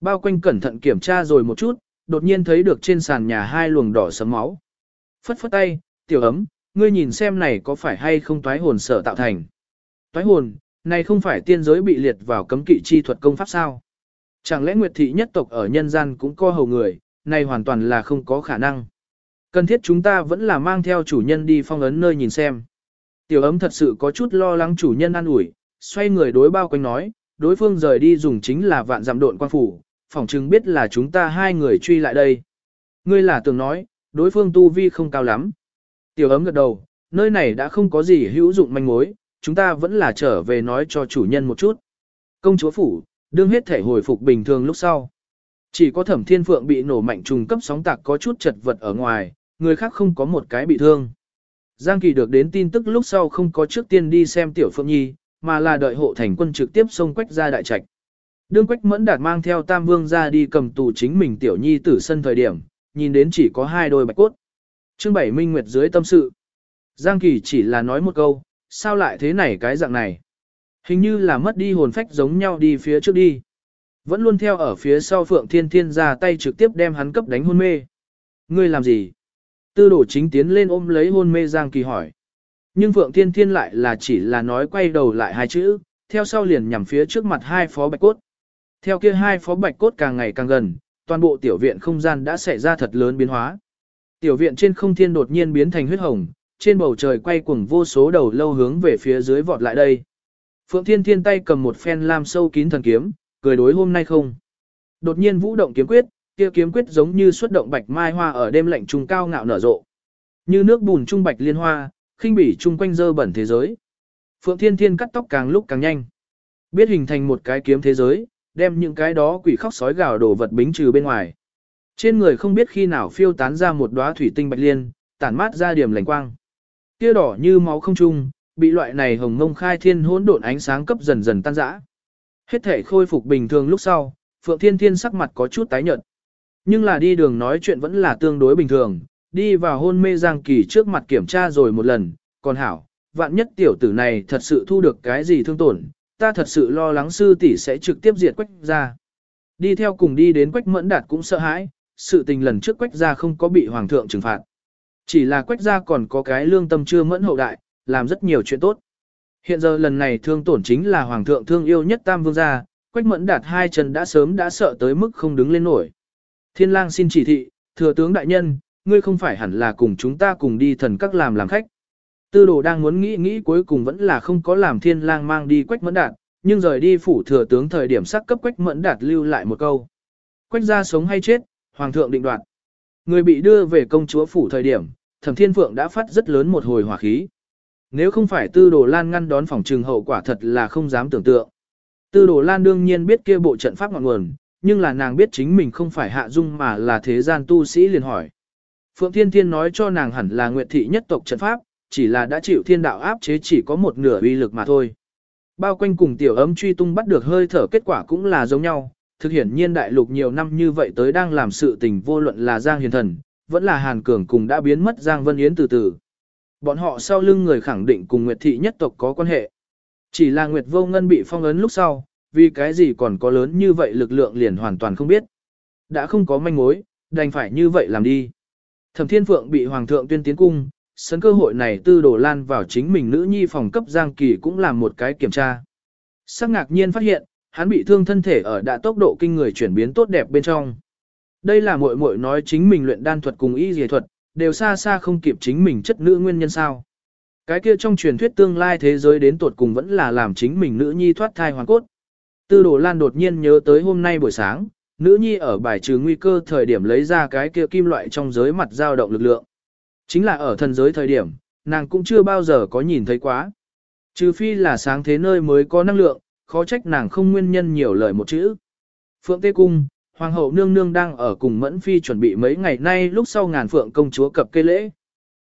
Bao quanh cẩn thận kiểm tra rồi một chút, đột nhiên thấy được trên sàn nhà hai luồng đỏ sấm máu. Phất phất tay, tiểu ấm, ngươi nhìn xem này có phải hay không toái hồn sở tạo thành. Toái hồn, này không phải tiên giới bị liệt vào cấm kỵ chi thuật công pháp sao. Chẳng lẽ Nguyệt thị nhất tộc ở nhân gian cũng co hầu người, này hoàn toàn là không có khả năng. Cần thiết chúng ta vẫn là mang theo chủ nhân đi phong ấn nơi nhìn xem. Tiểu ấm thật sự có chút lo lắng chủ nhân an ủi, xoay người đối bao quanh nói, đối phương rời đi dùng chính là vạn giảm độn quan phủ, phỏng chừng biết là chúng ta hai người truy lại đây. Ngươi là tưởng nói, đối phương tu vi không cao lắm. Tiểu ấm gật đầu, nơi này đã không có gì hữu dụng manh mối, chúng ta vẫn là trở về nói cho chủ nhân một chút. Công chúa phủ, đương hết thể hồi phục bình thường lúc sau. Chỉ có thẩm thiên phượng bị nổ mạnh trùng cấp sóng tạc có chút chật vật ở ngoài, người khác không có một cái bị thương. Giang Kỳ được đến tin tức lúc sau không có trước tiên đi xem tiểu phượng nhi, mà là đợi hộ thành quân trực tiếp xông quách ra đại trạch. Đương quách mẫn đạt mang theo tam vương ra đi cầm tù chính mình tiểu nhi tử sân thời điểm, nhìn đến chỉ có hai đôi bạch cốt. Trương Bảy Minh Nguyệt dưới tâm sự. Giang Kỳ chỉ là nói một câu, sao lại thế này cái dạng này? Hình như là mất đi hồn phách giống nhau đi phía trước đi. Vẫn luôn theo ở phía sau Phượng Thiên Thiên ra tay trực tiếp đem hắn cấp đánh hôn mê. Ngươi làm gì? Tư đổ chính tiến lên ôm lấy hôn mê Giang Kỳ hỏi. Nhưng Phượng Thiên Thiên lại là chỉ là nói quay đầu lại hai chữ, theo sau liền nhằm phía trước mặt hai phó bạch cốt. Theo kia hai phó bạch cốt càng ngày càng gần, toàn bộ tiểu viện không gian đã xảy ra thật lớn biến hóa. Tiểu viện trên không thiên đột nhiên biến thành huyết hồng, trên bầu trời quay cuồng vô số đầu lâu hướng về phía dưới vọt lại đây. Phượng Thiên Thiên tay cầm một phen lam sâu kín thần kiếm, cười đối hôm nay không. Đột nhiên vũ động kiếm quyết, kia kiếm quyết giống như xuất động bạch mai hoa ở đêm lạnh trung cao ngạo nở rộ. Như nước bùn trung bạch liên hoa, khinh bỉ chung quanh dơ bẩn thế giới. Phượng Thiên Thiên cắt tóc càng lúc càng nhanh. Biết hình thành một cái kiếm thế giới, đem những cái đó quỷ khóc sói gào đổ vật bính trừ bên ngoài. Trên người không biết khi nào phiêu tán ra một đóa thủy tinh bạch liên, tản mát ra điểm lành quang. Kia đỏ như máu không trung, bị loại này hồng ngông khai thiên hỗn độn ánh sáng cấp dần dần tan rã. Hết thể khôi phục bình thường lúc sau, Phượng Thiên Thiên sắc mặt có chút tái nhợt. Nhưng là đi đường nói chuyện vẫn là tương đối bình thường, đi vào hôn mê Giang Kỳ trước mặt kiểm tra rồi một lần, còn hảo, vạn nhất tiểu tử này thật sự thu được cái gì thương tổn, ta thật sự lo lắng sư tỷ sẽ trực tiếp diệt quách ra. Đi theo cùng đi đến quách mẫn đạt cũng sợ hãi, sự tình lần trước quách gia không có bị hoàng thượng trừng phạt. Chỉ là quách gia còn có cái lương tâm chưa mẫn hậu đại, làm rất nhiều chuyện tốt. Hiện giờ lần này thương tổn chính là hoàng thượng thương yêu nhất tam vương gia, quách mẫn đạt hai chân đã sớm đã sợ tới mức không đứng lên nổi. Thiên lang xin chỉ thị, thừa tướng đại nhân, ngươi không phải hẳn là cùng chúng ta cùng đi thần các làm làm khách. Tư đồ đang muốn nghĩ nghĩ cuối cùng vẫn là không có làm thiên lang mang đi quách mẫn đạt, nhưng rời đi phủ thừa tướng thời điểm sắc cấp quách mẫn đạt lưu lại một câu. Quách gia sống hay chết, hoàng thượng định đoạt. Người bị đưa về công chúa phủ thời điểm, thẩm thiên phượng đã phát rất lớn một hồi hỏa khí. Nếu không phải tư đồ lan ngăn đón phòng trừng hậu quả thật là không dám tưởng tượng. Tư đồ lan đương nhiên biết kia bộ trận pháp ngọn nguồn, nhưng là nàng biết chính mình không phải hạ dung mà là thế gian tu sĩ liền hỏi. Phượng Thiên Thiên nói cho nàng hẳn là nguyệt thị nhất tộc trận pháp, chỉ là đã chịu thiên đạo áp chế chỉ có một nửa uy lực mà thôi. Bao quanh cùng tiểu ấm truy tung bắt được hơi thở kết quả cũng là giống nhau, thực hiện nhiên đại lục nhiều năm như vậy tới đang làm sự tình vô luận là Giang Hiền Thần, vẫn là Hàn Cường cùng đã biến mất Giang Vân Yến từ từ. Bọn họ sau lưng người khẳng định cùng Nguyệt Thị nhất tộc có quan hệ. Chỉ là Nguyệt Vô Ngân bị phong ấn lúc sau, vì cái gì còn có lớn như vậy lực lượng liền hoàn toàn không biết. Đã không có manh mối, đành phải như vậy làm đi. Thẩm Thiên Phượng bị Hoàng thượng tuyên tiến cung, sân cơ hội này tư đổ lan vào chính mình nữ nhi phòng cấp Giang Kỳ cũng làm một cái kiểm tra. Sắc ngạc nhiên phát hiện, hắn bị thương thân thể ở đã tốc độ kinh người chuyển biến tốt đẹp bên trong. Đây là muội muội nói chính mình luyện đan thuật cùng y dề thuật, đều xa xa không kịp chính mình chất nữ nguyên nhân sao. Cái kia trong truyền thuyết tương lai thế giới đến tuột cùng vẫn là làm chính mình nữ nhi thoát thai hoàn cốt. Tư đồ lan đột nhiên nhớ tới hôm nay buổi sáng, nữ nhi ở bài trừ nguy cơ thời điểm lấy ra cái kia kim loại trong giới mặt dao động lực lượng. Chính là ở thần giới thời điểm, nàng cũng chưa bao giờ có nhìn thấy quá. Trừ phi là sáng thế nơi mới có năng lượng, khó trách nàng không nguyên nhân nhiều lời một chữ. Phượng Tê Cung, Hoàng hậu nương nương đang ở cùng Mẫn Phi chuẩn bị mấy ngày nay lúc sau ngàn phượng công chúa cập cây lễ.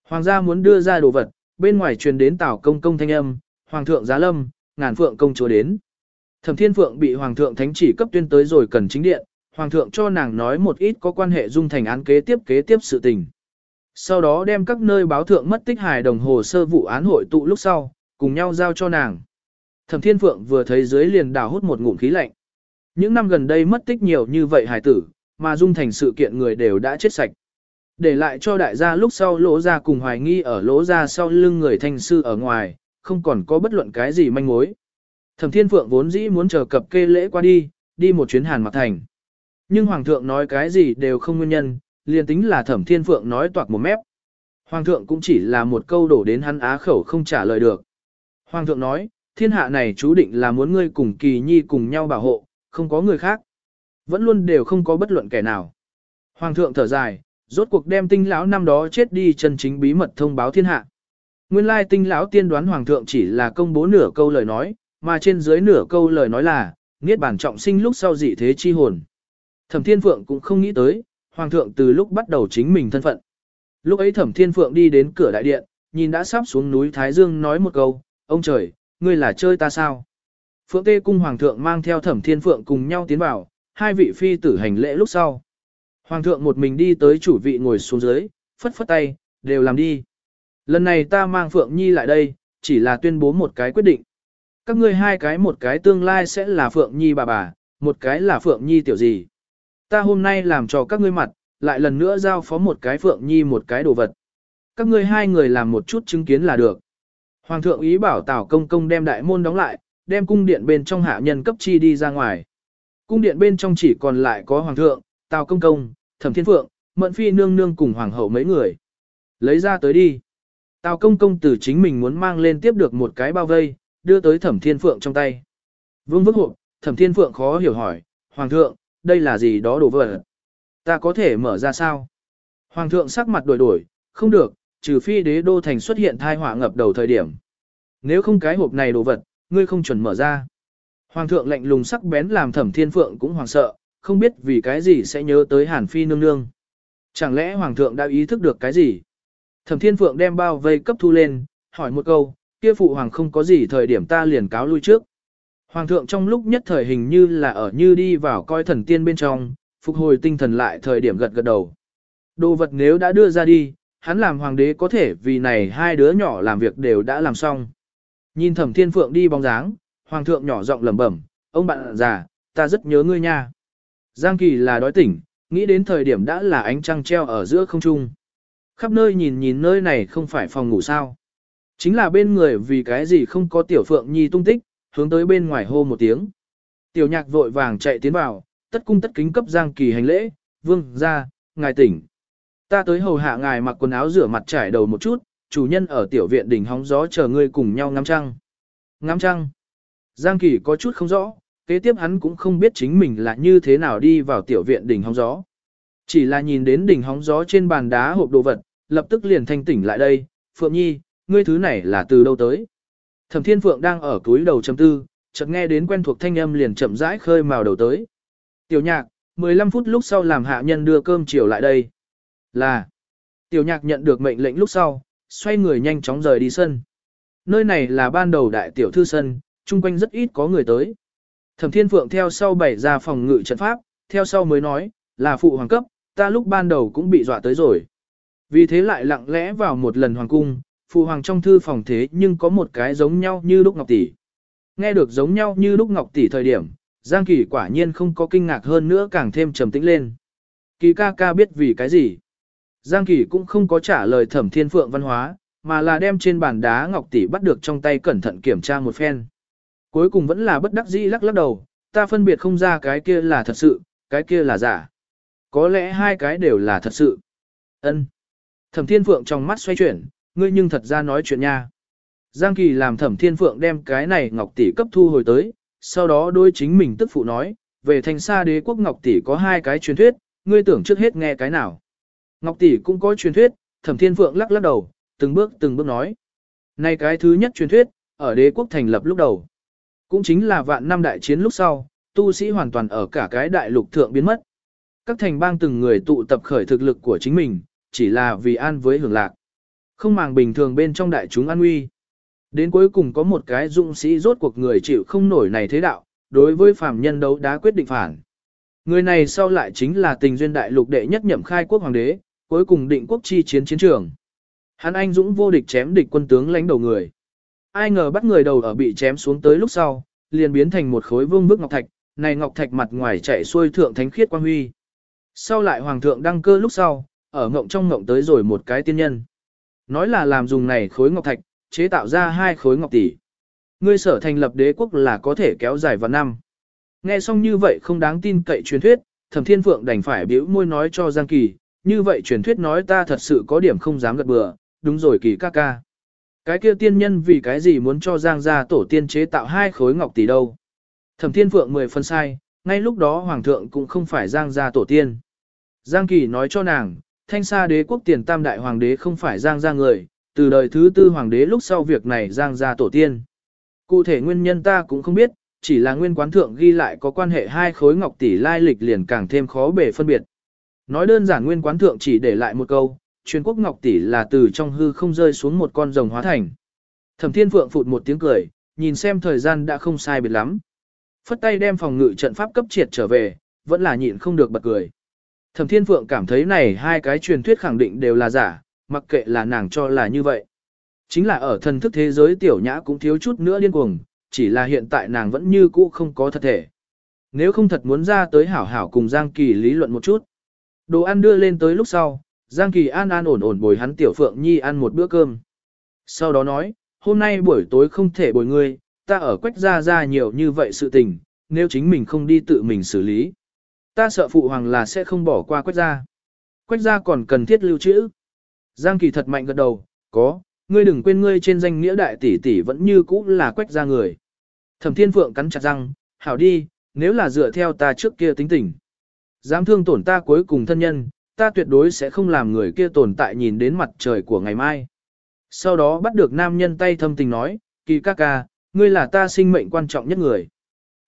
Hoàng gia muốn đưa ra đồ vật, bên ngoài truyền đến tảo công công thanh âm, Hoàng thượng giá lâm, ngàn phượng công chúa đến. Thẩm Thiên Phượng bị Hoàng thượng thánh chỉ cấp tuyên tới rồi cần chính điện, Hoàng thượng cho nàng nói một ít có quan hệ dung thành án kế tiếp kế tiếp sự tình. Sau đó đem các nơi báo thượng mất tích hài đồng hồ sơ vụ án hội tụ lúc sau, cùng nhau giao cho nàng. Thẩm Thiên Phượng vừa thấy dưới liền đào hút một ngụm khí lạnh. Những năm gần đây mất tích nhiều như vậy hài tử, mà dung thành sự kiện người đều đã chết sạch. Để lại cho đại gia lúc sau lỗ ra cùng hoài nghi ở lỗ ra sau lưng người thanh sư ở ngoài, không còn có bất luận cái gì manh mối. Thẩm Thiên Phượng vốn dĩ muốn chờ cập kê lễ qua đi, đi một chuyến Hàn Mặc Thành. Nhưng Hoàng thượng nói cái gì đều không nguyên nhân, liền tính là Thẩm Thiên Phượng nói toạc một mép. Hoàng thượng cũng chỉ là một câu đổ đến hắn á khẩu không trả lời được. Hoàng thượng nói, thiên hạ này chú định là muốn ngươi cùng kỳ nhi cùng nhau bảo hộ, không có người khác. Vẫn luôn đều không có bất luận kẻ nào. Hoàng thượng thở dài, rốt cuộc đem tinh lão năm đó chết đi chân chính bí mật thông báo thiên hạ. Nguyên lai tinh lão tiên đoán hoàng thượng chỉ là công bố nửa câu lời nói, mà trên dưới nửa câu lời nói là, niết bản trọng sinh lúc sau dị thế chi hồn. Thẩm Thiên Phượng cũng không nghĩ tới, hoàng thượng từ lúc bắt đầu chính mình thân phận. Lúc ấy Thẩm Thiên Phượng đi đến cửa đại điện, nhìn đã sắp xuống núi Thái Dương nói một câu, ông trời, ngươi là chơi ta sao? Phượng Tê cung hoàng thượng mang theo Thẩm Thiên Phượng cùng nhau tiến vào, hai vị phi tử hành lễ lúc sau. Hoàng thượng một mình đi tới chủ vị ngồi xuống dưới, phất phất tay, đều làm đi. Lần này ta mang Phượng Nhi lại đây, chỉ là tuyên bố một cái quyết định. Các ngươi hai cái một cái tương lai sẽ là Phượng Nhi bà bà, một cái là Phượng Nhi tiểu gì. Ta hôm nay làm cho các ngươi mặt, lại lần nữa giao phó một cái Phượng Nhi một cái đồ vật. Các ngươi hai người làm một chút chứng kiến là được. Hoàng thượng ý bảo Tào Công Công đem đại môn đóng lại, đem cung điện bên trong hạ nhân cấp chi đi ra ngoài. Cung điện bên trong chỉ còn lại có Hoàng thượng, Tào Công Công, Thẩm Thiên Phượng, Mận Phi nương nương cùng Hoàng hậu mấy người. Lấy ra tới đi. Tào Công Công từ chính mình muốn mang lên tiếp được một cái bao vây, đưa tới Thẩm Thiên Phượng trong tay. Vương vức hộp, Thẩm Thiên Phượng khó hiểu hỏi, Hoàng thượng, đây là gì đó đồ vật? Ta có thể mở ra sao? Hoàng thượng sắc mặt đổi đổi, không được, trừ phi đế đô thành xuất hiện thai họa ngập đầu thời điểm. Nếu không cái hộp này đồ vật, ngươi không chuẩn mở ra. Hoàng thượng lạnh lùng sắc bén làm thẩm thiên phượng cũng hoàng sợ, không biết vì cái gì sẽ nhớ tới hàn phi nương nương. Chẳng lẽ hoàng thượng đã ý thức được cái gì? Thẩm thiên phượng đem bao vây cấp thu lên, hỏi một câu, kia phụ hoàng không có gì thời điểm ta liền cáo lui trước. Hoàng thượng trong lúc nhất thời hình như là ở như đi vào coi thần tiên bên trong, phục hồi tinh thần lại thời điểm gật gật đầu. Đồ vật nếu đã đưa ra đi, hắn làm hoàng đế có thể vì này hai đứa nhỏ làm việc đều đã làm xong. Nhìn thẩm thiên phượng đi bóng dáng, hoàng thượng nhỏ giọng lẩm bẩm, ông bạn già, ta rất nhớ ngươi nha. Giang kỳ là đói tỉnh, nghĩ đến thời điểm đã là ánh trăng treo ở giữa không trung. Khắp nơi nhìn nhìn nơi này không phải phòng ngủ sao. Chính là bên người vì cái gì không có tiểu phượng nhi tung tích, hướng tới bên ngoài hô một tiếng. Tiểu nhạc vội vàng chạy tiến vào, tất cung tất kính cấp Giang Kỳ hành lễ, vương, ra, ngài tỉnh. Ta tới hầu hạ ngài mặc quần áo rửa mặt trải đầu một chút, chủ nhân ở tiểu viện đỉnh hóng gió chờ ngươi cùng nhau ngắm trăng. Ngắm trăng. Giang Kỳ có chút không rõ, kế tiếp hắn cũng không biết chính mình là như thế nào đi vào tiểu viện đỉnh hóng gió. Chỉ là nhìn đến đỉnh hóng gió trên bàn đá hộp đồ vật, lập tức liền thanh tỉnh lại đây, Phượng Nhi, ngươi thứ này là từ đâu tới? Thẩm Thiên Phượng đang ở túi đầu chấm tư, chợt nghe đến quen thuộc thanh âm liền chậm rãi khơi mào đầu tới. Tiểu nhạc, 15 phút lúc sau làm hạ nhân đưa cơm chiều lại đây. Là, tiểu nhạc nhận được mệnh lệnh lúc sau, xoay người nhanh chóng rời đi sân. Nơi này là ban đầu đại tiểu thư sân, chung quanh rất ít có người tới. Thẩm Thiên Phượng theo sau bảy ra phòng ngự trận pháp, theo sau mới nói, là phụ hoàng cấp, ta lúc ban đầu cũng bị dọa tới rồi. Vì thế lại lặng lẽ vào một lần hoàng cung, phụ hoàng trong thư phòng thế nhưng có một cái giống nhau như lúc ngọc tỷ. Nghe được giống nhau như lúc ngọc tỷ thời điểm, Giang Kỳ quả nhiên không có kinh ngạc hơn nữa càng thêm trầm tĩnh lên. Kỳ ca ca biết vì cái gì. Giang Kỳ cũng không có trả lời thẩm thiên phượng văn hóa, mà là đem trên bàn đá ngọc tỷ bắt được trong tay cẩn thận kiểm tra một phen. Cuối cùng vẫn là bất đắc dĩ lắc lắc đầu, ta phân biệt không ra cái kia là thật sự, cái kia là giả. Có lẽ hai cái đều là thật sự. Ân. Thẩm Thiên Phượng trong mắt xoay chuyển, ngươi nhưng thật ra nói chuyện nha. Giang Kỳ làm Thẩm Thiên Phượng đem cái này ngọc tỷ cấp thu hồi tới, sau đó đôi chính mình tức phụ nói, về thành xa đế quốc ngọc tỷ có hai cái truyền thuyết, ngươi tưởng trước hết nghe cái nào. Ngọc tỷ cũng có truyền thuyết, Thẩm Thiên Phượng lắc lắc đầu, từng bước từng bước nói. Này cái thứ nhất truyền thuyết, ở đế quốc thành lập lúc đầu. Cũng chính là vạn năm đại chiến lúc sau, tu sĩ hoàn toàn ở cả cái đại lục thượng biến mất. Các thành bang từng người tụ tập khởi thực lực của chính mình, chỉ là vì an với hưởng lạc. Không màng bình thường bên trong đại chúng an nguy. Đến cuối cùng có một cái dũng sĩ rốt cuộc người chịu không nổi này thế đạo, đối với phàm nhân đấu đá quyết định phản. Người này sau lại chính là tình duyên đại lục đệ nhất nhậm khai quốc hoàng đế, cuối cùng định quốc chi chiến chiến trường. Hắn anh dũng vô địch chém địch quân tướng lãnh đầu người. Ai ngờ bắt người đầu ở bị chém xuống tới lúc sau, liền biến thành một khối vương bức ngọc thạch, này ngọc thạch mặt ngoài chạy xuôi thượng thánh khiết quang huy. Sau lại hoàng thượng đăng cơ lúc sau, ở ngộng trong ngộng tới rồi một cái tiên nhân. Nói là làm dùng này khối ngọc thạch, chế tạo ra hai khối ngọc tỷ. Ngươi sở thành lập đế quốc là có thể kéo dài vào năm. Nghe xong như vậy không đáng tin cậy truyền thuyết, thẩm thiên phượng đành phải biểu môi nói cho Giang Kỳ, như vậy truyền thuyết nói ta thật sự có điểm không dám gật bừa, đúng rồi Kỳ ca ca. Cái kia tiên nhân vì cái gì muốn cho Giang gia tổ tiên chế tạo hai khối ngọc tỷ đâu. Thẩm thiên phượng mười phân sai, ngay lúc đó hoàng thượng cũng không phải Giang gia tổ tiên. Giang Kỳ nói cho nàng, thanh sa đế quốc tiền tam đại hoàng đế không phải Giang gia người, từ đời thứ tư hoàng đế lúc sau việc này Giang gia tổ tiên. Cụ thể nguyên nhân ta cũng không biết, chỉ là nguyên quán thượng ghi lại có quan hệ hai khối ngọc tỷ lai lịch liền càng thêm khó bể phân biệt. Nói đơn giản nguyên quán thượng chỉ để lại một câu, truyền quốc ngọc tỷ là từ trong hư không rơi xuống một con rồng hóa thành. Thẩm Thiên Phượng phụt một tiếng cười, nhìn xem thời gian đã không sai biệt lắm. Phất tay đem phòng ngự trận pháp cấp triệt trở về, vẫn là nhịn không được bật cười. Thẩm Thiên Phượng cảm thấy này hai cái truyền thuyết khẳng định đều là giả, mặc kệ là nàng cho là như vậy. Chính là ở thần thức thế giới tiểu nhã cũng thiếu chút nữa điên cuồng, chỉ là hiện tại nàng vẫn như cũ không có thật thể. Nếu không thật muốn ra tới hảo hảo cùng Giang Kỳ lý luận một chút. Đồ ăn đưa lên tới lúc sau, Giang Kỳ an an ổn ổn bồi hắn tiểu phượng nhi ăn một bữa cơm. Sau đó nói, hôm nay buổi tối không thể bồi ngươi, ta ở quách ra ra nhiều như vậy sự tình, nếu chính mình không đi tự mình xử lý. Ta sợ phụ hoàng là sẽ không bỏ qua quách Gia. Quách Gia còn cần thiết lưu trữ. Giang Kỳ thật mạnh gật đầu, có, ngươi đừng quên ngươi trên danh nghĩa đại tỷ tỷ vẫn như cũ là quách Gia người. Thẩm Thiên Phượng cắn chặt răng, hảo đi, nếu là dựa theo ta trước kia tính tình. Dám thương tổn ta cuối cùng thân nhân, ta tuyệt đối sẽ không làm người kia tồn tại nhìn đến mặt trời của ngày mai. Sau đó bắt được nam nhân tay thâm tình nói, kỳ ca ca, ngươi là ta sinh mệnh quan trọng nhất người.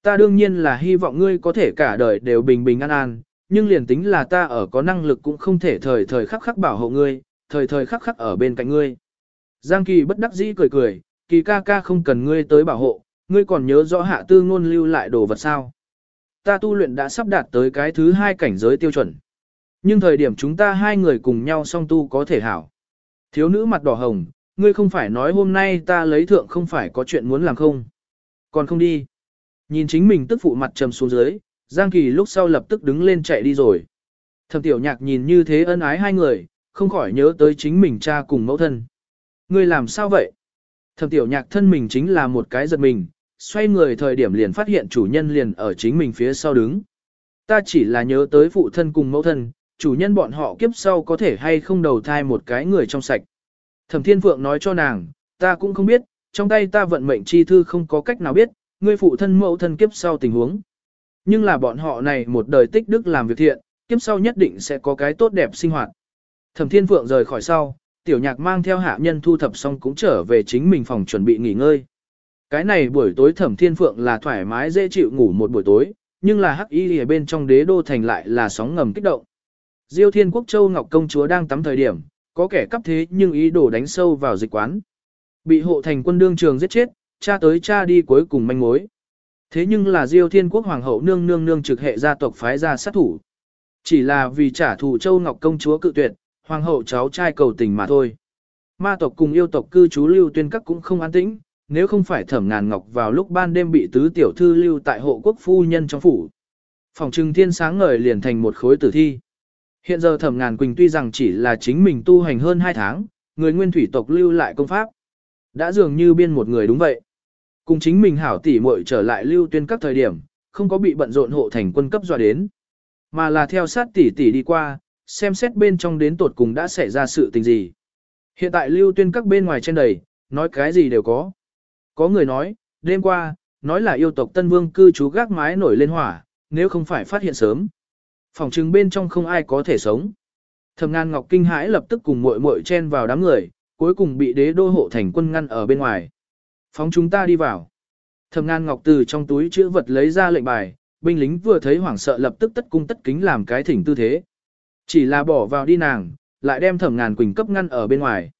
Ta đương nhiên là hy vọng ngươi có thể cả đời đều bình bình an an, nhưng liền tính là ta ở có năng lực cũng không thể thời thời khắc khắc bảo hộ ngươi, thời thời khắc khắc ở bên cạnh ngươi. Giang Kỳ bất đắc dĩ cười cười, kỳ ca ca không cần ngươi tới bảo hộ, ngươi còn nhớ rõ hạ tư ngôn lưu lại đồ vật sao. Ta tu luyện đã sắp đạt tới cái thứ hai cảnh giới tiêu chuẩn. Nhưng thời điểm chúng ta hai người cùng nhau song tu có thể hảo. Thiếu nữ mặt đỏ hồng, ngươi không phải nói hôm nay ta lấy thượng không phải có chuyện muốn làm không. Còn không đi. Nhìn chính mình tức phụ mặt trầm xuống dưới, Giang Kỳ lúc sau lập tức đứng lên chạy đi rồi. Thẩm tiểu nhạc nhìn như thế ân ái hai người, không khỏi nhớ tới chính mình cha cùng mẫu thân. Ngươi làm sao vậy? Thẩm tiểu nhạc thân mình chính là một cái giật mình, xoay người thời điểm liền phát hiện chủ nhân liền ở chính mình phía sau đứng. Ta chỉ là nhớ tới phụ thân cùng mẫu thân, chủ nhân bọn họ kiếp sau có thể hay không đầu thai một cái người trong sạch. Thẩm Thiên Phượng nói cho nàng, ta cũng không biết, trong tay ta vận mệnh chi thư không có cách nào biết, ngươi phụ thân mẫu thân kiếp sau tình huống. Nhưng là bọn họ này một đời tích đức làm việc thiện, kiếp sau nhất định sẽ có cái tốt đẹp sinh hoạt. Thẩm Thiên Phượng rời khỏi sau, tiểu nhạc mang theo hạ nhân thu thập xong cũng trở về chính mình phòng chuẩn bị nghỉ ngơi. Cái này buổi tối Thẩm Thiên Phượng là thoải mái dễ chịu ngủ một buổi tối, nhưng là hắc y ở bên trong đế đô thành lại là sóng ngầm kích động. Diêu Thiên Quốc Châu Ngọc Công Chúa đang tắm thời điểm, có kẻ cắp thế nhưng ý đồ đánh sâu vào dịch quán. Bị hộ thành quân đương trường giết chết, cha tới cha đi cuối cùng manh mối. Thế nhưng là Diêu Thiên Quốc Hoàng hậu nương nương nương trực hệ gia tộc phái ra sát thủ. Chỉ là vì trả thù Châu Ngọc Công Chúa cự tuyệt, Hoàng hậu cháu trai cầu tình mà thôi. Ma tộc cùng yêu tộc cư trú lưu tuyên các cũng không an tĩnh, nếu không phải thẩm ngàn ngọc vào lúc ban đêm bị tứ tiểu thư lưu tại hộ quốc phu nhân trong phủ. Phòng trừng thiên sáng ngời liền thành một khối tử thi. Hiện giờ thẩm ngàn quỳnh tuy rằng chỉ là chính mình tu hành hơn 2 tháng, người nguyên thủy tộc lưu lại công pháp. Đã dường như biên một người đúng vậy. Cùng chính mình hảo tỉ muội trở lại lưu tuyên các thời điểm, không có bị bận rộn hộ thành quân cấp dọa đến. Mà là theo sát tỷ tỷ đi qua, xem xét bên trong đến tột cùng đã xảy ra sự tình gì. Hiện tại lưu tuyên các bên ngoài trên đầy, nói cái gì đều có. Có người nói, đêm qua, nói là yêu tộc Tân Vương cư trú gác mái nổi lên hỏa, nếu không phải phát hiện sớm. Phòng trừng bên trong không ai có thể sống. Thẩm Ngàn Ngọc kinh hãi lập tức cùng muội muội chen vào đám người, cuối cùng bị đế đô hộ thành quân ngăn ở bên ngoài. Phóng chúng ta đi vào. Thẩm Ngàn Ngọc từ trong túi chữ vật lấy ra lệnh bài, binh lính vừa thấy hoảng sợ lập tức tất cung tất kính làm cái thỉnh tư thế. Chỉ là bỏ vào đi nàng, lại đem Thẩm Ngàn Quỳnh cấp ngăn ở bên ngoài.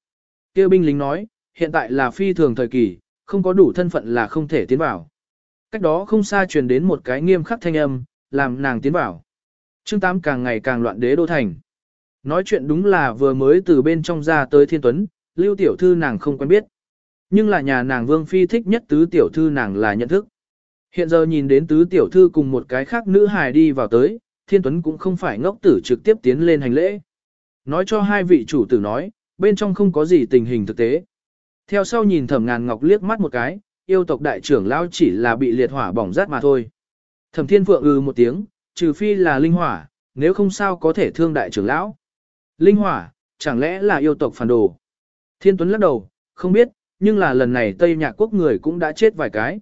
Kêu binh lính nói, hiện tại là phi thường thời kỳ, không có đủ thân phận là không thể tiến vào. Cách đó không xa truyền đến một cái nghiêm khắc thanh âm, làm nàng tiến vào. Trương Tám càng ngày càng loạn đế đô thành. Nói chuyện đúng là vừa mới từ bên trong ra tới thiên tuấn, lưu tiểu thư nàng không quen biết. Nhưng là nhà nàng vương phi thích nhất tứ tiểu thư nàng là nhận thức. Hiện giờ nhìn đến tứ tiểu thư cùng một cái khác nữ hài đi vào tới, thiên tuấn cũng không phải ngốc tử trực tiếp tiến lên hành lễ. Nói cho hai vị chủ tử nói, bên trong không có gì tình hình thực tế. Theo sau nhìn thẩm ngàn ngọc liếc mắt một cái, yêu tộc đại trưởng lão chỉ là bị liệt hỏa bỏng rát mà thôi. Thẩm thiên phượng ư ừ một tiếng, trừ phi là linh hỏa, nếu không sao có thể thương đại trưởng lão. Linh hỏa, chẳng lẽ là yêu tộc phản đồ? Thiên Tuấn lắc đầu, không biết, nhưng là lần này Tây Nhạc Quốc người cũng đã chết vài cái.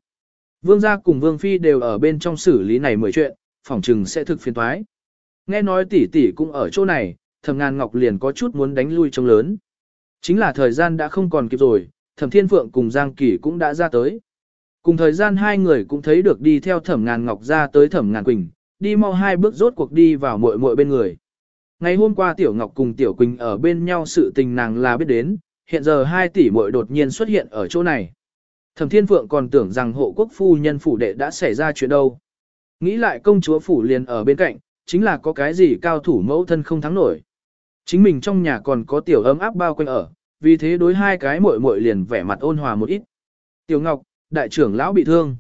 Vương gia cùng Vương Phi đều ở bên trong xử lý này mười chuyện, phỏng chừng sẽ thực phiền toái. Nghe nói tỷ tỷ cũng ở chỗ này, thẩm ngàn ngọc liền có chút muốn đánh lui trông lớn. Chính là thời gian đã không còn kịp rồi, thẩm thiên phượng cùng Giang Kỳ cũng đã ra tới. Cùng thời gian hai người cũng thấy được đi theo thẩm ngàn ngọc ra tới thẩm ngàn quỳnh, đi mau hai bước rốt cuộc đi vào muội muội bên người. Ngày hôm qua Tiểu Ngọc cùng Tiểu Quỳnh ở bên nhau sự tình nàng là biết đến, hiện giờ hai tỷ muội đột nhiên xuất hiện ở chỗ này. Thẩm Thiên Phượng còn tưởng rằng hộ quốc phu nhân phủ đệ đã xảy ra chuyện đâu. Nghĩ lại công chúa phủ liền ở bên cạnh, chính là có cái gì cao thủ mẫu thân không thắng nổi. Chính mình trong nhà còn có tiểu ấm áp bao quanh ở, vì thế đối hai cái muội muội liền vẻ mặt ôn hòa một ít. Tiểu Ngọc, đại trưởng lão bị thương.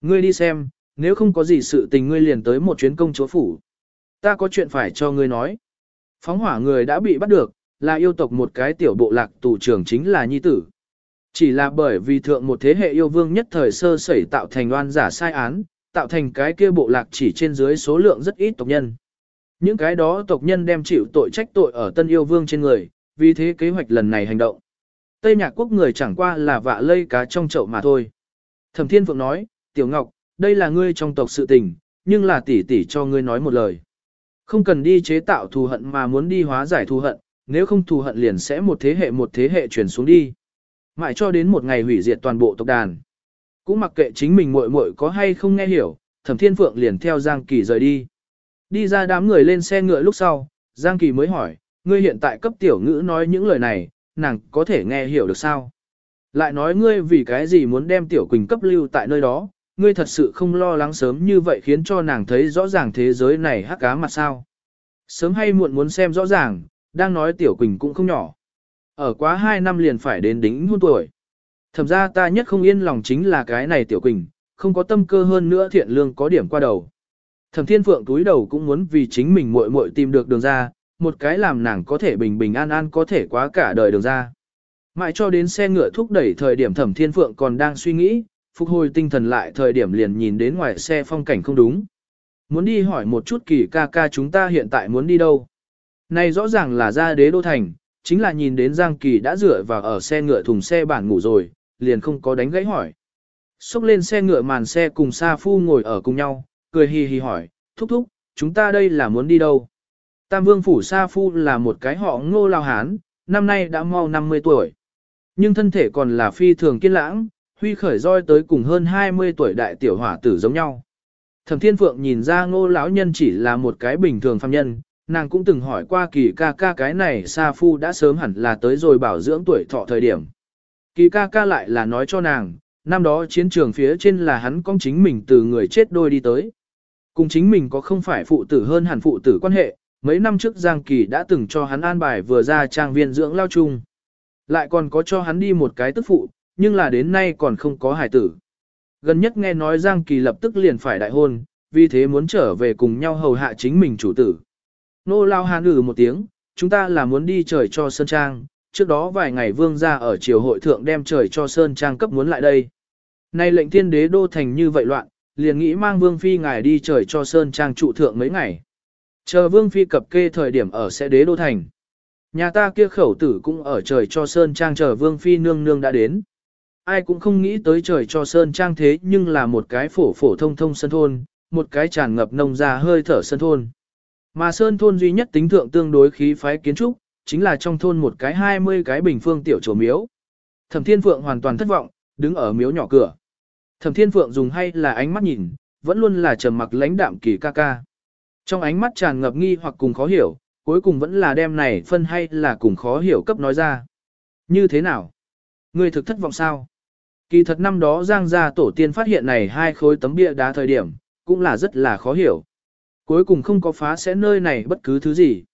Ngươi đi xem, nếu không có gì sự tình ngươi liền tới một chuyến công chúa phủ. Ta có chuyện phải cho ngươi nói. Phóng hỏa người đã bị bắt được, là yêu tộc một cái tiểu bộ lạc tù trưởng chính là nhi tử. Chỉ là bởi vì thượng một thế hệ yêu vương nhất thời sơ sẩy tạo thành oan giả sai án, tạo thành cái kia bộ lạc chỉ trên dưới số lượng rất ít tộc nhân. Những cái đó tộc nhân đem chịu tội trách tội ở tân yêu vương trên người, vì thế kế hoạch lần này hành động. Tây Nhạc quốc người chẳng qua là vạ lây cá trong chậu mà thôi. Thẩm Thiên Phượng nói, Tiểu Ngọc, đây là ngươi trong tộc sự tình, nhưng là tỷ tỷ cho ngươi nói một lời. Không cần đi chế tạo thù hận mà muốn đi hóa giải thù hận, nếu không thù hận liền sẽ một thế hệ một thế hệ truyền xuống đi. Mãi cho đến một ngày hủy diệt toàn bộ tộc đàn. Cũng mặc kệ chính mình muội muội có hay không nghe hiểu, Thẩm Thiên Phượng liền theo Giang Kỳ rời đi. Đi ra đám người lên xe ngựa lúc sau, Giang Kỳ mới hỏi, ngươi hiện tại cấp tiểu ngữ nói những lời này, nàng có thể nghe hiểu được sao? Lại nói ngươi vì cái gì muốn đem tiểu quỳnh cấp lưu tại nơi đó, ngươi thật sự không lo lắng sớm như vậy khiến cho nàng thấy rõ ràng thế giới này hắc cá mặt sao. Sớm hay muộn muốn xem rõ ràng, đang nói tiểu quỳnh cũng không nhỏ. Ở quá 2 năm liền phải đến đính hôn tuổi. Thẩm ra ta nhất không yên lòng chính là cái này tiểu quỳnh, không có tâm cơ hơn nữa thiện lương có điểm qua đầu. Thẩm thiên phượng túi đầu cũng muốn vì chính mình muội muội tìm được đường ra, một cái làm nàng có thể bình bình an an có thể quá cả đời đường ra. Mãi cho đến xe ngựa thúc đẩy thời điểm thẩm thiên phượng còn đang suy nghĩ, phục hồi tinh thần lại thời điểm liền nhìn đến ngoài xe phong cảnh không đúng. Muốn đi hỏi một chút kỳ ca ca chúng ta hiện tại muốn đi đâu. Này rõ ràng là ra đế đô thành, chính là nhìn đến Giang Kỳ đã dựa vào ở xe ngựa thùng xe bản ngủ rồi, liền không có đánh gãy hỏi. Xúc lên xe ngựa màn xe cùng Sa Phu ngồi ở cùng nhau, cười hì hì hỏi, thúc thúc, chúng ta đây là muốn đi đâu? Tam Vương Phủ Sa Phu là một cái họ ngô lao hán, năm nay đã mau 50 tuổi. Nhưng thân thể còn là phi thường kiên lãng, Huy khởi roi tới cùng hơn 20 tuổi đại tiểu hỏa tử giống nhau. Thẩm Thiên Phượng nhìn ra ngô lão nhân chỉ là một cái bình thường phàm nhân, nàng cũng từng hỏi qua kỳ ca ca cái này Sa Phu đã sớm hẳn là tới rồi bảo dưỡng tuổi thọ thời điểm. Kỳ ca ca lại là nói cho nàng, năm đó chiến trường phía trên là hắn con chính mình từ người chết đôi đi tới. Cùng chính mình có không phải phụ tử hơn hẳn phụ tử quan hệ, mấy năm trước Giang Kỳ đã từng cho hắn an bài vừa ra trang viên dưỡng lao chung. Lại còn có cho hắn đi một cái tức phụ, nhưng là đến nay còn không có hài tử. Gần nhất nghe nói Giang Kỳ lập tức liền phải đại hôn, vì thế muốn trở về cùng nhau hầu hạ chính mình chủ tử. Nô lao hàn ử ừ một tiếng, chúng ta là muốn đi trời cho Sơn Trang, trước đó vài ngày vương ra ở triều hội thượng đem trời cho Sơn Trang cấp muốn lại đây. Nay lệnh thiên đế đô thành như vậy loạn, liền nghĩ mang vương phi ngài đi trời cho Sơn Trang trụ thượng mấy ngày. Chờ vương phi cập kê thời điểm ở sẽ đế đô thành. Nhà ta kia khẩu tử cũng ở trời cho Sơn Trang chờ vương phi nương nương đã đến ai cũng không nghĩ tới trời cho sơn trang thế nhưng là một cái phổ phổ thông thông sân thôn, một cái tràn ngập nông ra hơi thở sân thôn. Mà sơn thôn duy nhất tính thượng tương đối khí phái kiến trúc, chính là trong thôn một cái 20 cái bình phương tiểu chỗ miếu. Thẩm Thiên Phượng hoàn toàn thất vọng, đứng ở miếu nhỏ cửa. Thẩm Thiên Phượng dùng hay là ánh mắt nhìn, vẫn luôn là trầm mặc lãnh đạm kỳ ca ca. Trong ánh mắt tràn ngập nghi hoặc cùng khó hiểu, cuối cùng vẫn là đem này phân hay là cùng khó hiểu cấp nói ra. Như thế nào? Ngươi thực thất vọng sao? Kỳ thật năm đó Giang gia tổ tiên phát hiện này hai khối tấm bia đá thời điểm, cũng là rất là khó hiểu. Cuối cùng không có phá sẽ nơi này bất cứ thứ gì.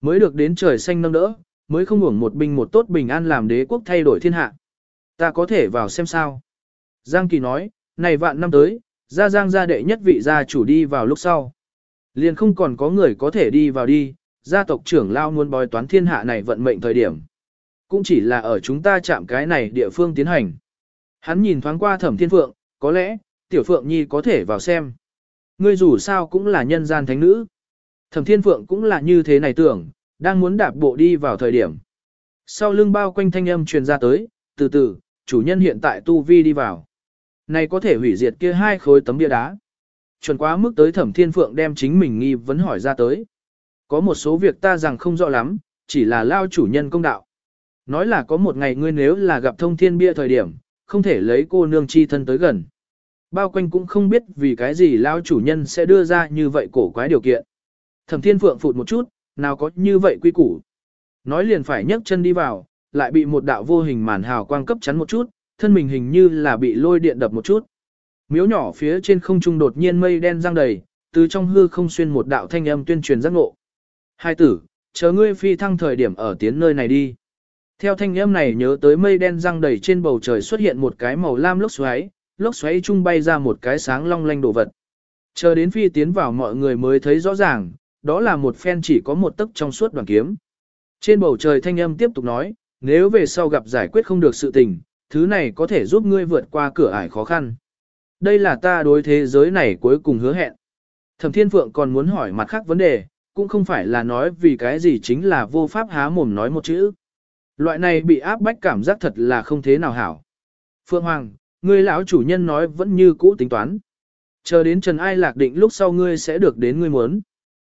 Mới được đến trời xanh nâng đỡ, mới không hưởng một binh một tốt bình an làm đế quốc thay đổi thiên hạ. Ta có thể vào xem sao. Giang Kỳ nói, này vạn năm tới, gia Giang gia đệ nhất vị gia chủ đi vào lúc sau. Liền không còn có người có thể đi vào đi, gia tộc trưởng lao muốn bói toán thiên hạ này vận mệnh thời điểm. Cũng chỉ là ở chúng ta chạm cái này địa phương tiến hành. Hắn nhìn thoáng qua thẩm thiên phượng, có lẽ, tiểu phượng nhi có thể vào xem. Ngươi dù sao cũng là nhân gian thánh nữ. Thẩm thiên phượng cũng là như thế này tưởng, đang muốn đạp bộ đi vào thời điểm. Sau lưng bao quanh thanh âm truyền ra tới, từ từ, chủ nhân hiện tại tu vi đi vào. Này có thể hủy diệt kia hai khối tấm bia đá. Chuẩn quá mức tới thẩm thiên phượng đem chính mình nghi vấn hỏi ra tới. Có một số việc ta rằng không rõ lắm, chỉ là lao chủ nhân công đạo. Nói là có một ngày ngươi nếu là gặp thông thiên bia thời điểm, không thể lấy cô nương chi thân tới gần. Bao quanh cũng không biết vì cái gì lao chủ nhân sẽ đưa ra như vậy cổ quái điều kiện. Thẩm thiên phượng phụt một chút, nào có như vậy quy củ. Nói liền phải nhấc chân đi vào, lại bị một đạo vô hình màn hào quang cấp chắn một chút, thân mình hình như là bị lôi điện đập một chút. Miếu nhỏ phía trên không trung đột nhiên mây đen giăng đầy, từ trong hư không xuyên một đạo thanh âm tuyên truyền giác ngộ. Hai tử, chờ ngươi phi thăng thời điểm ở tiến nơi này đi. Theo thanh âm này nhớ tới mây đen răng đầy trên bầu trời xuất hiện một cái màu lam lốc xoáy, lốc xoáy chung bay ra một cái sáng long lanh đồ vật. Chờ đến phi tiến vào mọi người mới thấy rõ ràng, đó là một phen chỉ có một tấc trong suốt đoàn kiếm. Trên bầu trời thanh âm tiếp tục nói, nếu về sau gặp giải quyết không được sự tình, thứ này có thể giúp ngươi vượt qua cửa ải khó khăn. Đây là ta đối thế giới này cuối cùng hứa hẹn. Thẩm Thiên Phượng còn muốn hỏi mặt khác vấn đề, cũng không phải là nói vì cái gì chính là vô pháp há mồm nói một chữ. Loại này bị áp bách cảm giác thật là không thế nào hảo. Phượng Hoàng, ngươi lão chủ nhân nói vẫn như cũ tính toán. Chờ đến Trần Ai lạc định lúc sau ngươi sẽ được đến ngươi muốn.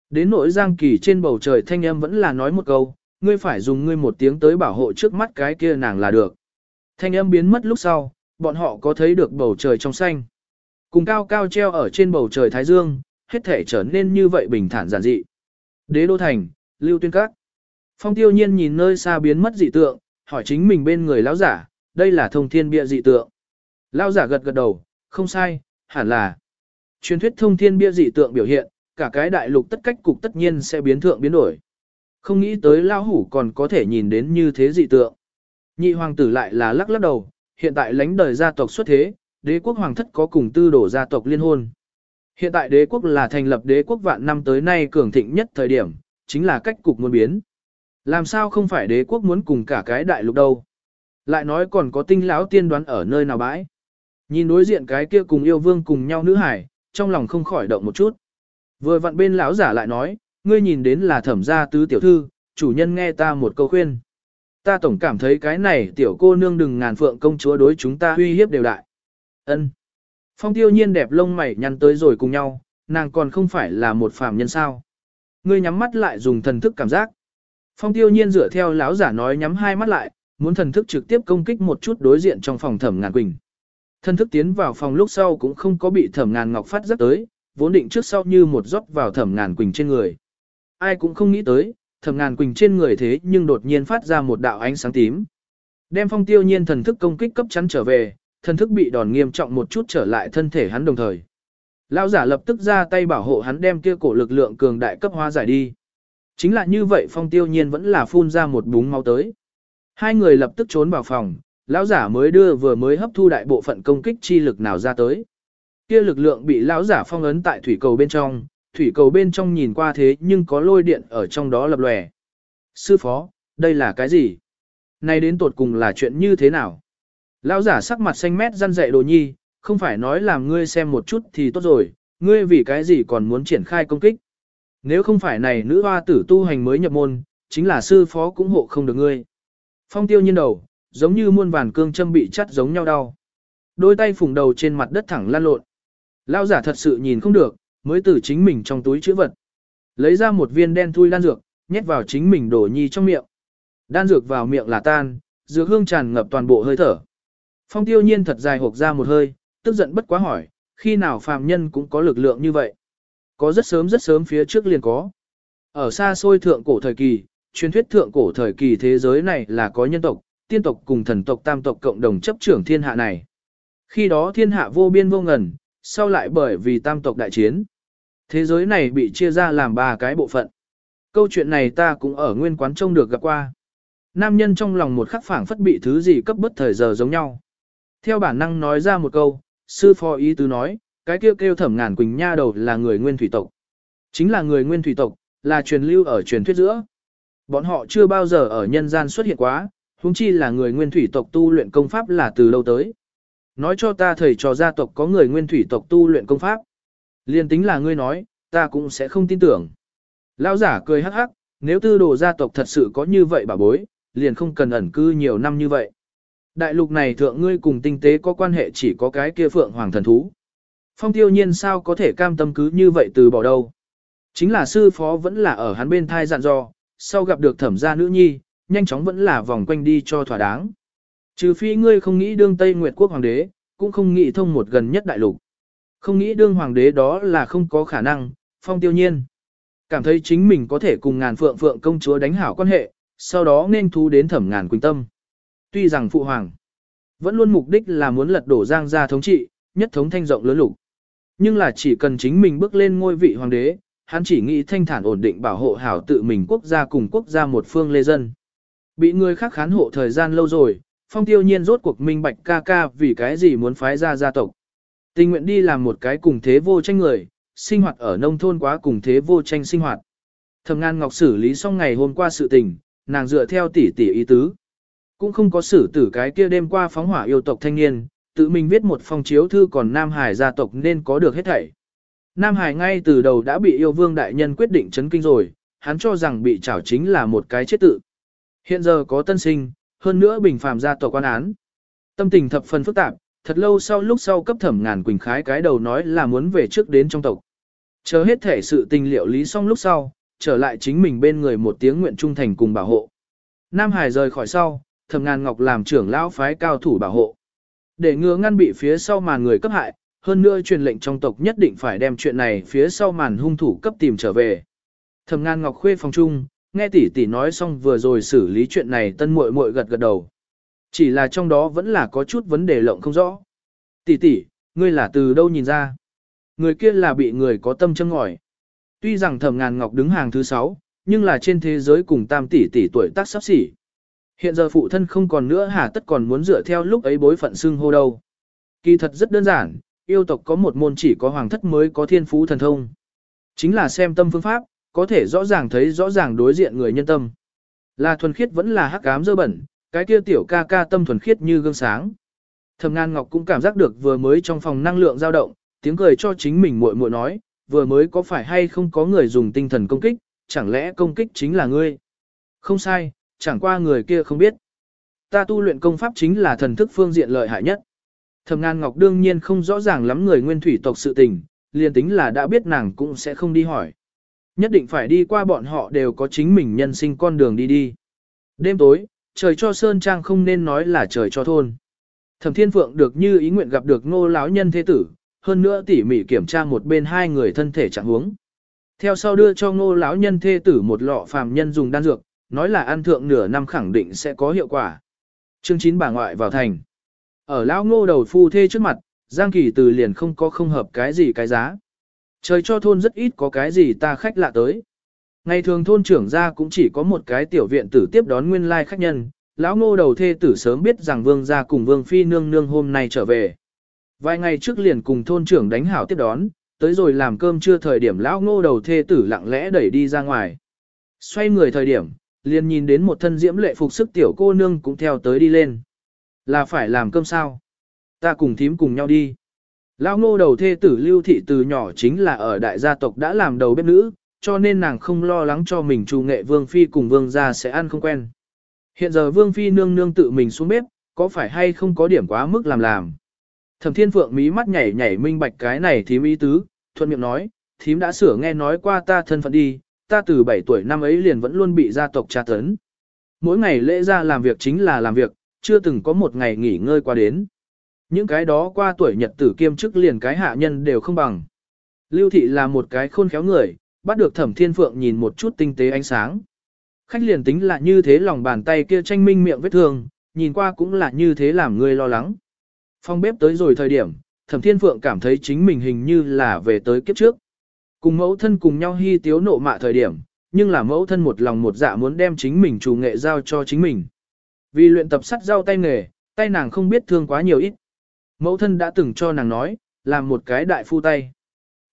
Đến nỗi giang kỳ trên bầu trời thanh âm vẫn là nói một câu, ngươi phải dùng ngươi một tiếng tới bảo hộ trước mắt cái kia nàng là được. Thanh âm biến mất lúc sau, bọn họ có thấy được bầu trời trong xanh. Cùng cao cao treo ở trên bầu trời Thái Dương, hết thể trở nên như vậy bình thản giản dị. Đế đô thành, lưu tuyên các. Phong tiêu nhiên nhìn nơi xa biến mất dị tượng, hỏi chính mình bên người lão giả, đây là thông thiên bịa dị tượng. Lão giả gật gật đầu, không sai, hẳn là. Truyền thuyết thông thiên bia dị tượng biểu hiện, cả cái đại lục tất cách cục tất nhiên sẽ biến thượng biến đổi. Không nghĩ tới lão hủ còn có thể nhìn đến như thế dị tượng. Nhị hoàng tử lại là lắc lắc đầu, hiện tại lãnh đời gia tộc xuất thế, đế quốc hoàng thất có cùng tư đổ gia tộc liên hôn. Hiện tại đế quốc là thành lập đế quốc vạn năm tới nay cường thịnh nhất thời điểm, chính là cách cục muốn biến. Làm sao không phải đế quốc muốn cùng cả cái đại lục đâu. Lại nói còn có tinh lão tiên đoán ở nơi nào bãi. Nhìn đối diện cái kia cùng yêu vương cùng nhau nữ hải, trong lòng không khỏi động một chút. Vừa vặn bên lão giả lại nói, ngươi nhìn đến là thẩm gia tứ tiểu thư, chủ nhân nghe ta một câu khuyên. Ta tổng cảm thấy cái này tiểu cô nương đừng ngàn phượng công chúa đối chúng ta uy hiếp đều đại. Ân. Phong tiêu nhiên đẹp lông mày nhăn tới rồi cùng nhau, nàng còn không phải là một phàm nhân sao. Ngươi nhắm mắt lại dùng thần thức cảm giác. Phong tiêu nhiên dựa theo lão giả nói nhắm hai mắt lại, muốn thần thức trực tiếp công kích một chút đối diện trong phòng thẩm ngàn quỳnh. Thần thức tiến vào phòng lúc sau cũng không có bị thẩm ngàn ngọc phát rất tới, vốn định trước sau như một rót vào thẩm ngàn quỳnh trên người. Ai cũng không nghĩ tới, thẩm ngàn quỳnh trên người thế nhưng đột nhiên phát ra một đạo ánh sáng tím. Đem phong tiêu nhiên thần thức công kích cấp chắn trở về, thần thức bị đòn nghiêm trọng một chút trở lại thân thể hắn đồng thời. Lão giả lập tức ra tay bảo hộ hắn đem kia cổ lực lượng cường đại cấp hóa giải đi. Chính là như vậy phong tiêu nhiên vẫn là phun ra một búng máu tới. Hai người lập tức trốn vào phòng, lão giả mới đưa vừa mới hấp thu đại bộ phận công kích chi lực nào ra tới. Kia lực lượng bị lão giả phong ấn tại thủy cầu bên trong, thủy cầu bên trong nhìn qua thế nhưng có lôi điện ở trong đó lập lòe. Sư phó, đây là cái gì? nay đến tột cùng là chuyện như thế nào? Lão giả sắc mặt xanh mét răn dạy đồ nhi, không phải nói làm ngươi xem một chút thì tốt rồi, ngươi vì cái gì còn muốn triển khai công kích. Nếu không phải này nữ hoa tử tu hành mới nhập môn, chính là sư phó cũng hộ không được ngươi. Phong tiêu nhiên đầu, giống như muôn vàn cương châm bị chắt giống nhau đau. Đôi tay phủng đầu trên mặt đất thẳng lan lộn. lao giả thật sự nhìn không được, mới từ chính mình trong túi chữ vật. Lấy ra một viên đen thui đan dược, nhét vào chính mình đổ nhi trong miệng. Đan dược vào miệng là tan, dược hương tràn ngập toàn bộ hơi thở. Phong tiêu nhiên thật dài hộp ra một hơi, tức giận bất quá hỏi, khi nào phàm nhân cũng có lực lượng như vậy. Có rất sớm rất sớm phía trước liền có. Ở xa xôi thượng cổ thời kỳ, truyền thuyết thượng cổ thời kỳ thế giới này là có nhân tộc, tiên tộc cùng thần tộc tam tộc cộng đồng chấp trưởng thiên hạ này. Khi đó thiên hạ vô biên vô ngần, sau lại bởi vì tam tộc đại chiến. Thế giới này bị chia ra làm ba cái bộ phận. Câu chuyện này ta cũng ở nguyên quán trông được gặp qua. Nam nhân trong lòng một khắc phảng phất bị thứ gì cấp bất thời giờ giống nhau. Theo bản năng nói ra một câu, sư phó ý tứ nói, cái kêu kêu thẩm ngàn quỳnh nha đầu là người nguyên thủy tộc. Chính là người nguyên thủy tộc, là truyền lưu ở truyền thuyết giữa. Bọn họ chưa bao giờ ở nhân gian xuất hiện quá, huống chi là người nguyên thủy tộc tu luyện công pháp là từ lâu tới. Nói cho ta thầy trò gia tộc có người nguyên thủy tộc tu luyện công pháp. Liên tính là ngươi nói, ta cũng sẽ không tin tưởng. Lão giả cười hắc hắc, nếu tư đồ gia tộc thật sự có như vậy bà bối, liền không cần ẩn cư nhiều năm như vậy. Đại lục này thượng ngươi cùng tinh tế có quan hệ chỉ có cái kia phượng hoàng thần thú. Phong tiêu nhiên sao có thể cam tâm cứ như vậy từ bỏ đâu. Chính là sư phó vẫn là ở hắn bên thai dặn dò, sau gặp được thẩm gia nữ nhi, nhanh chóng vẫn là vòng quanh đi cho thỏa đáng. Trừ phi ngươi không nghĩ đương Tây Nguyệt quốc hoàng đế, cũng không nghĩ thông một gần nhất đại lục. Không nghĩ đương hoàng đế đó là không có khả năng, phong tiêu nhiên. Cảm thấy chính mình có thể cùng ngàn phượng phượng công chúa đánh hảo quan hệ, sau đó nên thú đến thẩm ngàn quỳnh tâm. Tuy rằng phụ hoàng vẫn luôn mục đích là muốn lật đổ giang gia thống trị, nhất thống thanh rộng lớn lục. Nhưng là chỉ cần chính mình bước lên ngôi vị hoàng đế, hắn chỉ nghĩ thanh thản ổn định bảo hộ hảo tự mình quốc gia cùng quốc gia một phương lê dân. Bị người khác khán hộ thời gian lâu rồi, phong tiêu nhiên rốt cuộc minh bạch ca ca vì cái gì muốn phái ra gia tộc. Tình nguyện đi làm một cái cùng thế vô tranh người, sinh hoạt ở nông thôn quá cùng thế vô tranh sinh hoạt. Thẩm Ngan Ngọc xử lý xong ngày hôm qua sự tình, nàng dựa theo tỷ tỷ ý tứ. Cũng không có xử tử cái kia đêm qua phóng hỏa yêu tộc thanh niên, tự mình viết một phong chiếu thư còn Nam Hải gia tộc nên có được hết thảy. Nam Hải ngay từ đầu đã bị yêu vương đại nhân quyết định chấn kinh rồi, hắn cho rằng bị trảo chính là một cái chết tự. Hiện giờ có tân sinh, hơn nữa bình phàm gia tộc quan án. Tâm tình thập phần phức tạp, thật lâu sau lúc sau cấp thẩm ngàn quỳnh khái cái đầu nói là muốn về trước đến trong tộc. Chờ hết thể sự tình liệu lý xong lúc sau, trở lại chính mình bên người một tiếng nguyện trung thành cùng bảo hộ. Nam Hải rời khỏi sau, thẩm ngàn ngọc làm trưởng lão phái cao thủ bảo hộ. Để ngừa ngăn bị phía sau màn người cấp hại, hơn nữa truyền lệnh trong tộc nhất định phải đem chuyện này phía sau màn hung thủ cấp tìm trở về. Thẩm ngàn ngọc khuê phòng trung, nghe tỷ tỷ nói xong vừa rồi xử lý chuyện này tân muội muội gật gật đầu. Chỉ là trong đó vẫn là có chút vấn đề lộng không rõ. Tỷ tỷ, ngươi là từ đâu nhìn ra? Người kia là bị người có tâm châm ngòi. Tuy rằng thẩm ngàn ngọc đứng hàng thứ sáu, nhưng là trên thế giới cùng tam tỷ tỷ tuổi tác sắp xỉ. Hiện giờ phụ thân không còn nữa hà tất còn muốn dựa theo lúc ấy bối phận xưng hô đâu. Kỳ thật rất đơn giản, yêu tộc có một môn chỉ có hoàng thất mới có thiên phú thần thông. Chính là xem tâm phương pháp, có thể rõ ràng thấy rõ ràng đối diện người nhân tâm. Là thuần khiết vẫn là hắc ám dơ bẩn, cái kia tiểu ca ca tâm thuần khiết như gương sáng. Thẩm Ngan Ngọc cũng cảm giác được vừa mới trong phòng năng lượng dao động, tiếng cười cho chính mình muội muội nói, vừa mới có phải hay không có người dùng tinh thần công kích, chẳng lẽ công kích chính là ngươi? Không sai, chẳng qua người kia không biết. Ta tu luyện công pháp chính là thần thức phương diện lợi hại nhất. Thẩm Ngan Ngọc đương nhiên không rõ ràng lắm người nguyên thủy tộc sự tình, liền tính là đã biết nàng cũng sẽ không đi hỏi. Nhất định phải đi qua bọn họ đều có chính mình nhân sinh con đường đi đi. Đêm tối, trời cho Sơn Trang không nên nói là trời cho thôn. Thẩm Thiên Phượng được như ý nguyện gặp được ngô lão nhân thế tử, hơn nữa tỉ mỉ kiểm tra một bên hai người thân thể trạng huống. Theo sau đưa cho ngô lão nhân thế tử một lọ phàm nhân dùng đan dược, nói là ăn thượng nửa năm khẳng định sẽ có hiệu quả. Chương 9 bà ngoại vào thành. Ở lão ngô đầu phu thê trước mặt, Giang Kỳ từ liền không có không hợp cái gì cái giá. Trời cho thôn rất ít có cái gì ta khách lạ tới. Ngày thường thôn trưởng ra cũng chỉ có một cái tiểu viện tử tiếp đón nguyên lai khách nhân, lão ngô đầu thê tử sớm biết rằng vương gia cùng vương phi nương nương hôm nay trở về. Vài ngày trước liền cùng thôn trưởng đánh hảo tiếp đón, tới rồi làm cơm trưa thời điểm lão ngô đầu thê tử lặng lẽ đẩy đi ra ngoài. Xoay người thời điểm, liền nhìn đến một thân diễm lệ phục sức tiểu cô nương cũng theo tới đi lên. Là phải làm cơm sao? Ta cùng thím cùng nhau đi. Lão ngô đầu thê tử lưu thị từ nhỏ chính là ở đại gia tộc đã làm đầu bếp nữ, cho nên nàng không lo lắng cho mình trù nghệ vương phi cùng vương gia sẽ ăn không quen. Hiện giờ vương phi nương nương tự mình xuống bếp, có phải hay không có điểm quá mức làm làm. Thẩm thiên phượng mí mắt nhảy nhảy minh bạch cái này thím ý tứ, thuận miệng nói, thím đã sửa nghe nói qua ta thân phận đi, ta từ 7 tuổi năm ấy liền vẫn luôn bị gia tộc tra tấn. Mỗi ngày lễ ra làm việc chính là làm việc, chưa từng có một ngày nghỉ ngơi qua đến. Những cái đó qua tuổi nhật tử kiêm chức liền cái hạ nhân đều không bằng. Lưu thị là một cái khôn khéo người, bắt được thẩm thiên phượng nhìn một chút tinh tế ánh sáng. Khách liền tính là như thế lòng bàn tay kia tranh minh miệng vết thương, nhìn qua cũng là như thế làm người lo lắng. Phong bếp tới rồi thời điểm, thẩm thiên phượng cảm thấy chính mình hình như là về tới kiếp trước. Cùng mẫu thân cùng nhau hy tiếu nộ mạ thời điểm, nhưng là mẫu thân một lòng một dạ muốn đem chính mình chủ nghệ giao cho chính mình. Vì luyện tập sắt giao tay nghề, tay nàng không biết thương quá nhiều ít. Mẫu thân đã từng cho nàng nói, làm một cái đại phu tay.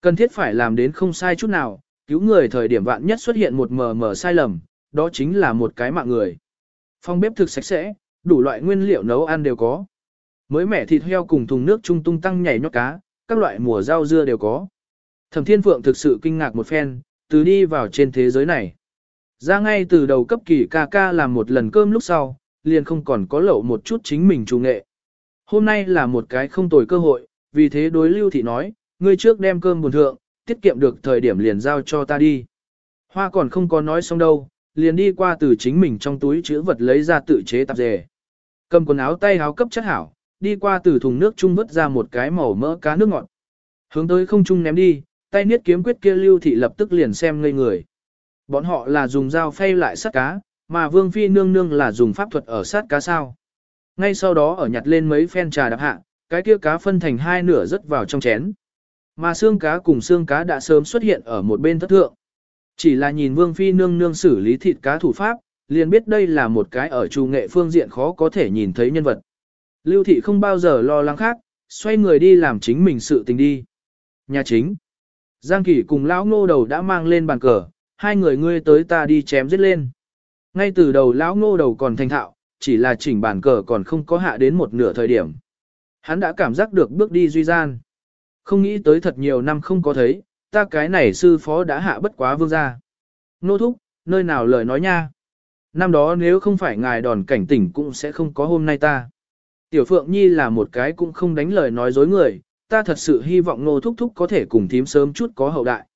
Cần thiết phải làm đến không sai chút nào, cứu người thời điểm vạn nhất xuất hiện một mờ mờ sai lầm, đó chính là một cái mạng người. Phòng bếp thực sạch sẽ, đủ loại nguyên liệu nấu ăn đều có. Mới mẻ thịt heo cùng thùng nước trung tung tăng nhảy nhót cá, các loại mùa rau dưa đều có. Thẩm Thiên Phượng thực sự kinh ngạc một phen, từ đi vào trên thế giới này. Ra ngay từ đầu cấp kỳ ca ca làm một lần cơm lúc sau, liền không còn có lẩu một chút chính mình chủ nghệ. Hôm nay là một cái không tồi cơ hội, vì thế đối lưu thị nói, ngươi trước đem cơm buồn thượng, tiết kiệm được thời điểm liền giao cho ta đi. Hoa còn không có nói xong đâu, liền đi qua từ chính mình trong túi chữ vật lấy ra tự chế tạp dề. Cầm quần áo tay áo cấp chất hảo, đi qua từ thùng nước chung vứt ra một cái màu mỡ cá nước ngọt. Hướng tới không trung ném đi, tay niết kiếm quyết kia lưu thị lập tức liền xem ngây người. Bọn họ là dùng dao phay lại sát cá, mà vương phi nương nương là dùng pháp thuật ở sát cá sao. Ngay sau đó ở nhặt lên mấy phen trà đạp hạ, cái kia cá phân thành hai nửa rớt vào trong chén. Mà xương cá cùng xương cá đã sớm xuất hiện ở một bên thất thượng. Chỉ là nhìn vương phi nương nương xử lý thịt cá thủ pháp, liền biết đây là một cái ở trù nghệ phương diện khó có thể nhìn thấy nhân vật. Lưu thị không bao giờ lo lắng khác, xoay người đi làm chính mình sự tình đi. Nhà chính. Giang Kỳ cùng lão ngô đầu đã mang lên bàn cờ, hai người ngươi tới ta đi chém giết lên. Ngay từ đầu lão ngô đầu còn thành thạo, chỉ là chỉnh bàn cờ còn không có hạ đến một nửa thời điểm. Hắn đã cảm giác được bước đi duy gian. Không nghĩ tới thật nhiều năm không có thấy, ta cái này sư phó đã hạ bất quá vương gia. Nô thúc, nơi nào lời nói nha. Năm đó nếu không phải ngài đòn cảnh tỉnh cũng sẽ không có hôm nay ta. Tiểu Phượng Nhi là một cái cũng không đánh lời nói dối người, ta thật sự hy vọng nô thúc thúc có thể cùng thím sớm chút có hậu đại.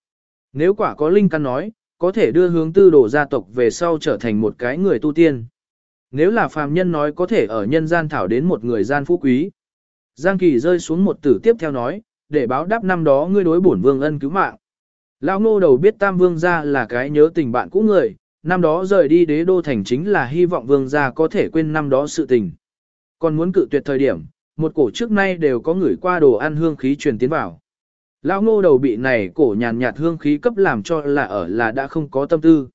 Nếu quả có linh căn nói, có thể đưa hướng tư đồ gia tộc về sau trở thành một cái người tu tiên. Nếu là phàm nhân nói có thể ở nhân gian thảo đến một người gian phú quý. Giang Kỳ rơi xuống một tử tiếp theo nói, để báo đáp năm đó ngươi đối bổn vương ân cứu mạng. Lão ngô đầu biết tam vương gia là cái nhớ tình bạn cũ người, năm đó rời đi đế đô thành chính là hy vọng vương gia có thể quên năm đó sự tình. Còn muốn cự tuyệt thời điểm, một cổ trước nay đều có người qua đồ ăn hương khí truyền tiến vào. Lão ngô đầu bị này cổ nhàn nhạt hương khí cấp làm cho là ở là đã không có tâm tư.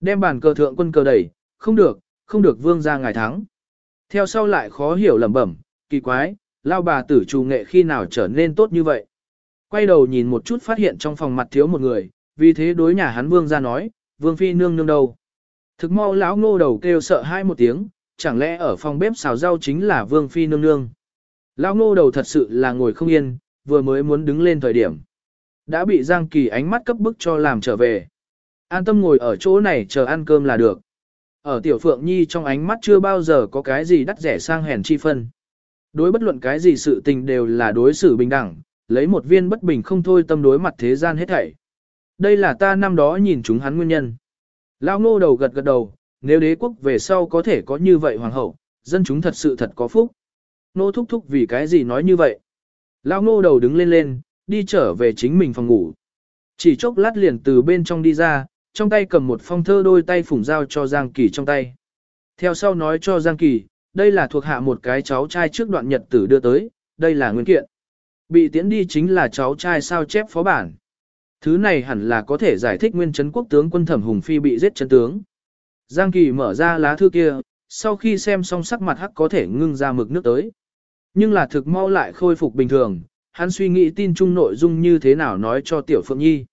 Đem bàn cờ thượng quân cờ đẩy, không được, không được vương ra ngài thắng. Theo sau lại khó hiểu lẩm bẩm, kỳ quái, lao bà tử trù nghệ khi nào trở nên tốt như vậy. Quay đầu nhìn một chút phát hiện trong phòng mặt thiếu một người, vì thế đối nhà hắn vương ra nói, vương phi nương nương đâu. Thực mau lão ngô đầu kêu sợ hai một tiếng, chẳng lẽ ở phòng bếp xào rau chính là vương phi nương nương. Lão ngô đầu thật sự là ngồi không yên, vừa mới muốn đứng lên thời điểm. Đã bị Giang Kỳ ánh mắt cấp bức cho làm trở về. An tâm ngồi ở chỗ này chờ ăn cơm là được. Ở Tiểu Phượng Nhi trong ánh mắt chưa bao giờ có cái gì đắt rẻ sang hèn chi phân. Đối bất luận cái gì sự tình đều là đối xử bình đẳng, lấy một viên bất bình không thôi tâm đối mặt thế gian hết thảy. Đây là ta năm đó nhìn chúng hắn nguyên nhân. Lao ngô đầu gật gật đầu, nếu đế quốc về sau có thể có như vậy hoàng hậu, dân chúng thật sự thật có phúc. Nô thúc thúc vì cái gì nói như vậy. Lao ngô đầu đứng lên lên, đi trở về chính mình phòng ngủ. Chỉ chốc lát liền từ bên trong đi ra, trong tay cầm một phong thơ đôi tay phủng dao cho Giang Kỳ trong tay. Theo sau nói cho Giang Kỳ, đây là thuộc hạ một cái cháu trai trước đoạn nhật tử đưa tới, đây là nguyên kiện. Bị tiễn đi chính là cháu trai sao chép phó bản. Thứ này hẳn là có thể giải thích nguyên chấn quốc tướng quân thẩm hùng phi bị giết chân tướng. Giang Kỳ mở ra lá thư kia, sau khi xem xong sắc mặt hắc có thể ngưng ra mực nước tới. Nhưng là thực mau lại khôi phục bình thường, hắn suy nghĩ tin chung nội dung như thế nào nói cho Tiểu Phượng Nhi.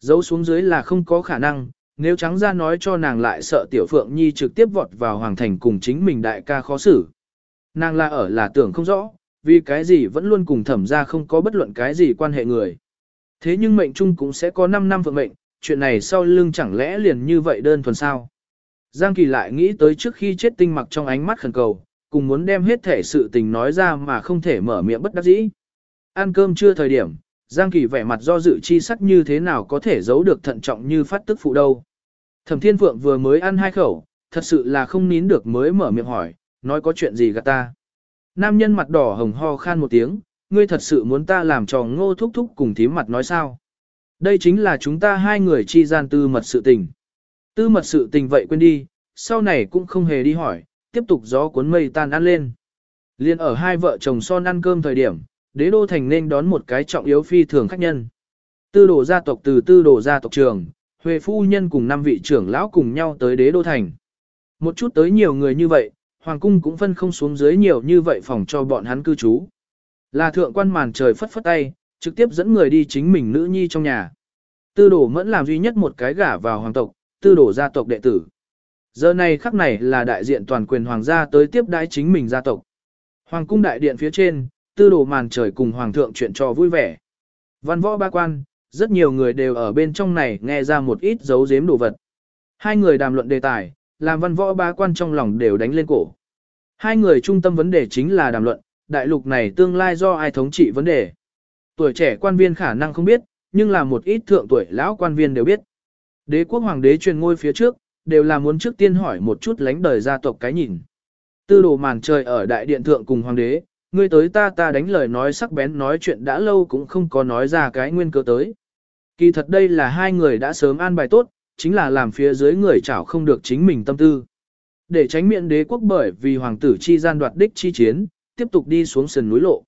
Giấu xuống dưới là không có khả năng, nếu trắng ra nói cho nàng lại sợ Tiểu Phượng Nhi trực tiếp vọt vào Hoàng Thành cùng chính mình đại ca khó xử. Nàng là ở là tưởng không rõ, vì cái gì vẫn luôn cùng thẩm ra không có bất luận cái gì quan hệ người. Thế nhưng mệnh chung cũng sẽ có 5 năm phượng mệnh, chuyện này sau lưng chẳng lẽ liền như vậy đơn thuần sao. Giang Kỳ lại nghĩ tới trước khi chết tinh mặc trong ánh mắt khẩn cầu, cùng muốn đem hết thể sự tình nói ra mà không thể mở miệng bất đắc dĩ. Ăn cơm chưa thời điểm, Giang Kỳ vẻ mặt do dự chi sắc như thế nào có thể giấu được thận trọng như phát tức phụ đâu. Thẩm Thiên Phượng vừa mới ăn hai khẩu, thật sự là không nín được mới mở miệng hỏi, nói có chuyện gì gạt ta. Nam nhân mặt đỏ hồng ho khan một tiếng, ngươi thật sự muốn ta làm trò ngô thúc thúc cùng thím mặt nói sao. Đây chính là chúng ta hai người chi gian tư mật sự tình. Tư mật sự tình vậy quên đi, sau này cũng không hề đi hỏi, tiếp tục gió cuốn mây tan ăn lên. Liên ở hai vợ chồng son ăn cơm thời điểm, đế đô thành nên đón một cái trọng yếu phi thường khách nhân. Tư đồ gia tộc từ tư đồ gia tộc trường, Huệ phu nhân cùng năm vị trưởng lão cùng nhau tới đế đô thành. Một chút tới nhiều người như vậy, hoàng cung cũng phân không xuống dưới nhiều như vậy phòng cho bọn hắn cư trú. Là thượng quan màn trời phất phất tay, trực tiếp dẫn người đi chính mình nữ nhi trong nhà. Tư đồ mẫn làm duy nhất một cái gả vào hoàng tộc, tư đồ gia tộc đệ tử. Giờ này khắc này là đại diện toàn quyền hoàng gia tới tiếp đãi chính mình gia tộc. Hoàng cung đại điện phía trên, tư đồ màn trời cùng hoàng thượng chuyện trò vui vẻ. Văn võ ba quan, rất nhiều người đều ở bên trong này nghe ra một ít dấu giếm đồ vật. Hai người đàm luận đề tài, làm văn võ ba quan trong lòng đều đánh lên cổ. Hai người trung tâm vấn đề chính là đàm luận, đại lục này tương lai do ai thống trị vấn đề. Tuổi trẻ quan viên khả năng không biết, nhưng là một ít thượng tuổi lão quan viên đều biết. Đế quốc hoàng đế truyền ngôi phía trước, đều là muốn trước tiên hỏi một chút lánh đời gia tộc cái nhìn. Tư đồ màn trời ở đại điện thượng cùng hoàng đế, ngươi tới ta ta đánh lời nói sắc bén nói chuyện đã lâu cũng không có nói ra cái nguyên cơ tới. Kỳ thật đây là hai người đã sớm an bài tốt, chính là làm phía dưới người chảo không được chính mình tâm tư. Để tránh miệng đế quốc bởi vì hoàng tử chi gian đoạt đích chi chiến, tiếp tục đi xuống sườn núi lộ.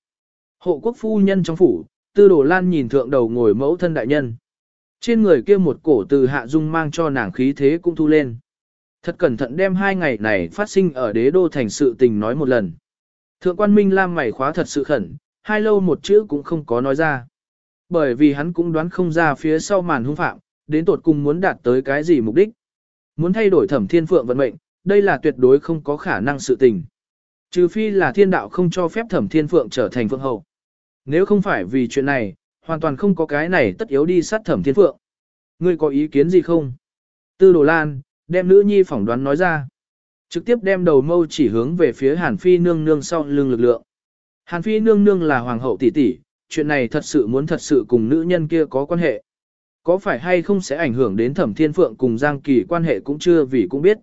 Hộ quốc phu nhân trong phủ, tư đồ lan nhìn thượng đầu ngồi mẫu thân đại nhân. Trên người kia một cổ từ hạ dung mang cho nàng khí thế cũng thu lên. Thật cẩn thận đem hai ngày này phát sinh ở đế đô thành sự tình nói một lần. Thượng quan Minh Lam mày khóa thật sự khẩn, hai lâu một chữ cũng không có nói ra. Bởi vì hắn cũng đoán không ra phía sau màn hung phạm, đến tột cùng muốn đạt tới cái gì mục đích. Muốn thay đổi thẩm thiên phượng vận mệnh, đây là tuyệt đối không có khả năng sự tình. Trừ phi là thiên đạo không cho phép thẩm thiên phượng trở thành phượng hậu. Nếu không phải vì chuyện này, hoàn toàn không có cái này tất yếu đi sát thẩm thiên phượng. Ngươi có ý kiến gì không? Tư đồ lan, đem nữ nhi phỏng đoán nói ra. Trực tiếp đem đầu mâu chỉ hướng về phía Hàn Phi nương nương sau lưng lực lượng. Hàn Phi nương nương là hoàng hậu tỷ tỷ, chuyện này thật sự muốn thật sự cùng nữ nhân kia có quan hệ. Có phải hay không sẽ ảnh hưởng đến thẩm thiên phượng cùng Giang Kỳ quan hệ cũng chưa vì cũng biết.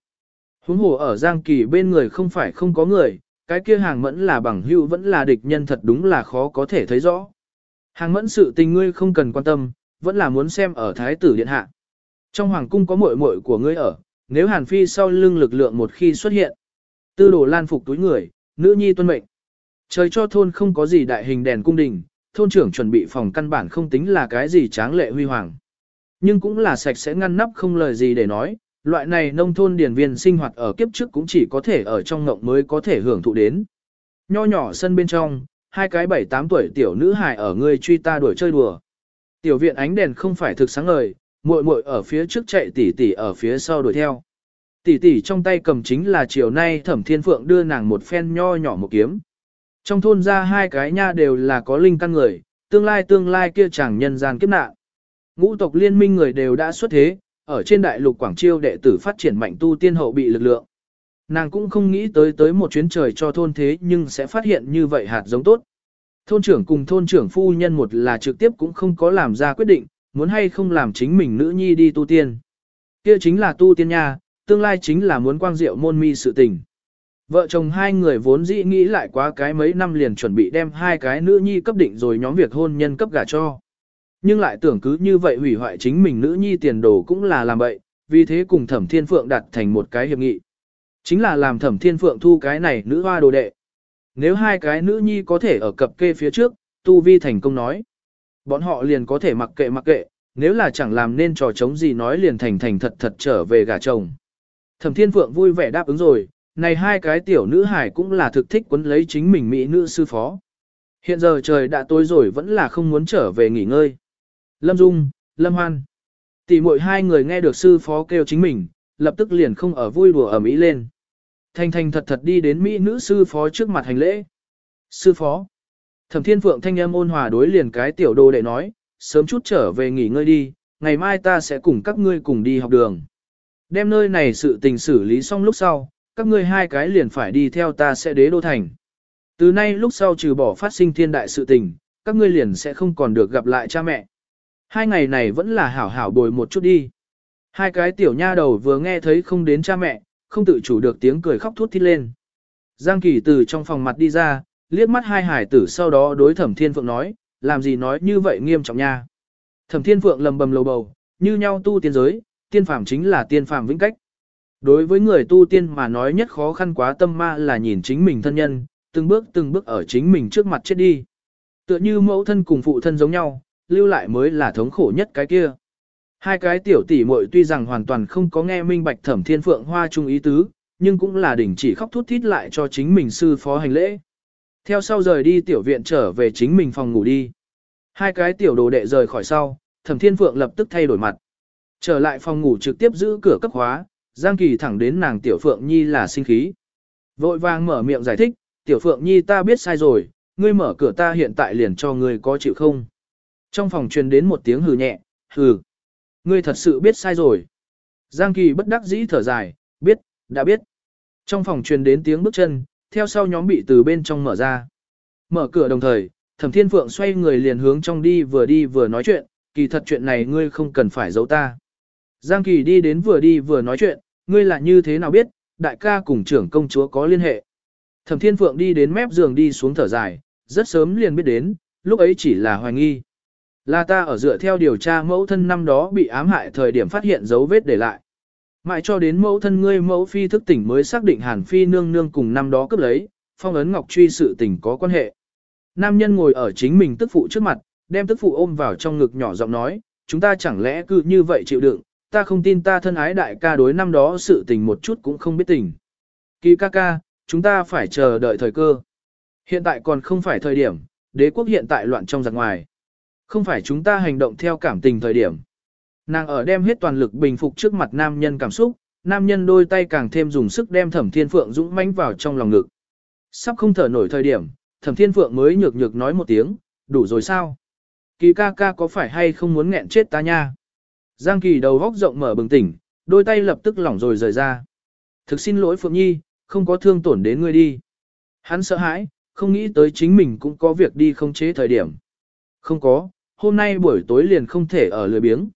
Huống hồ ở Giang Kỳ bên người không phải không có người, cái kia hàng mẫn là bằng hữu vẫn là địch nhân thật đúng là khó có thể thấy rõ. Hàng mẫn sự tình ngươi không cần quan tâm, vẫn là muốn xem ở thái tử điện hạ. Trong hoàng cung có muội muội của ngươi ở, nếu Hàn Phi sau lưng lực lượng một khi xuất hiện. Tư đồ lan phục túi người, nữ nhi tuân mệnh. Trời cho thôn không có gì đại hình đèn cung đình, thôn trưởng chuẩn bị phòng căn bản không tính là cái gì tráng lệ huy hoàng. Nhưng cũng là sạch sẽ ngăn nắp không lời gì để nói, loại này nông thôn điển viên sinh hoạt ở kiếp trước cũng chỉ có thể ở trong ngộng mới có thể hưởng thụ đến. Nho nhỏ sân bên trong, hai cái bảy tám tuổi tiểu nữ hài ở người truy ta đuổi chơi đùa. Tiểu viện ánh đèn không phải thực sáng ngời, muội muội ở phía trước chạy tỷ tỷ ở phía sau đuổi theo. Tỷ tỷ trong tay cầm chính là chiều nay Thẩm Thiên Phượng đưa nàng một phen nho nhỏ một kiếm. Trong thôn ra hai cái nha đều là có linh căn người, tương lai tương lai kia chẳng nhân gian kiếp nạn. Ngũ tộc liên minh người đều đã xuất thế, ở trên đại lục Quảng Chiêu đệ tử phát triển mạnh tu tiên hậu bị lực lượng. Nàng cũng không nghĩ tới tới một chuyến trời cho thôn thế nhưng sẽ phát hiện như vậy hạt giống tốt. Thôn trưởng cùng thôn trưởng phu nhân một là trực tiếp cũng không có làm ra quyết định, muốn hay không làm chính mình nữ nhi đi tu tiên. Kia chính là tu tiên nha, tương lai chính là muốn quang diệu môn mi sự tình. Vợ chồng hai người vốn dĩ nghĩ lại quá cái mấy năm liền chuẩn bị đem hai cái nữ nhi cấp định rồi nhóm việc hôn nhân cấp gả cho. Nhưng lại tưởng cứ như vậy hủy hoại chính mình nữ nhi tiền đồ cũng là làm vậy, vì thế cùng thẩm thiên phượng đặt thành một cái hiệp nghị. Chính là làm thẩm thiên phượng thu cái này nữ hoa đồ đệ. Nếu hai cái nữ nhi có thể ở cập kê phía trước, tu vi thành công nói. Bọn họ liền có thể mặc kệ mặc kệ, nếu là chẳng làm nên trò chống gì nói liền thành thành thật thật trở về gả chồng. Thẩm Thiên Phượng vui vẻ đáp ứng rồi, này hai cái tiểu nữ hải cũng là thực thích quấn lấy chính mình mỹ nữ sư phó. Hiện giờ trời đã tối rồi vẫn là không muốn trở về nghỉ ngơi. Lâm Dung, Lâm Hoan. Tỷ muội hai người nghe được sư phó kêu chính mình, lập tức liền không ở vui đùa ở mỹ lên. Thanh thanh thật thật đi đến mỹ nữ sư phó trước mặt hành lễ. Sư phó. Thẩm Thiên Phượng thanh âm ôn hòa đối liền cái tiểu đồ đệ nói, sớm chút trở về nghỉ ngơi đi, ngày mai ta sẽ cùng các ngươi cùng đi học đường. Đem nơi này sự tình xử lý xong lúc sau, các ngươi hai cái liền phải đi theo ta sẽ đế đô thành. Từ nay lúc sau trừ bỏ phát sinh thiên đại sự tình, các ngươi liền sẽ không còn được gặp lại cha mẹ. Hai ngày này vẫn là hảo hảo bồi một chút đi. Hai cái tiểu nha đầu vừa nghe thấy không đến cha mẹ, không tự chủ được tiếng cười khóc thút thít lên. Giang Kỳ từ trong phòng mặt đi ra, liếc mắt hai hải tử sau đó đối thẩm thiên phượng nói, làm gì nói như vậy nghiêm trọng nha. Thẩm thiên phượng lầm bầm lầu bầu, như nhau tu tiên giới, tiên phàm chính là tiên phàm vĩnh cách. Đối với người tu tiên mà nói nhất khó khăn quá tâm ma là nhìn chính mình thân nhân, từng bước từng bước ở chính mình trước mặt chết đi. Tựa như mẫu thân cùng phụ thân giống nhau, lưu lại mới là thống khổ nhất cái kia. Hai cái tiểu tỷ muội tuy rằng hoàn toàn không có nghe minh bạch thẩm thiên phượng hoa trung ý tứ, nhưng cũng là đỉnh chỉ khóc thút thít lại cho chính mình sư phó hành lễ. Theo sau rời đi tiểu viện trở về chính mình phòng ngủ đi. Hai cái tiểu đồ đệ rời khỏi sau, thẩm thiên phượng lập tức thay đổi mặt. Trở lại phòng ngủ trực tiếp giữ cửa cấp khóa, Giang Kỳ thẳng đến nàng tiểu phượng nhi là sinh khí. Vội vàng mở miệng giải thích, tiểu phượng nhi ta biết sai rồi, ngươi mở cửa ta hiện tại liền cho ngươi có chịu không. Trong phòng truyền đến một tiếng hừ nhẹ, hừ. Ngươi thật sự biết sai rồi. Giang Kỳ bất đắc dĩ thở dài, biết, đã biết. Trong phòng truyền đến tiếng bước chân, theo sau nhóm bị từ bên trong mở ra. Mở cửa đồng thời, Thẩm Thiên Phượng xoay người liền hướng trong đi vừa đi vừa nói chuyện, kỳ thật chuyện này ngươi không cần phải giấu ta. Giang Kỳ đi đến vừa đi vừa nói chuyện, ngươi là như thế nào biết, đại ca cùng trưởng công chúa có liên hệ. Thẩm Thiên Phượng đi đến mép giường đi xuống thở dài, rất sớm liền biết đến, lúc ấy chỉ là hoài nghi. Là ta ở dựa theo điều tra mẫu thân năm đó bị ám hại thời điểm phát hiện dấu vết để lại. Mãi cho đến mẫu thân ngươi mẫu phi thức tỉnh mới xác định Hàn Phi nương nương cùng năm đó cướp lấy, phong ấn ngọc truy sự tình có quan hệ. Nam nhân ngồi ở chính mình tức phụ trước mặt, đem tức phụ ôm vào trong ngực nhỏ giọng nói, chúng ta chẳng lẽ cứ như vậy chịu đựng, ta không tin ta thân ái đại ca đối năm đó sự tình một chút cũng không biết tình. Kỳ ca ca, chúng ta phải chờ đợi thời cơ. Hiện tại còn không phải thời điểm, đế quốc hiện tại loạn trong giặc ngoài. Không phải chúng ta hành động theo cảm tình thời điểm. Nàng ở đem hết toàn lực bình phục trước mặt nam nhân cảm xúc, nam nhân đôi tay càng thêm dùng sức đem thẩm thiên phượng dũng mãnh vào trong lòng ngực. Sắp không thở nổi thời điểm, thẩm thiên phượng mới nhược nhược nói một tiếng, đủ rồi sao? Kỳ ca ca có phải hay không muốn nghẹn chết ta nha? Giang kỳ đầu góc rộng mở bừng tỉnh, đôi tay lập tức lỏng rồi rời ra. Thực xin lỗi Phượng Nhi, không có thương tổn đến ngươi đi. Hắn sợ hãi, không nghĩ tới chính mình cũng có việc đi không chế thời điểm. Không có, hôm nay buổi tối liền không thể ở lười biếng.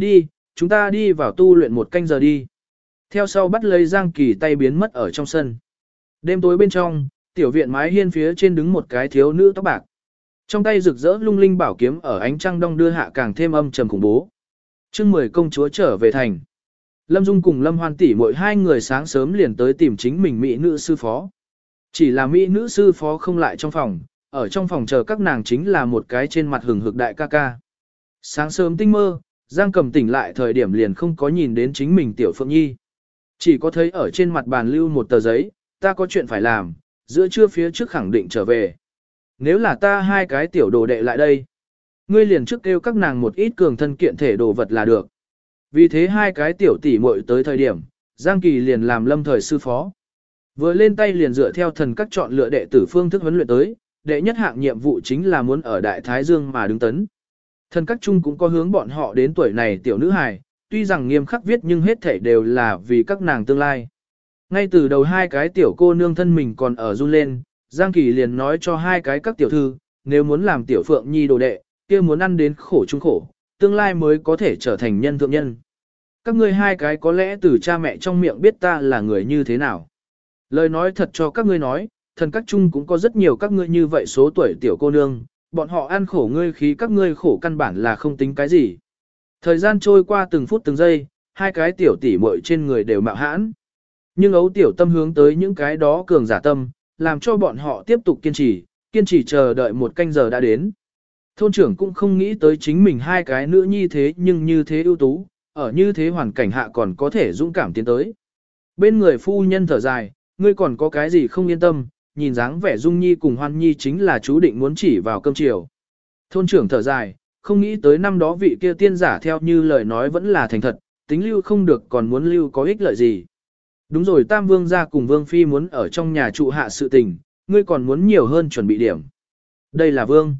Đi, chúng ta đi vào tu luyện một canh giờ đi. Theo sau bắt lấy Giang Kỳ tay biến mất ở trong sân. Đêm tối bên trong, tiểu viện mái hiên phía trên đứng một cái thiếu nữ tóc bạc. Trong tay rực rỡ lung linh bảo kiếm ở ánh trăng đông đưa hạ càng thêm âm trầm khủng bố. chương mười công chúa trở về thành. Lâm Dung cùng Lâm Hoan tỷ mỗi hai người sáng sớm liền tới tìm chính mình mỹ nữ sư phó. Chỉ là mỹ nữ sư phó không lại trong phòng, ở trong phòng chờ các nàng chính là một cái trên mặt hừng hực đại ca ca. Sáng sớm tinh mơ, Giang cầm tỉnh lại thời điểm liền không có nhìn đến chính mình tiểu phượng nhi. Chỉ có thấy ở trên mặt bàn lưu một tờ giấy, ta có chuyện phải làm, giữa trưa phía trước khẳng định trở về. Nếu là ta hai cái tiểu đồ đệ lại đây, ngươi liền trước kêu các nàng một ít cường thân kiện thể đồ vật là được. Vì thế hai cái tiểu tỷ muội tới thời điểm, Giang Kỳ liền làm lâm thời sư phó. Vừa lên tay liền dựa theo thần các chọn lựa đệ tử phương thức huấn luyện tới, đệ nhất hạng nhiệm vụ chính là muốn ở Đại Thái Dương mà đứng tấn thân các chung cũng có hướng bọn họ đến tuổi này tiểu nữ hài, tuy rằng nghiêm khắc viết nhưng hết thể đều là vì các nàng tương lai. Ngay từ đầu hai cái tiểu cô nương thân mình còn ở run lên, Giang Kỳ liền nói cho hai cái các tiểu thư, nếu muốn làm tiểu phượng nhi đồ đệ, kia muốn ăn đến khổ chung khổ, tương lai mới có thể trở thành nhân thượng nhân. Các ngươi hai cái có lẽ từ cha mẹ trong miệng biết ta là người như thế nào. Lời nói thật cho các ngươi nói, thần các chung cũng có rất nhiều các ngươi như vậy số tuổi tiểu cô nương, bọn họ ăn khổ ngươi khí các ngươi khổ căn bản là không tính cái gì. Thời gian trôi qua từng phút từng giây, hai cái tiểu tỷ muội trên người đều mạo hãn. Nhưng ấu tiểu tâm hướng tới những cái đó cường giả tâm, làm cho bọn họ tiếp tục kiên trì, kiên trì chờ đợi một canh giờ đã đến. Thôn trưởng cũng không nghĩ tới chính mình hai cái nữ nhi thế nhưng như thế ưu tú, ở như thế hoàn cảnh hạ còn có thể dũng cảm tiến tới. Bên người phu nhân thở dài, ngươi còn có cái gì không yên tâm, nhìn dáng vẻ Dung Nhi cùng Hoan Nhi chính là chú định muốn chỉ vào cơm chiều. Thôn trưởng thở dài, không nghĩ tới năm đó vị kia tiên giả theo như lời nói vẫn là thành thật, tính lưu không được còn muốn lưu có ích lợi gì. Đúng rồi Tam Vương gia cùng Vương Phi muốn ở trong nhà trụ hạ sự tình, ngươi còn muốn nhiều hơn chuẩn bị điểm. Đây là Vương.